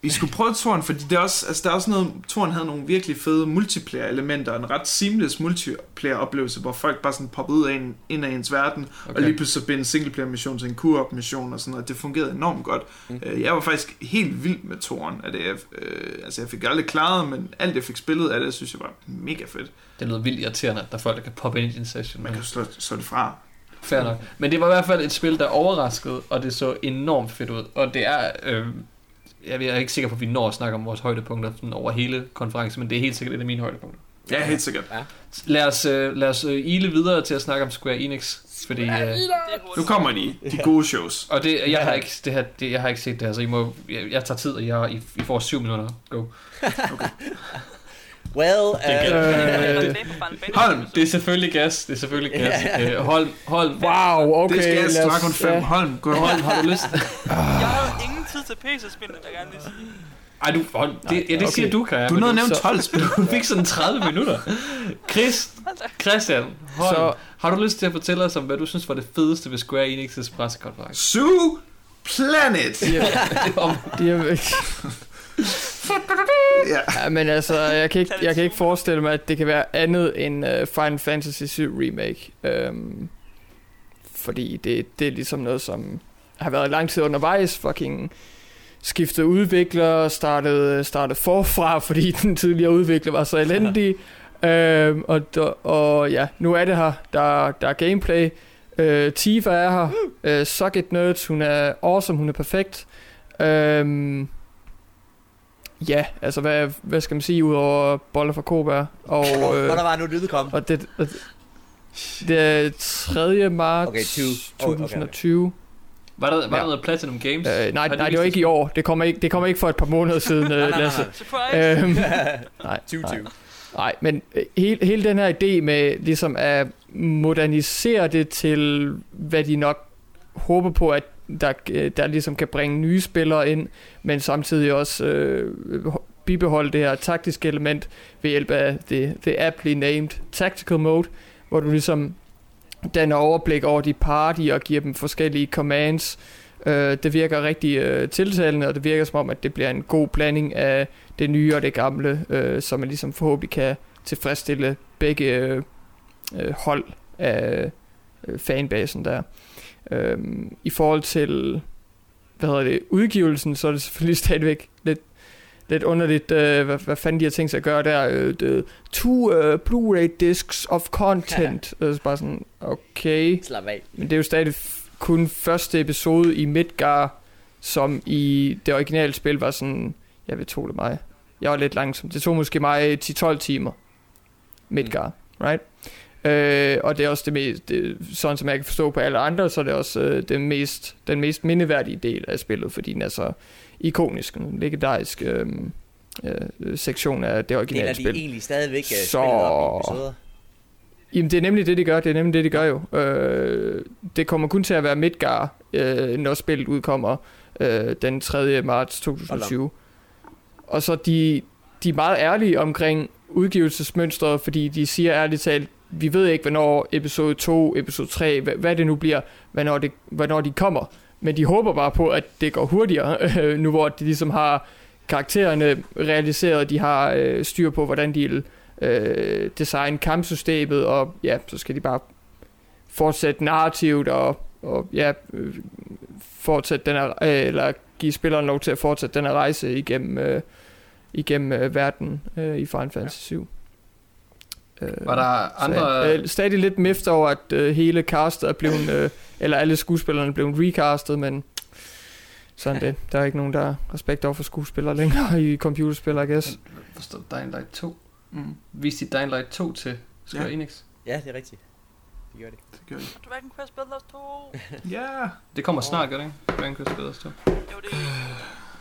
Vi skulle prøve Toren, fordi det er også, altså der er også noget, Toren havde nogle virkelig fede multiplayer-elementer, en ret seamless multiplayer-oplevelse, hvor folk bare sådan poppede ud af en, ind af ens verden, okay. og lige pludselig så blev en singleplayer-mission til en co-op-mission og sådan noget, det fungerede enormt godt. Mm. Jeg var faktisk helt vild med Toren, det, jeg, øh, altså jeg fik aldrig klaret, men alt jeg fik spillet af det, synes jeg var mega fedt. Det er noget vildt irriterende, at der er folk, der kan poppe ind i din session. Man Men kan slå, slå det fra. fair nok. Men det var i hvert fald et spil, der overraskede, og det så enormt fedt ud. Og det er... Øh, jeg er ikke sikker på, at vi når at snakke om vores højdepunkter sådan over hele konferencen, men det er helt sikkert et af mine højdepunkter. Ja, helt sikkert. Lad os, øh, lad os øh, ile videre til at snakke om Square Enix, fordi... Øh, Det Nu kommer de, de gode shows. og det, jeg har ikke, det her, det, jeg har ikke set det her, så I, må, jeg, jeg tager tid, og jeg, I, I får syv minutter. Go. Well, Det uh, Øh, Øh, Holm, Det er selvfølgelig gas. Det er selvfølgelig gas. Ja. Øh, Holm, Holm, Wow, okay. det skal jeg Dragon 5. ja. Holm, gå Holm, har du lyst? Jeg har ingen tid til PC-spil, vil jeg gerne lige sige. Ej, du, Holm, det, ja, det okay. siger du, kan Du nåede at nævne så- 12 spil. Du fik sådan 30 minutter. Chris, Christian, Holm, Så- har du lyst til at fortælle os om, hvad du synes var det fedeste ved Square Enix's pressekonference? Zoo Planet! om, De er, Ja. ja, men altså, jeg kan, ikke, jeg kan ikke forestille mig, at det kan være andet end uh, Final Fantasy 7 Remake. Um, fordi det, det er ligesom noget, som har været lang tid undervejs. Fucking skiftet udvikler, startet, startet forfra, fordi den tidligere udvikler var så elendig. um, og, og ja, nu er det her. Der, der er gameplay. Uh, Tifa er her. Uh, Suck it Nerds, hun er awesome, hun er perfekt. Um, Ja, altså hvad, hvad skal man sige udover boller fra Koba og, øh, der var nu det kom. og det, og det er 3. marts Okay, 20. Oh, okay, okay. 2020. var der, var der Ja. noget Platinum Games? Øh, nej, nej, det var ikke i år. Det kommer ikke, det kommer ikke for et par måneder siden, nej, øh, nej, Lasse. nej. Surprise! Øhm, nej, 2020. nej, nej, men øh, hele, hele den her idé med ligesom at modernisere det til, hvad de nok håber på, at der, øh, der ligesom kan bringe nye spillere ind, men samtidig også øh, bibeholde det her taktiske element ved hjælp af det, det aptly named tactical mode, hvor du ligesom danner overblik over de party og giver dem forskellige commands. Øh, det virker rigtig øh, tiltalende, og det virker som om, at det bliver en god blanding af det nye og det gamle, øh, så man ligesom forhåbentlig kan tilfredsstille begge øh, øh hold af øh, fanbasen der. Øhm, I forhold til hvad hedder det, udgivelsen, så er det selvfølgelig stadigvæk lidt, lidt underligt, øh, hvad, hvad fanden de har tænkt sig at gøre der. Øh, the two øh, Blu-ray discs of content. Ja. bare sådan, okay. Slap af. Men det er jo stadig kun første episode i Midgar, som i det originale spil var sådan, jeg vil tro det mig. Jeg var lidt langsom. Det tog måske mig 10-12 timer. Midgar, mm. right? Øh, og det er også det mest, det, sådan som jeg kan forstå på alle andre, så er det også øh, det mest, den mest mindeværdige del af spillet, fordi den er så ikonisk, en legendarisk øh, øh, sektion af det Deler originale de spil. egentlig stadigvæk så... Så- spillet op i episoder? Jamen det er nemlig det, de gør. Det er nemlig det, de gør jo. Øh, det kommer kun til at være Midgar, øh, når spillet udkommer øh, den 3. marts 2020. Og så de, de er meget ærlige omkring udgivelsesmønstret, fordi de siger ærligt talt, vi ved ikke, hvornår episode 2, episode 3, hvad, hvad det nu bliver, hvornår, det, hvornår de kommer. Men de håber bare på, at det går hurtigere, nu hvor de ligesom har karaktererne realiseret, de har øh, styr på, hvordan de vil øh, designe kampsystemet, og ja, så skal de bare fortsætte narrativt, og, og ja, øh, fortsætte den her, øh, eller give spilleren lov til at fortsætte den her rejse igennem, øh, igennem øh, verden øh, i Final Fantasy 7. Øh, Var der andre... så, øh, stadig lidt mift over, at øh, hele castet er blevet, øh, eller alle skuespillerne er blevet recastet, men sådan det. Der er ikke nogen, der har respekt over for skuespillere længere i computerspil, I guess. Forstår Dying Light 2. Mm, Viste de Dying Light 2 til Square Ja. Enix? Ja, det er rigtigt. Det gør det. det gør kunne have spillet os to. Ja. Det kommer snart, gør det ikke? Dragon Quest Builders 2. Jo, det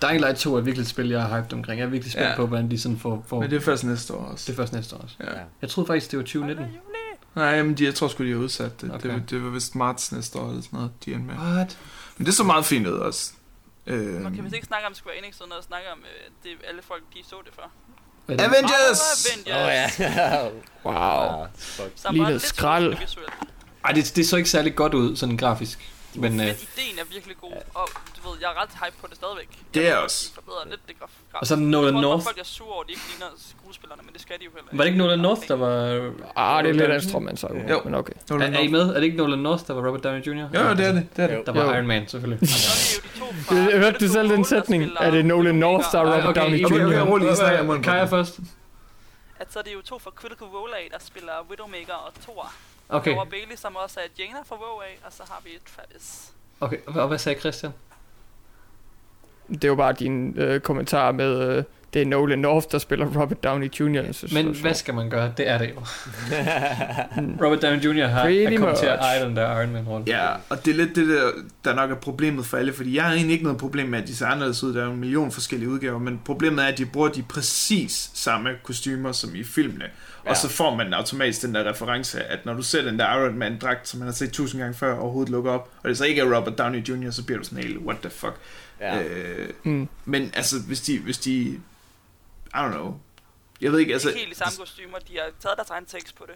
Dying Light 2 er virkelig et spil, jeg har hyped omkring. Jeg er virkelig spændt Ja. på, hvordan de sådan får... får Men det er først næste år også. det er først næste år også. Ja. Jeg troede faktisk, det var 2019. juli. Nej, men de, jeg tror sgu, de har udsat det. Okay. Det, var- det var vist marts næste år eller sådan noget, de med. What? Men det så meget fint ud også. Øh, Man kan vist ikke snakke om Square Enix, uden at snakke om øh, det alle folk, de så det for. Hvad er det? Avengers! Avengers! Åh ja. Wow. Som Lige noget skrald. Ej, det, det så ikke særlig godt ud, sådan grafisk. Men Men øh, ideen er virkelig god, og du ved, jeg er ret hype på det stadigvæk. Det er Jeg også. Forbedrer lidt det graf. og så Nolan jeg tror, North. folk er sure over, at de ikke ligner skuespillerne, men det skal de jo heller Var det ikke Nolan North, der var... Ah, det er lidt af en strømmand, så Jo. men okay. Er, er I med? Er det ikke Nolan North, der var Robert Downey Jr.? Jo, jo, det er det. det, er det. Der var Jo. Iron Man, selvfølgelig. Så er det jo de to fra... Det- Hørte du selv den sætning? Er det Nolan North, der er Robert Downey okay, okay, Jr.? okay, rolig, I snakker på Kaja først. At så er det jo to fra Critical Role der spiller Widowmaker og Thor. Okay, Laura Bailey, som også er Jaina fra WoW af, og så har vi Travis. okay. Og hvad sagde Christian? Det var bare din øh, kommentar med, øh, det er Nolan North, der spiller Robert Downey Jr. Jeg synes, Men hvad skal man gøre? Det er det jo. Robert Downey Jr. har, Pretty har kommet til at much. eje den der Iron Man-rolle. Ja, og det er lidt det, der, der nok er problemet for alle, fordi jeg har egentlig ikke noget problem med, at de ser anderledes ud. Der er jo en million forskellige udgaver, men problemet er, at de bruger de præcis samme kostymer som i filmene. Ja. Og så får man automatisk den der reference, at når du ser den der Iron Man-dragt, som man har set tusind gange før, overhovedet lukker op, og det så ikke er Robert Downey Jr., så bliver du sådan helt, what the fuck. ja. Øh, Mm. men altså, hvis de, hvis de, I don't know, jeg ved ikke, altså, Altså, helt i samme kostymer, de har taget deres egen tekst på det.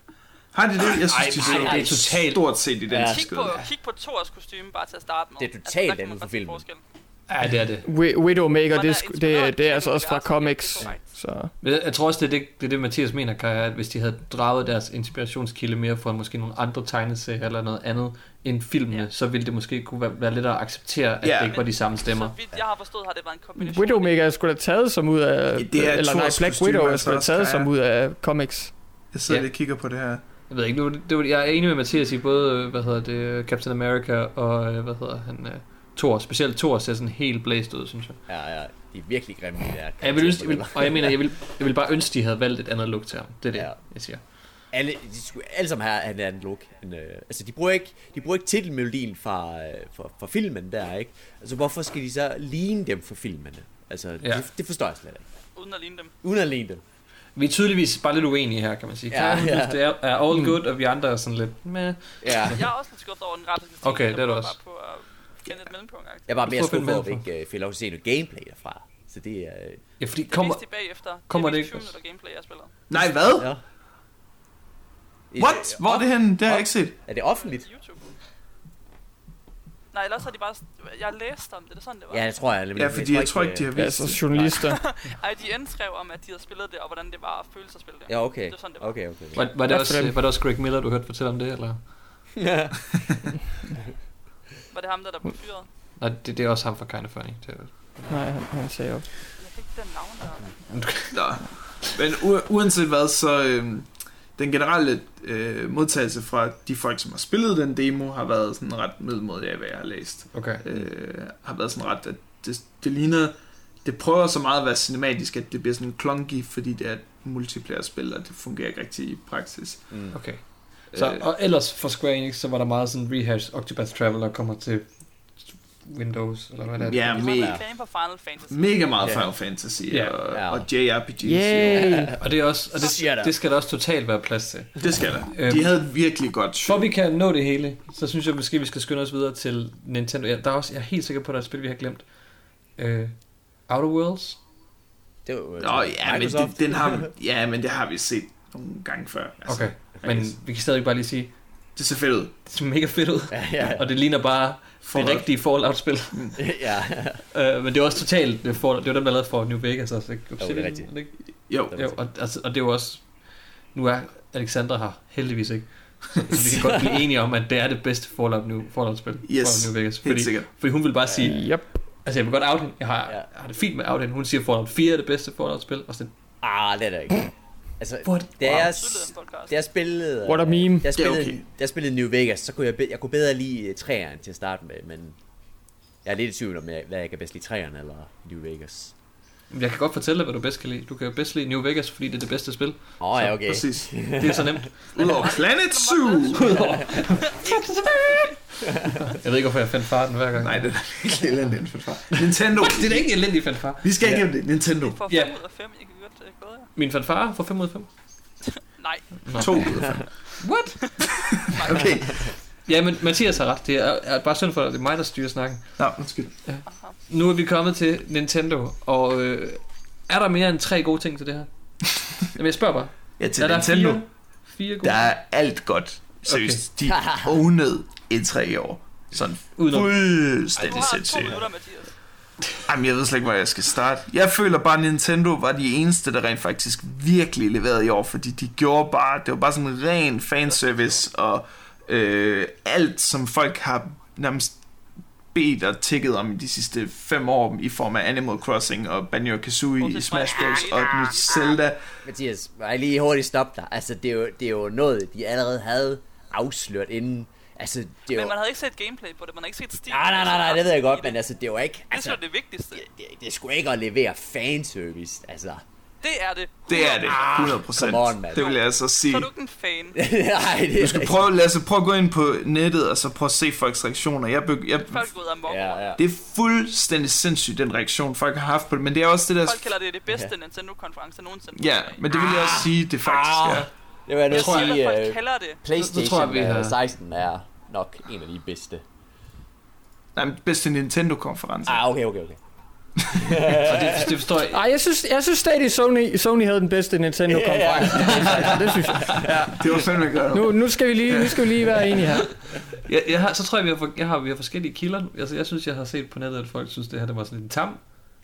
har de det? Jeg synes, Ej, de ej, så det er totalt- stort set identiske Kig ud. på, kig på Thors kostume bare til at starte med. Det er totalt der kan man andet se filmen. Ja, det er det. Wi- Widowmaker, det, det, det er altså også fra comics. Så Jeg tror også, det er det, det, er det Mathias mener, Kaja, at hvis de havde draget deres inspirationskilde mere fra måske nogle andre tegneserier eller noget andet end filmene, Ja. så ville det måske kunne være, være lettere at acceptere, at Ja. det ikke var de samme stemmer. Så vidt jeg har forstået, har det været en kombination. Widowmaker er sgu da taget som ud af... Ja, det er eller nej, Black Widow er altså sgu da også, taget som ud af comics. Jeg sidder Ja. lige og kigger på det her. Jeg ved ikke, nu, det var, jeg er enig med Mathias i både, hvad hedder det, Captain America og, øh, hvad hedder han, uh, Thor. Specielt Thor ser sådan helt blæst ud, synes jeg. ja, ja. De er virkelig grimme, de der. Ja, jeg vil ønske, jeg vil, og jeg mener, jeg vil, jeg vil bare ønske, de havde valgt et andet look til ham. Det er det, Ja. jeg siger. Alle, de skulle alle sammen have have en anden look. En, øh, altså, de bruger ikke, de bruger ikke titelmelodien fra, øh, fra, fra filmen der, ikke? Altså, hvorfor skal de så ligne dem for filmene? Altså, ja. Det, det forstår jeg slet ikke. Uden at ligne dem. Uden at ligne dem. Vi er tydeligvis bare lidt uenige her, kan man sige. Ja, Ja. Det er, er all good, og vi andre er sådan lidt, meh. Ja. Jeg er også lidt skuffet over den stil. Okay, det er du også. Bare på at et mellempunkt. Jeg er bare mere skuffet over, at vi ikke øh, fik lov til at se noget gameplay derfra. Så det er... Øh, Ja, fordi Det kommer, viste de bagefter. kommer det det ikke ikke? også? 20 minutter gameplay, jeg spiller. Nej, hvad? ja. What? Hvor er det henne? Det har jeg ikke set. Er det offentligt? YouTube. Nej, ellers har de bare... Jeg læste om det, det er sådan, det var. Ja, det tror jeg. Ja, fordi jeg tror ikke, de har vist så det. journalister. Ej, de indskrev om, at de havde spillet det, og hvordan det var at føle sig at spille det. Ja, okay. Det er sådan, det var. Okay, okay. var, var, det også, dem. var det også Greg Miller, du hørte fortælle om det, eller? Ja. Var det ham, der, der blev fyret? Nej, det, det er også ham fra Kind of Funny. Det er, Nej, han, han sagde op. Jeg fik den navn der. Nå. Men u- uanset hvad, så øh, den generelle øh, modtagelse fra de folk, som har spillet den demo, har været sådan ret middelmodig af, hvad jeg har læst. okay. Øh, har været sådan ret, at det, det ligner, det prøver så meget at være cinematisk, at det bliver sådan clunky, fordi det er et multiplayer-spil, og det fungerer ikke rigtig i praksis. Mm. Okay. Så, Øh, og ellers for Square Enix, så var der meget sådan rehash Octopath Traveler kommer til Windows, eller hvad det er. Ja, mega. for Fantasy. Mega meget. Final Fantasy Ja. og, Ja. og JRPGs. Yay! Og det er også, og det, det skal der også totalt være plads til. Det skal der. Øhm, De havde virkelig godt For show. vi kan nå det hele, så synes jeg måske, vi skal skynde os videre til Nintendo. Ja, der er også, jeg er helt sikker på, at der er et spil, vi har glemt. Uh, Outer Worlds? Det var, øh, Nå, ja, men det, den har, ja, men det har vi set nogle gange før. Altså, Okay, men vi kan stadig bare lige sige, Det ser fedt ud. det ser mega fedt ud. Ja, ja. Og det ligner bare det rigtige Fallout-spil. ja. uh, men det er også totalt, det, er for, det var dem, der lavede for New Vegas også, ikke? Jo, det er rigtigt. det ikke? Jo, Jo, og, altså, og det er jo også, nu er Alexandra her heldigvis ikke, så, så vi kan godt blive enige om, at det er det bedste Fallout, New, Fallout-spil. Yes, Fallout New Vegas. helt Fordi, sikkert. fordi hun vil bare sige, Yep. altså jeg vil godt out hende, jeg har, Ja. har det fint med out hende. Hun siger, Fallout 4 er det bedste Fallout-spil, og sådan, Ah, det er det ikke. Altså, what? da Wow. jeg, da jeg spillede... What a meme. Da jeg spillede, okay. da jeg spillede New Vegas, så kunne jeg, jeg kunne bedre lide uh, træerne til at starte med, men jeg er lidt i tvivl om, jeg, hvad jeg kan bedst lide træerne eller New Vegas. Jeg kan godt fortælle dig, hvad du bedst kan lide. Du kan jo bedst lide New Vegas, fordi det er det bedste spil. Åh, oh, Så ja, okay. Præcis. Det er så nemt. Udover Planet Zoo! Jeg ved ikke, hvorfor jeg fandt farten hver gang. Nej, det er helt elendigt for far. Nintendo. det er da ikke en elendig fanfare. Vi skal igennem det. Nintendo. For 5 Ja. ud af 5, I kan godt uh, glæde jer. Min fanfare får 5 ud af 5. Nej, Nå. 2 ud af 5. What? Okay. Ja, men Mathias har ret. Det er, er bare synd for dig. Det er mig, der styrer snakken. Nå, undskyld. aha. Nu er vi kommet til Nintendo, og øh, er der mere end tre gode ting til det her? Jamen, jeg spørger bare. Ja, til er der Nintendo. fire, fire gode Der er alt godt. Seriøst. De ownede E3 i år. Sådan Udenom. Ej, du fuldstændig har to sindssygt. Jamen, jeg ved slet ikke, hvor jeg skal starte. Jeg føler bare, at Nintendo var de eneste, der rent faktisk virkelig leverede i år, fordi de gjorde bare, det var bare sådan en ren fanservice, og øh, alt, som folk har nærmest bedt og tækket om i de sidste fem år, i form af Animal Crossing og Banjo-Kazooie i Bortset fra- Smash Bros. og et nyt Zelda. Mathias, må jeg lige hurtigt stoppe dig? Altså, det er, jo, det er jo noget, de allerede havde afsløret inden. Altså, det jo... Men man havde ikke set gameplay på det, man havde ikke set stil. Nej, nej, nej, nej, det ved jeg godt, men altså, det er jo ikke... Det Altså, er sgu det vigtigste. det, det, det sgu ikke at levere fanservice, altså. Det er det. Det er det, 100 Come on, mand. Det vil jeg altså sige. Så er du ikke en fan. nej, det Du er skal ikke- prøve, lad os prøve at gå ind på nettet, og så prøve at se folks reaktioner. Jeg, begy- jeg, Folk er gået amok over Ja, det. ja. det er fuldstændig sindssygt, den reaktion, folk har haft på det. Men det er også det der... Folk kalder det det bedste Nintendo-konference nogensinde. Ja, men det vil jeg også sige, det faktisk Ah. er. Det vil jeg nu sige, folk uh, kalder det. PlayStation Så tror jeg, vi har- øh, 16 er nok en af de bedste. Nej, men bedste Nintendo-konference. Ah, okay, okay, okay. Og det, det forstår jeg. Ej, jeg synes, jeg synes stadig, Sony, Sony havde den bedste Nintendo-konference. Yeah. det synes jeg. Det var fandme godt. Nu, nu, skal vi lige, nu skal vi lige være enige her. Jeg, jeg har, så tror jeg, vi har, for, jeg har, vi har forskellige kilder. Altså, jeg synes, jeg har set på nettet, at folk synes, det her det var sådan lidt en tam.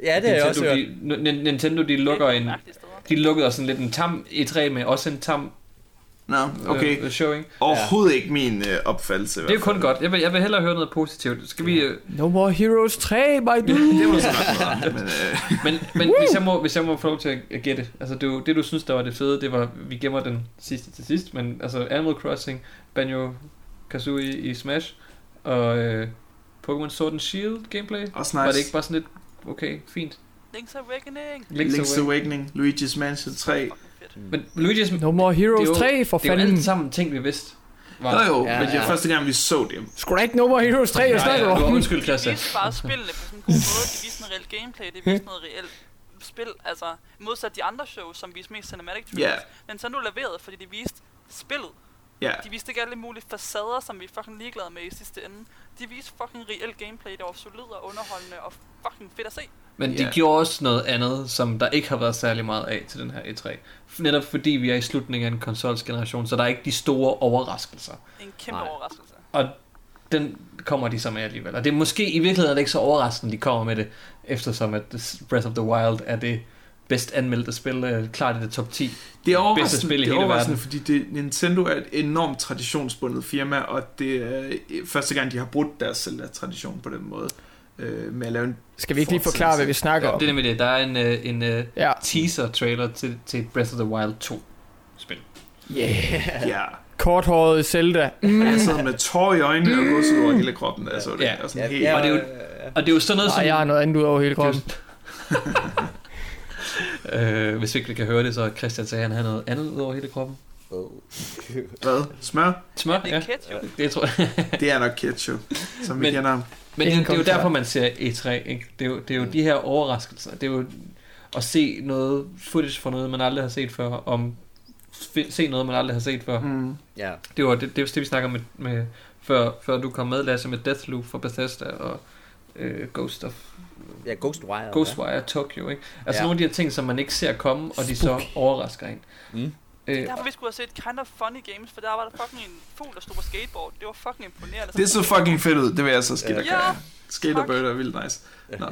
Ja, det er jeg også Nintendo, hørt. de, Nintendo, de lukker Det er en... De lukkede også sådan lidt en tam E3 med også en tam Nå, okay. øh, showing. Overhovedet ikke min øh, opfattelse. Det er jo kun godt. Jeg vil, jeg vil hellere høre noget positivt. Skal vi... Øh, No more Heroes 3, my dude. Det var sådan noget, men øh, men men hvis, jeg må, hvis jeg må få lov til at- gætte. Altså, det, var- det du synes, der var det fede, det var... Vi gemmer den sidste til sidst, men altså Animal Crossing, Banjo Kazooie i Smash, og øh, Pokémon Sword and Shield gameplay. også Var nice. det ikke bare sådan lidt... Okay, fint. Link's Awakening. Link's, Link's Awakening. Awakening, Luigi's Mansion 3. Fucking fedt. Men Luigi's... No more Heroes Det jo- 3, for Det er jo fanden. alle sammen ting, vi vidste. Var. Jo jo, Ja, men det er ja. første gang, vi så det. Da ikke No more Heroes 3, jeg snakker om. undskyld, De Christian. viste bare spillene på sådan en god måde. De viste noget reelt gameplay. De viste noget reelt spil. Altså, modsat de andre shows, som viste mest cinematic trailers. Nintendo leverede, fordi de viste spillet. Ja, De viste ikke alle mulige facader, som vi er fucking ligeglade med i sidste ende. De viste fucking reelt gameplay, der var solid og underholdende og fucking fedt at se. Men de Ja. gjorde også noget andet, som der ikke har været særlig meget af til den her E3. Netop fordi vi er i slutningen af en konsolsgeneration, så der er ikke de store overraskelser. En kæmpe Nej. overraskelse. Og den kommer de så med alligevel. Og det er måske i virkeligheden er det ikke så overraskende, de kommer med det, eftersom at Breath of the Wild er det bedst anmeldte spil, øh, klart i det top 10. det er Bedste overraskende, spil i det er hele overraskende verden. fordi det, Nintendo er et enormt traditionsbundet firma, og det er øh, første gang, de har brudt deres Zelda-tradition på den måde. Øh, med at lave en... Skal vi ikke lige forklare, hvad vi snakker om? Det er nemlig det. Der er en, øh, en øh, Ja. teaser-trailer til, til Breath of the Wild 2 spil. Yeah. Ja, Korthåret Zelda. Mm. jeg sad med tår i øjnene og gås ud over hele kroppen, da jeg så det. Ja. Og sådan Ja, helt... ja, Og det er jo- Og det er jo sådan noget som... jeg har noget andet ud over hele er kroppen. øh, hvis vi ikke kan høre det, så Christian sagde, at han havde noget andet ud over hele kroppen. Oh. Hvad? Smør? Smør? Det er ketchup. Det tror jeg. Det er nok ketchup, som vi Men- kender ham. Men det, det er jo derfor, man ser E3. Ikke? Det, er jo, det er jo de her overraskelser. Det er jo at se noget footage fra noget, man aldrig har set før. Om se noget, man aldrig har set før. Mm. Ja. Det var det, det, var det vi snakker med, med før, før du kom med, Lasse, med Deathloop fra Bethesda og øh, Ghost of Ja, Ghostwire. Ghostwire Tokyo. Ikke? Altså Ja. nogle af de her ting, som man ikke ser komme, og de så overrasker en. Mm. Øh, Derfor vi skulle have set Kind of Funny Games, for der var der fucking en fugl, der stod på skateboard. Det var fucking imponerende. Det så fucking fedt ud, det vil jeg så skidt Ja, Skaterbird er vildt nice. Nå.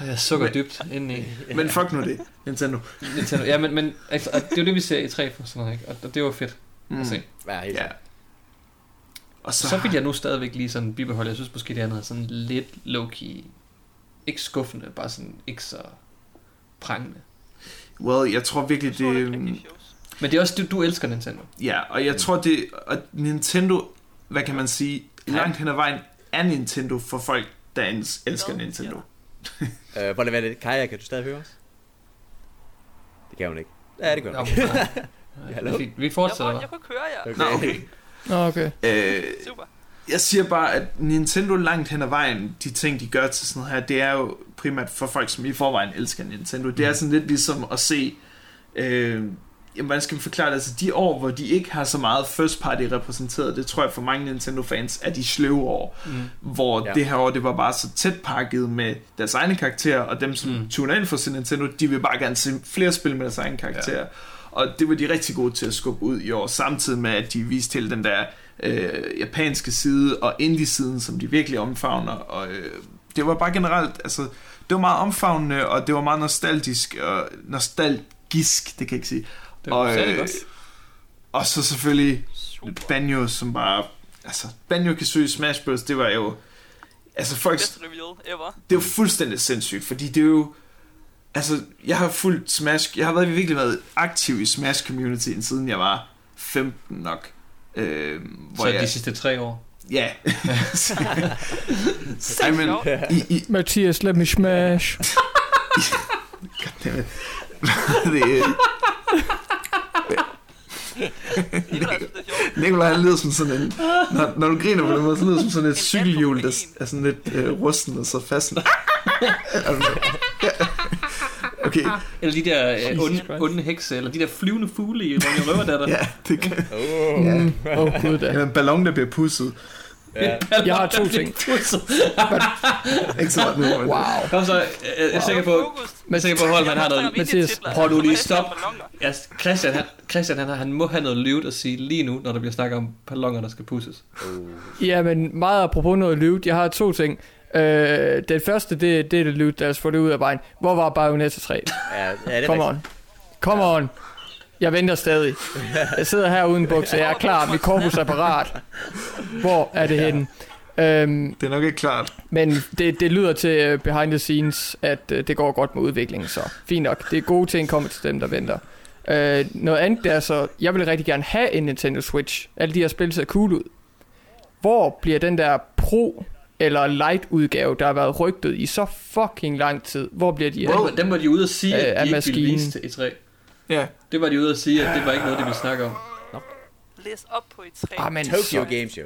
jeg sukker dybt indeni. Men fuck nu det, Nintendo. Nintendo. Ja, men, men altså, det er jo det, vi ser i 3 for sådan noget, ikke? Og, og det var fedt Mm. at se. Ja, helt Ja. Ja. Og Så, så, vil jeg nu stadigvæk lige sådan bibeholde, jeg synes måske det andet er sådan lidt low-key, ikke skuffende, bare sådan ikke så prangende. well, jeg tror virkelig, var det det... shows. Men det er også, du, du elsker Nintendo. Ja, og jeg tror det... Og Nintendo, hvad kan man sige, langt hen ad vejen er Nintendo for folk, der elsker Nintendo. Øh, hvordan er det? Kaja, kan du stadig høre os? Det kan hun ikke. Ja, det gør hun ikke. det er fint. Vi Jeg, fortsætter var, bare. jeg kunne ikke høre jer. Nå, okay. Nå, okay. Øh, Super. jeg siger bare, at Nintendo langt hen ad vejen, de ting, de gør til sådan noget her, det er jo primært for folk, som i forvejen elsker Nintendo. Det er sådan lidt ligesom at se... Øh, jamen, hvordan skal man forklare det? Altså, de år, hvor de ikke har så meget first party repræsenteret, det tror jeg for mange Nintendo-fans er de sløve år. Mm. Hvor ja. Det her år, det var bare så tæt pakket med deres egne karakterer, og dem, som Mm. mm. tuner ind for sin Nintendo, de vil bare gerne se flere spil med deres egne karakterer. Ja. Og det var de rigtig gode til at skubbe ud i år, samtidig med, at de viste til den der øh, japanske side og indie-siden, som de virkelig omfavner. Og øh, det var bare generelt, altså, det var meget omfavnende, og det var meget nostalgisk, og nostalgisk, det kan jeg ikke sige. Det var og, øh, godt. og så selvfølgelig Super. Banjo, som bare... Altså, Banjo Kazooie Smash Bros, det var jo... Altså, folk, Best reveal ever. det er jo fuldstændig sindssygt, fordi det er jo... Altså, jeg har fulgt Smash... Jeg har været virkelig været aktiv i Smash-communityen, siden jeg var 15 nok. Øh, hvor Så jeg, de sidste tre år. Ja. Ej, men, i, i, Mathias, let me smash. det, det, Nikolaj er han lyder som sådan en... Når, når du griner på den måde, så lyder som sådan et cykelhjul, der er sådan lidt øh, rusten og så fast. Okay, Eller de der øh, onde, onde hekse, eller de der flyvende fugle i Ronja Røverdatter. ja, det kan... Oh. Ja. Åh, oh, gud da. Ja, en ballon, der bliver pusset. Ja. Jeg har to ting. Ikke så meget nu, men... Wow. Kom så, jeg, jeg er sikker på, er sikker på, at Holm, han har noget... Mathias, prøv nu lige stop. Ja, Christian, han, Christian han, han må have noget lyvet at sige lige nu, når der bliver snakket om ballonger, der skal pusses. Oh. Ja, men meget apropos noget lyvet. Jeg har to ting. Øh, den første, det, det er det lyvet, lad os få det ud af vejen. Hvor var Bayonetta 3? Ja, ja, det er Come rigtigt. on. Come on. Jeg venter stadig. Jeg sidder her uden bukser. Jeg er klar. Mit korpus er parat. Hvor er det henne? Øhm, Det er nok ikke klart. men det, det lyder til uh, behind the scenes, at uh, det går godt med udviklingen, så fint nok. Det er gode ting kommer til dem, der venter. Uh, noget andet der er så, jeg vil rigtig gerne have en Nintendo Switch. Alle de her spil ser cool ud. Hvor bliver den der Pro eller Light udgave, der har været rygtet i så fucking lang tid, hvor bliver de af? Dem, dem var de ude at sige, Øh, at af de ikke ville maskinen. vise til E3. Ja. Det var de ude at sige, at det var ikke noget, de ville snakke om. Læs op på et træ. Ah, men Tokyo så- Game Show.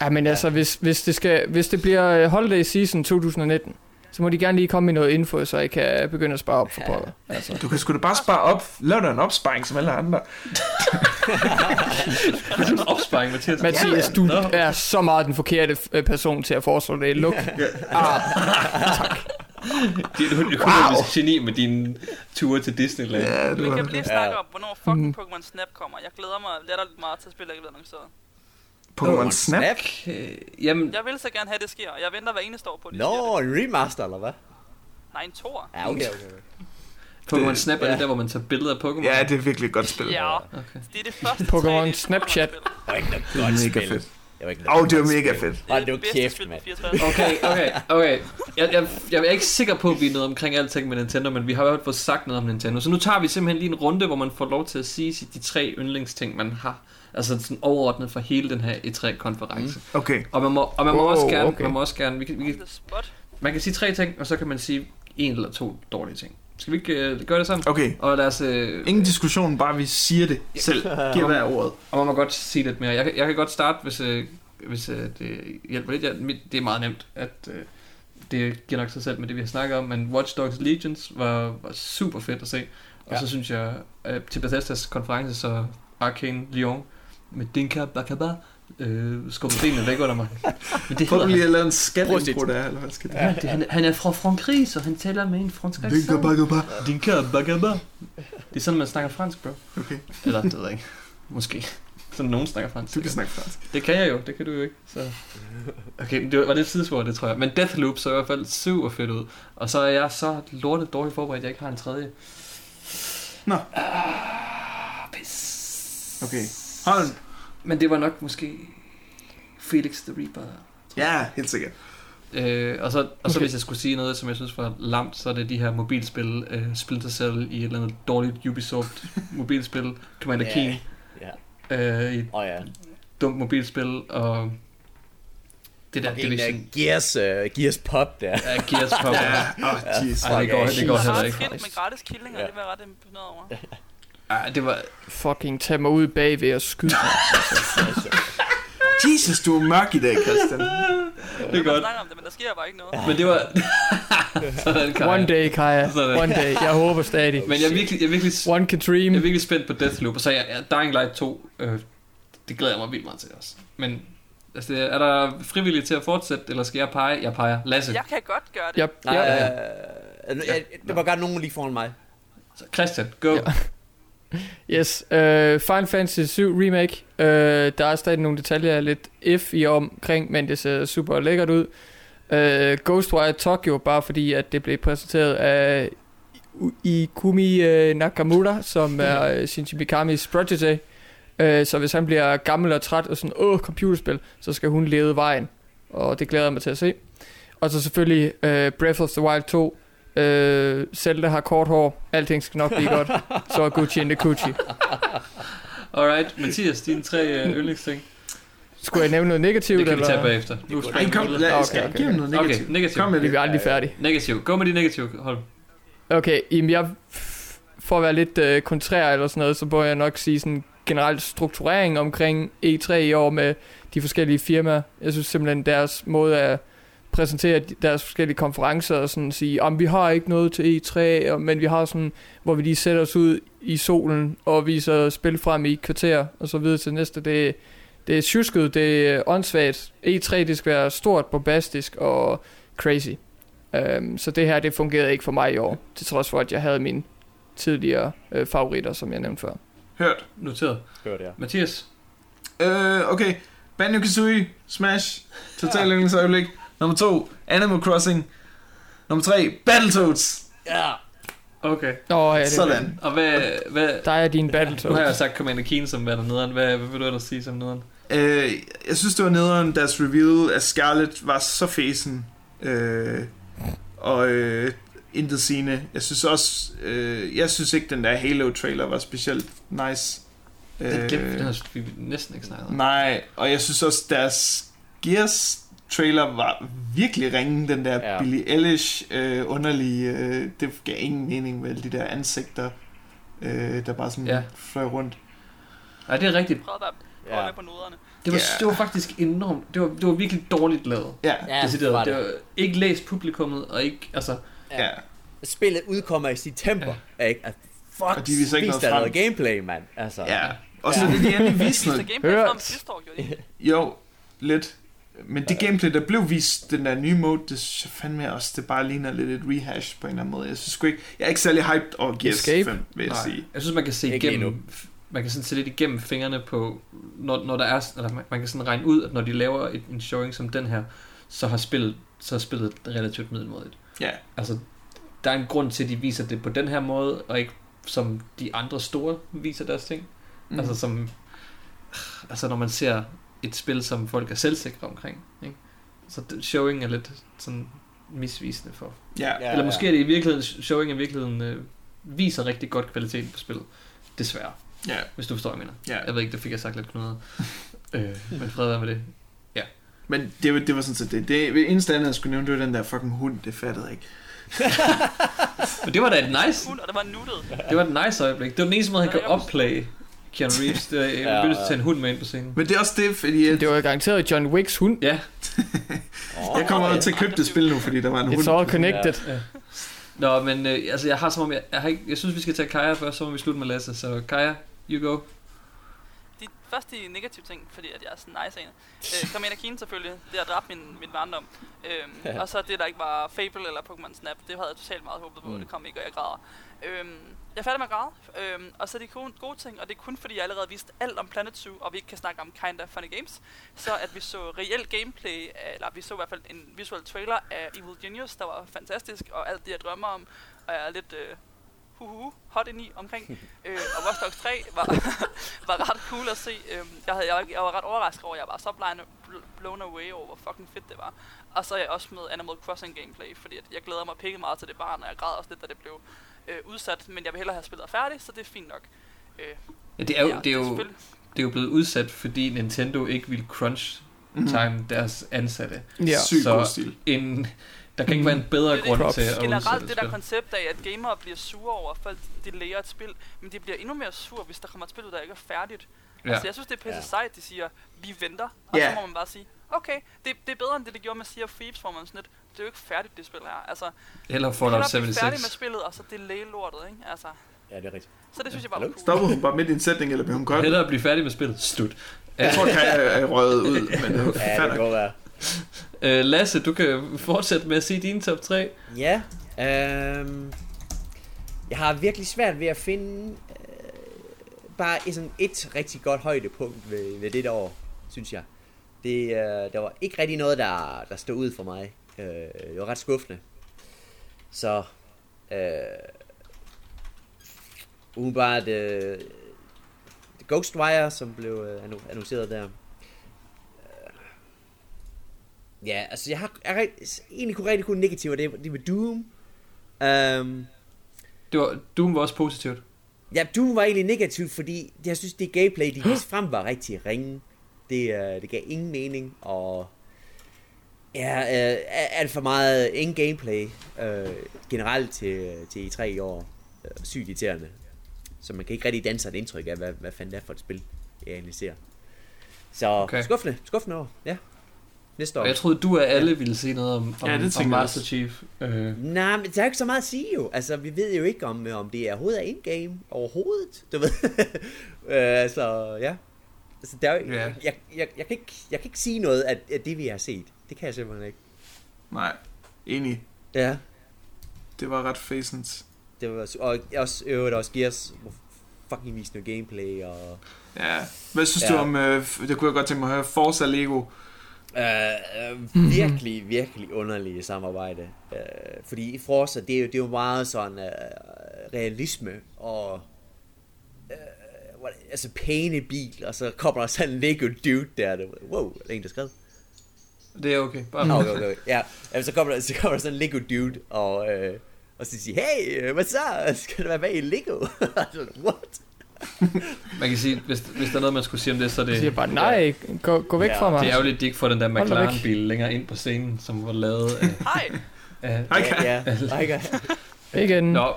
Ja, men altså, hvis, hvis, det skal, hvis det bliver øh, Holiday Season 2019, så må de gerne lige komme med noget info, så jeg kan begynde at spare op for pokker. Altså. Du kan sgu da bare spare op. Lav dig en opsparing som alle andre. Opsparing, Mathias. Mathias, du er så meget den forkerte øh, person til at foreslå det. Luk. Ah, Du, du, du kunne wow. geni med dine ture til Disneyland. Ja, det Men var kan vi lige snakke om, hvornår fucking Mm. Pokémon Snap kommer? Jeg glæder mig latterligt meget til at spille, ikke bliver annonceret. Pokémon Snap. Okay. Jamen, Jeg vil så gerne have, at det sker, jeg venter hver eneste år på, at de Nå, det. en remaster, eller hvad? Nej, en tor. Ja, okay, okay. Pokémon Det- Snap er ja. det der, hvor man tager billeder af Pokémon. Ja, det er virkelig et godt spil. Ja, Okay. det er det første Pokémon 3D Snapchat. Det var ikke noget Det er godt mega spil. fedt. Det var ikke Åh, noget det var mega spil. fedt. Det er Hold det bedste kæft, mand. 64. Okay, okay, okay. Jeg, jeg, jeg er ikke sikker på, at vi er noget omkring alting med Nintendo, men vi har fald fået sagt noget om Nintendo. Så nu tager vi simpelthen lige en runde, hvor man får lov til at sige de tre yndlingsting, man har. Altså sådan overordnet for hele den her E3-konference. Mm. Okay. Og man må, og man må Wow, også gerne, okay. man må også gerne, vi kan, vi kan, man kan sige tre ting, og så kan man sige en eller to dårlige ting. Skal vi ikke uh, gøre det sammen? Okay. Og lad os... Uh, Ingen diskussion, bare vi siger det selv. Giver hver ordet. Og man må godt sige lidt mere. Jeg, kan- jeg kan godt starte, hvis, øh, hvis øh, det hjælper lidt. Jeg, det er meget nemt, at øh, det giver nok sig selv med det, vi har snakket om. Men Watch Dogs Legions var, var super fedt at se. Og Ja. så synes jeg, øh, til Bethesdas konference, så Arcane Lyon med Dinka Bakaba øh, skubbede benene væk under mig. Men det Prøv lige han. at lave en skat Prosit. intro der, eller hvad skal det? Ja, det, han, han er fra Frankrig, så han taler med en fransk Dinka accent. bakaba. Dinka Bakaba. Det er sådan, man snakker fransk, bro. Okay, Eller, det ved jeg ikke. Måske. Sådan nogen snakker fransk. du kan snakke fransk. Det kan jeg jo, det kan du jo ikke. Så. Okay, det var, det et tidsspor, det tror jeg. Men Deathloop så i hvert fald super fedt ud. Og så er jeg så lortet dårligt forberedt, at jeg ikke har en tredje. Nå. Ah, pis. Okay. Hold. Men det var nok måske Felix the Reaper. Ja, helt sikkert. Øh, og så, og så Okay. hvis jeg skulle sige noget, som jeg synes var lamt, så er det de her mobilspil, øh, Splinter Cell i et eller andet dårligt Ubisoft mobilspil, Commander Ja. Keen Ja. øh, i et oh, ja. dumt mobilspil, og det der Okay, Division. uh, Gears, uh, Gears Pop der. Ja, Gears Pop. Ja, åh, oh, jeez. Ej, det går, det går heller ikke. fedt med gratis killinger, Ja. det var ret imponeret over. Ej, det var... Fucking tage mig ud bagved og skyde mig. Jesus, du er mørk i dag, Christian. Det er godt. snakker om det, men der sker bare ikke noget. Men det var... Sådan, Kaja. One day, Kaja. Sådan. One day. Jeg håber stadig. Men jeg er virkelig, jeg er virkelig, One can dream. jeg er virkelig spændt på Deathloop, og så er jeg, jeg Dying Light 2, øh, det glæder jeg mig vildt meget til også. Men altså, er der frivillige til at fortsætte, eller skal jeg pege? Jeg peger. Lasse. Jeg kan godt gøre det. Jeg, Nej, jeg, øh, øh, jeg- det var godt nogen lige foran mig. Så Christian, go. Ja. Yes, uh, Final Fantasy 7 Remake. Uh, der er stadig nogle detaljer, jeg er lidt if i omkring, men det ser super lækkert ud. Uh, Ghostwire Tokyo, bare fordi at det blev præsenteret af Ikumi uh, Nakamura, som er uh, Shinji Mikamis protege. Uh, så hvis han bliver gammel og træt og sådan, åh, computerspil, så skal hun lede vejen. Og det glæder jeg mig til at se. Og så selvfølgelig uh, Breath of the Wild 2. Øh, Zelda har kort hår. Alting skal nok blive godt. Så er Gucci in the Gucci. Alright, Mathias, dine tre øh, yndlingsting. Skulle jeg nævne noget negativt? Det kan vi tage eller? bagefter. Nu Ej, kom, lad Okay, os okay, okay, give okay. noget Okay, negativt. negativ. Kom med Vi det. er aldrig færdige. Negativ. Gå med de negative, hold. Okay, jamen jeg... For at være lidt øh, kontrær eller sådan noget, så må jeg nok sige sådan generelt strukturering omkring E3 i år med de forskellige firmaer. Jeg synes simpelthen deres måde at præsentere de- deres forskellige konferencer og sådan sige, om vi har ikke noget til E3, og- men vi har sådan, hvor vi lige sætter os ud i solen og viser spil frem i et kvarter og så videre til næste. Det, det er tjusket, det er åndssvagt. E3, det skal være stort, bombastisk og crazy. Um, så det her, det fungerede ikke for mig i år, til trods for, at jeg havde mine tidligere øh, favoritter, som jeg nævnte før. Hørt. Noteret. Hørte jeg. Mathias. Øh, okay. Banjo-Kazooie, Smash, Total yndlingsøjeblik. Nummer to, Animal Crossing. Nummer tre, Battletoads. Ja. Okay. Åh, ja, det er Sådan. Og hvad... hvad Der er din nu har jeg Battletoads. sagt Commander Keen som værter nederen. Hvad, hvad vil du ellers sige som nederen? Øh, jeg synes, det var nederen, deres reveal af Scarlet var så fæsen. Øh, og øh, intet sigende. Jeg synes også, øh, jeg synes ikke, den der Halo-trailer var specielt nice. Den glemte den har vi næsten ikke snakket om. Nej, og jeg synes også, deres Gears trailer var virkelig ringe, den der Ja. ja. Billie Eilish øh, underlige, øh, det gav ingen mening vel, de der ansigter, øh, der bare sådan Ja. ja. fløj rundt. Nej, det er rigtigt. Prøv at være Ja. med på noderne. Det var, Ja. det var faktisk enormt. Det var, det var virkelig dårligt lavet. Ja, Ja, Decideret. var det. det. var ikke læst publikummet, og ikke, altså... ja. ja. Spillet udkommer i september, ja. ikke? Altså, fuck, Og de viser ikke noget noget gameplay, mand. Altså, ja. Og så Ja. ja. det, de endelig viste noget. gameplay Hørt. frem sidste år, gjorde de ikke? Jo, lidt. Men det gameplay, der blev vist, den der nye mode, det synes jeg fandme også, det bare ligner lidt et rehash på en eller anden måde. Jeg synes sgu ikke, jeg er ikke særlig hyped over Gears Escape? 5, vil jeg sige. Jeg synes, man kan se Ikke igennem... Man kan sådan se lidt igennem fingrene på, når, når der er, eller man, man kan sådan regne ud, at når de laver et, en showing som den her, så har spillet, så er spillet relativt middelmådigt. Ja, Altså, der er en grund til, at de viser det på den her måde, og ikke som de andre store viser deres ting. Mm. mm. Altså som, altså når man ser et spil, som folk er selvsikre omkring, ikke? Så det- showing er lidt sådan misvisende for. ja. Ja, Eller måske er det i virkeligheden, showing i virkeligheden øh, viser rigtig godt kvaliteten på spillet. Desværre, ja. hvis du forstår, hvad jeg mener. Ja. Jeg ved ikke, det fik jeg sagt lidt knudret. øh, men fred med det. Men det, var- det var sådan set det. Det eneste andet, jeg skulle nævne, det var den der fucking hund, det fattede jeg ikke. Men det var da et nice, Hund, og det var nuttet. det var et nice øjeblik. Det var den eneste måde, han kan opplay Keanu Reeves. Det er, jeg Ja, ja. at tage en hund med ind på scenen. Men det er også det, fordi jeg, Det var garanteret John Wicks hund. Ja, jeg kommer til at købe det spil nu, fordi der var en hund. It's all connected. Ja. Nå, men øh, altså, jeg har som om, jeg, jeg, har ikke, jeg synes, vi skal tage Kaja først, så må vi slutte med Lasse. Så Kaja, you go. de, først de negative ting, fordi at jeg er sådan nice en. Øh, Carmina Keen selvfølgelig, det har dræbt min, min barndom. Øhm, Ja. og så det, der ikke var Fable eller Pokémon Snap, det havde jeg totalt meget håbet på, mm. det kom ikke, og jeg græder. Øhm, jeg er færdig med at græde, øhm, og så er de gode, gode ting, og det er kun fordi, jeg allerede vidste alt om Planet Zoo, og vi ikke kan snakke om Kinda Funny Games, så at vi så reelt gameplay, af- eller vi så i hvert fald en visuel trailer af Evil Genius, der var fantastisk, og alt det, jeg drømmer om, og jeg er lidt øh, huhu, hot ind i omkring. øh, og Watch Dogs 3 var, var ret cool at se. Øhm, jeg, havde, jeg, var, jeg var ret overrasket over, at jeg var så blind, bl- blown away over, hvor fucking fedt det var. Og så er jeg også med Animal Crossing gameplay, fordi at jeg glæder mig pikke meget til det barn, og jeg græd også lidt, da det blev øh, udsat, men jeg vil hellere have spillet færdigt, så det er fint nok. Øh, Ja, det er jo, ja, det er jo, det er jo blevet udsat, fordi Nintendo ikke ville crunch time deres ansatte. Ja. Sygt Så- stil. En, der kan ikke være en bedre Det grund det. til at udsætte Generelt det der koncept af, at gamere bliver sure over, folk de layer et spil, men de bliver endnu mere sure, hvis der kommer et spil ud, der ikke er færdigt. Ja. Altså, jeg synes, det er pisse Ja. ja. sejt, de siger, vi venter, og Ja. så må man bare sige, okay, det, det er bedre end det, det gjorde med Sea of Thieves, hvor man sådan lidt, det er jo ikke færdigt, det spil her. Altså, Eller Fallout blive færdig med 76. spillet, og så delay lortet, ikke? Altså, Ja, det er rigtigt. så det synes jeg bare var cool. Stopper hun bare midt i en sætning, eller bliver hun godt? Hellere blive færdig med spillet. Slut. Jeg tror, Kaja er røget ud, men det er Ja, det kan være. Øh, Lasse, du kan fortsætte med at sige dine top 3. Ja, øhm, jeg har virkelig svært ved at finde øh, bare et, sådan et rigtig godt højdepunkt ved, ved det år, synes jeg. Det, øh, der var ikke rigtig noget, der, der stod ud for mig. Øh, det var ret skuffende. Så, øh, umiddelbart øh, Ghostwire, som blev øh, anno- annonceret der. Øh, Ja, altså jeg har jeg egentlig kunne rigtig kun negativt, og det, det var Doom. Um, Det var, Doom var også positivt. ja, Doom var egentlig negativt, fordi jeg synes, det gameplay, de viste frem, var rigtig ringe. Det, uh, det gav ingen mening, og ja, uh, alt for meget ingen gameplay uh, generelt til, til E3 i år. Uh, sygt irriterende. Så man kan ikke rigtig danse et indtryk af, hvad, hvad fanden det er for et spil, jeg egentlig ser. Så Okay. skuffende, skuffende år, ja. Næste år. Og jeg troede, du af alle ville sige noget om, om, Ja, det om Master. Chief. Øh, Nej, men der er jo ikke så meget at sige jo. Altså, vi ved jo ikke, om, om det er overhovedet er in-game overhovedet, du ved. øh, altså, ja. Altså, der er, Ja. jeg, jeg, jeg, jeg, kan ikke, jeg kan ikke sige noget af, af det, vi har set. Det kan jeg simpelthen ikke. Nej, enig. Ja. Det var ret facens. Det var, og også, øvrigt også Gears, fucking vise noget gameplay, og... Ja. Hvad synes Ja. du om, øh, det kunne jeg godt tænke mig at høre, Forza Lego? Øh, øh, virkelig, virkelig underlige samarbejde. Øh, fordi i Forza, det er jo, det er jo meget sådan øh, realisme og altså pæne bil, og så kommer der sådan en Lego dude der. der wow, er der en, der skrev? det er okay. Bare Okay, okay, okay. Ja, jamen, så kommer der, så kommer der sådan en Lego dude, og, øh, og så siger, hey, øh, hvad så? Skal du være med i Lego? What? Man kan sige, hvis, hvis der er noget, man skulle sige om det, så er Jeg det... siger bare, nej, gå, gå væk Ja, fra mig. Det er ærgerligt, at de ikke får den der. McLaren-bil længere ind på scenen, som var lavet af... Hej! Hej, hej, Kaja. Igen. Nå,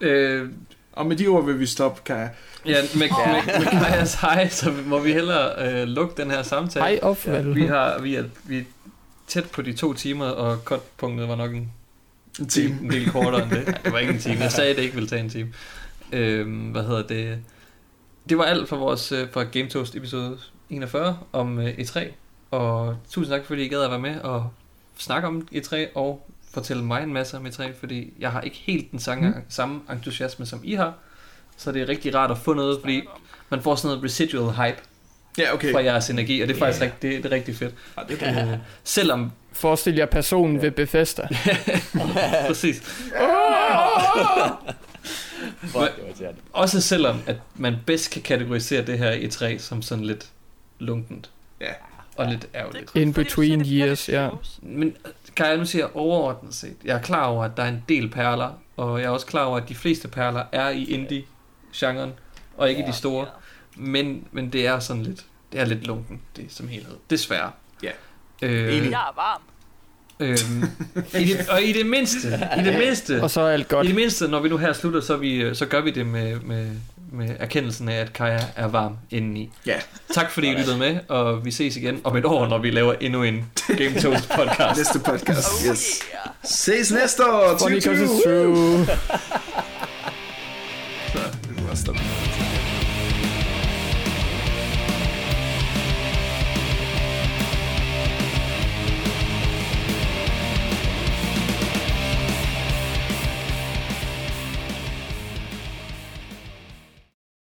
øh, Og med de ord vil vi stoppe, Kaja. ja, med, med, med Kajas hej, så må vi hellere øh, lukke den her samtale. Hej, opfald. Vi, har, vi, er, vi er tæt på de to timer, og kotpunktet var nok en, En time. en del kortere end det. Nej, det var ikke en time. Jeg sagde, at det ikke ville tage en time. Øhm, hvad hedder det? Det var alt for vores øh, for Game Toast episode 41 om øh, E3. Og tusind tak, fordi I gad at være med og snakke om E3 og fortælle mig en masse om E3, fordi jeg har ikke helt den samme, Mm. samme entusiasme, som I har. Så det er rigtig rart at få noget, fordi man får sådan noget residual hype Ja, okay. fra jeres energi, og det er faktisk Ja. rigtig, det, det er rigtig fedt. Ja, det er Øh, selvom, Forestil jer personen ved Bethesda. præcis, Fuck, irriterende. også selvom, at man bedst kan kategorisere det her i E3 som sådan lidt lunkent. Ja. Og lidt er ærgerligt. In between years, ja. Men kan jeg nu sige overordnet set, jeg er klar over, at der er en del perler, og jeg er også klar over, at de fleste perler er i indie-genren, og ikke Ja. de store. Men, men det er sådan lidt, det er lidt lunken, det er som helhed. Desværre. Ja. Øh, Enig. Jeg er varm. øhm, i det, og i det mindste, i det mindste, Og så er alt godt. I det mindste, når vi nu her slutter, så, vi, så gør vi det med, med, med erkendelsen af, at Kaja er varm indeni. Ja. Tak fordi I lyttede med, og vi ses igen om et år, når vi laver endnu en Game Toast podcast. næste podcast, oh, yes. Yeah. Ses næste år, 2020. Funny comes true. Så, nu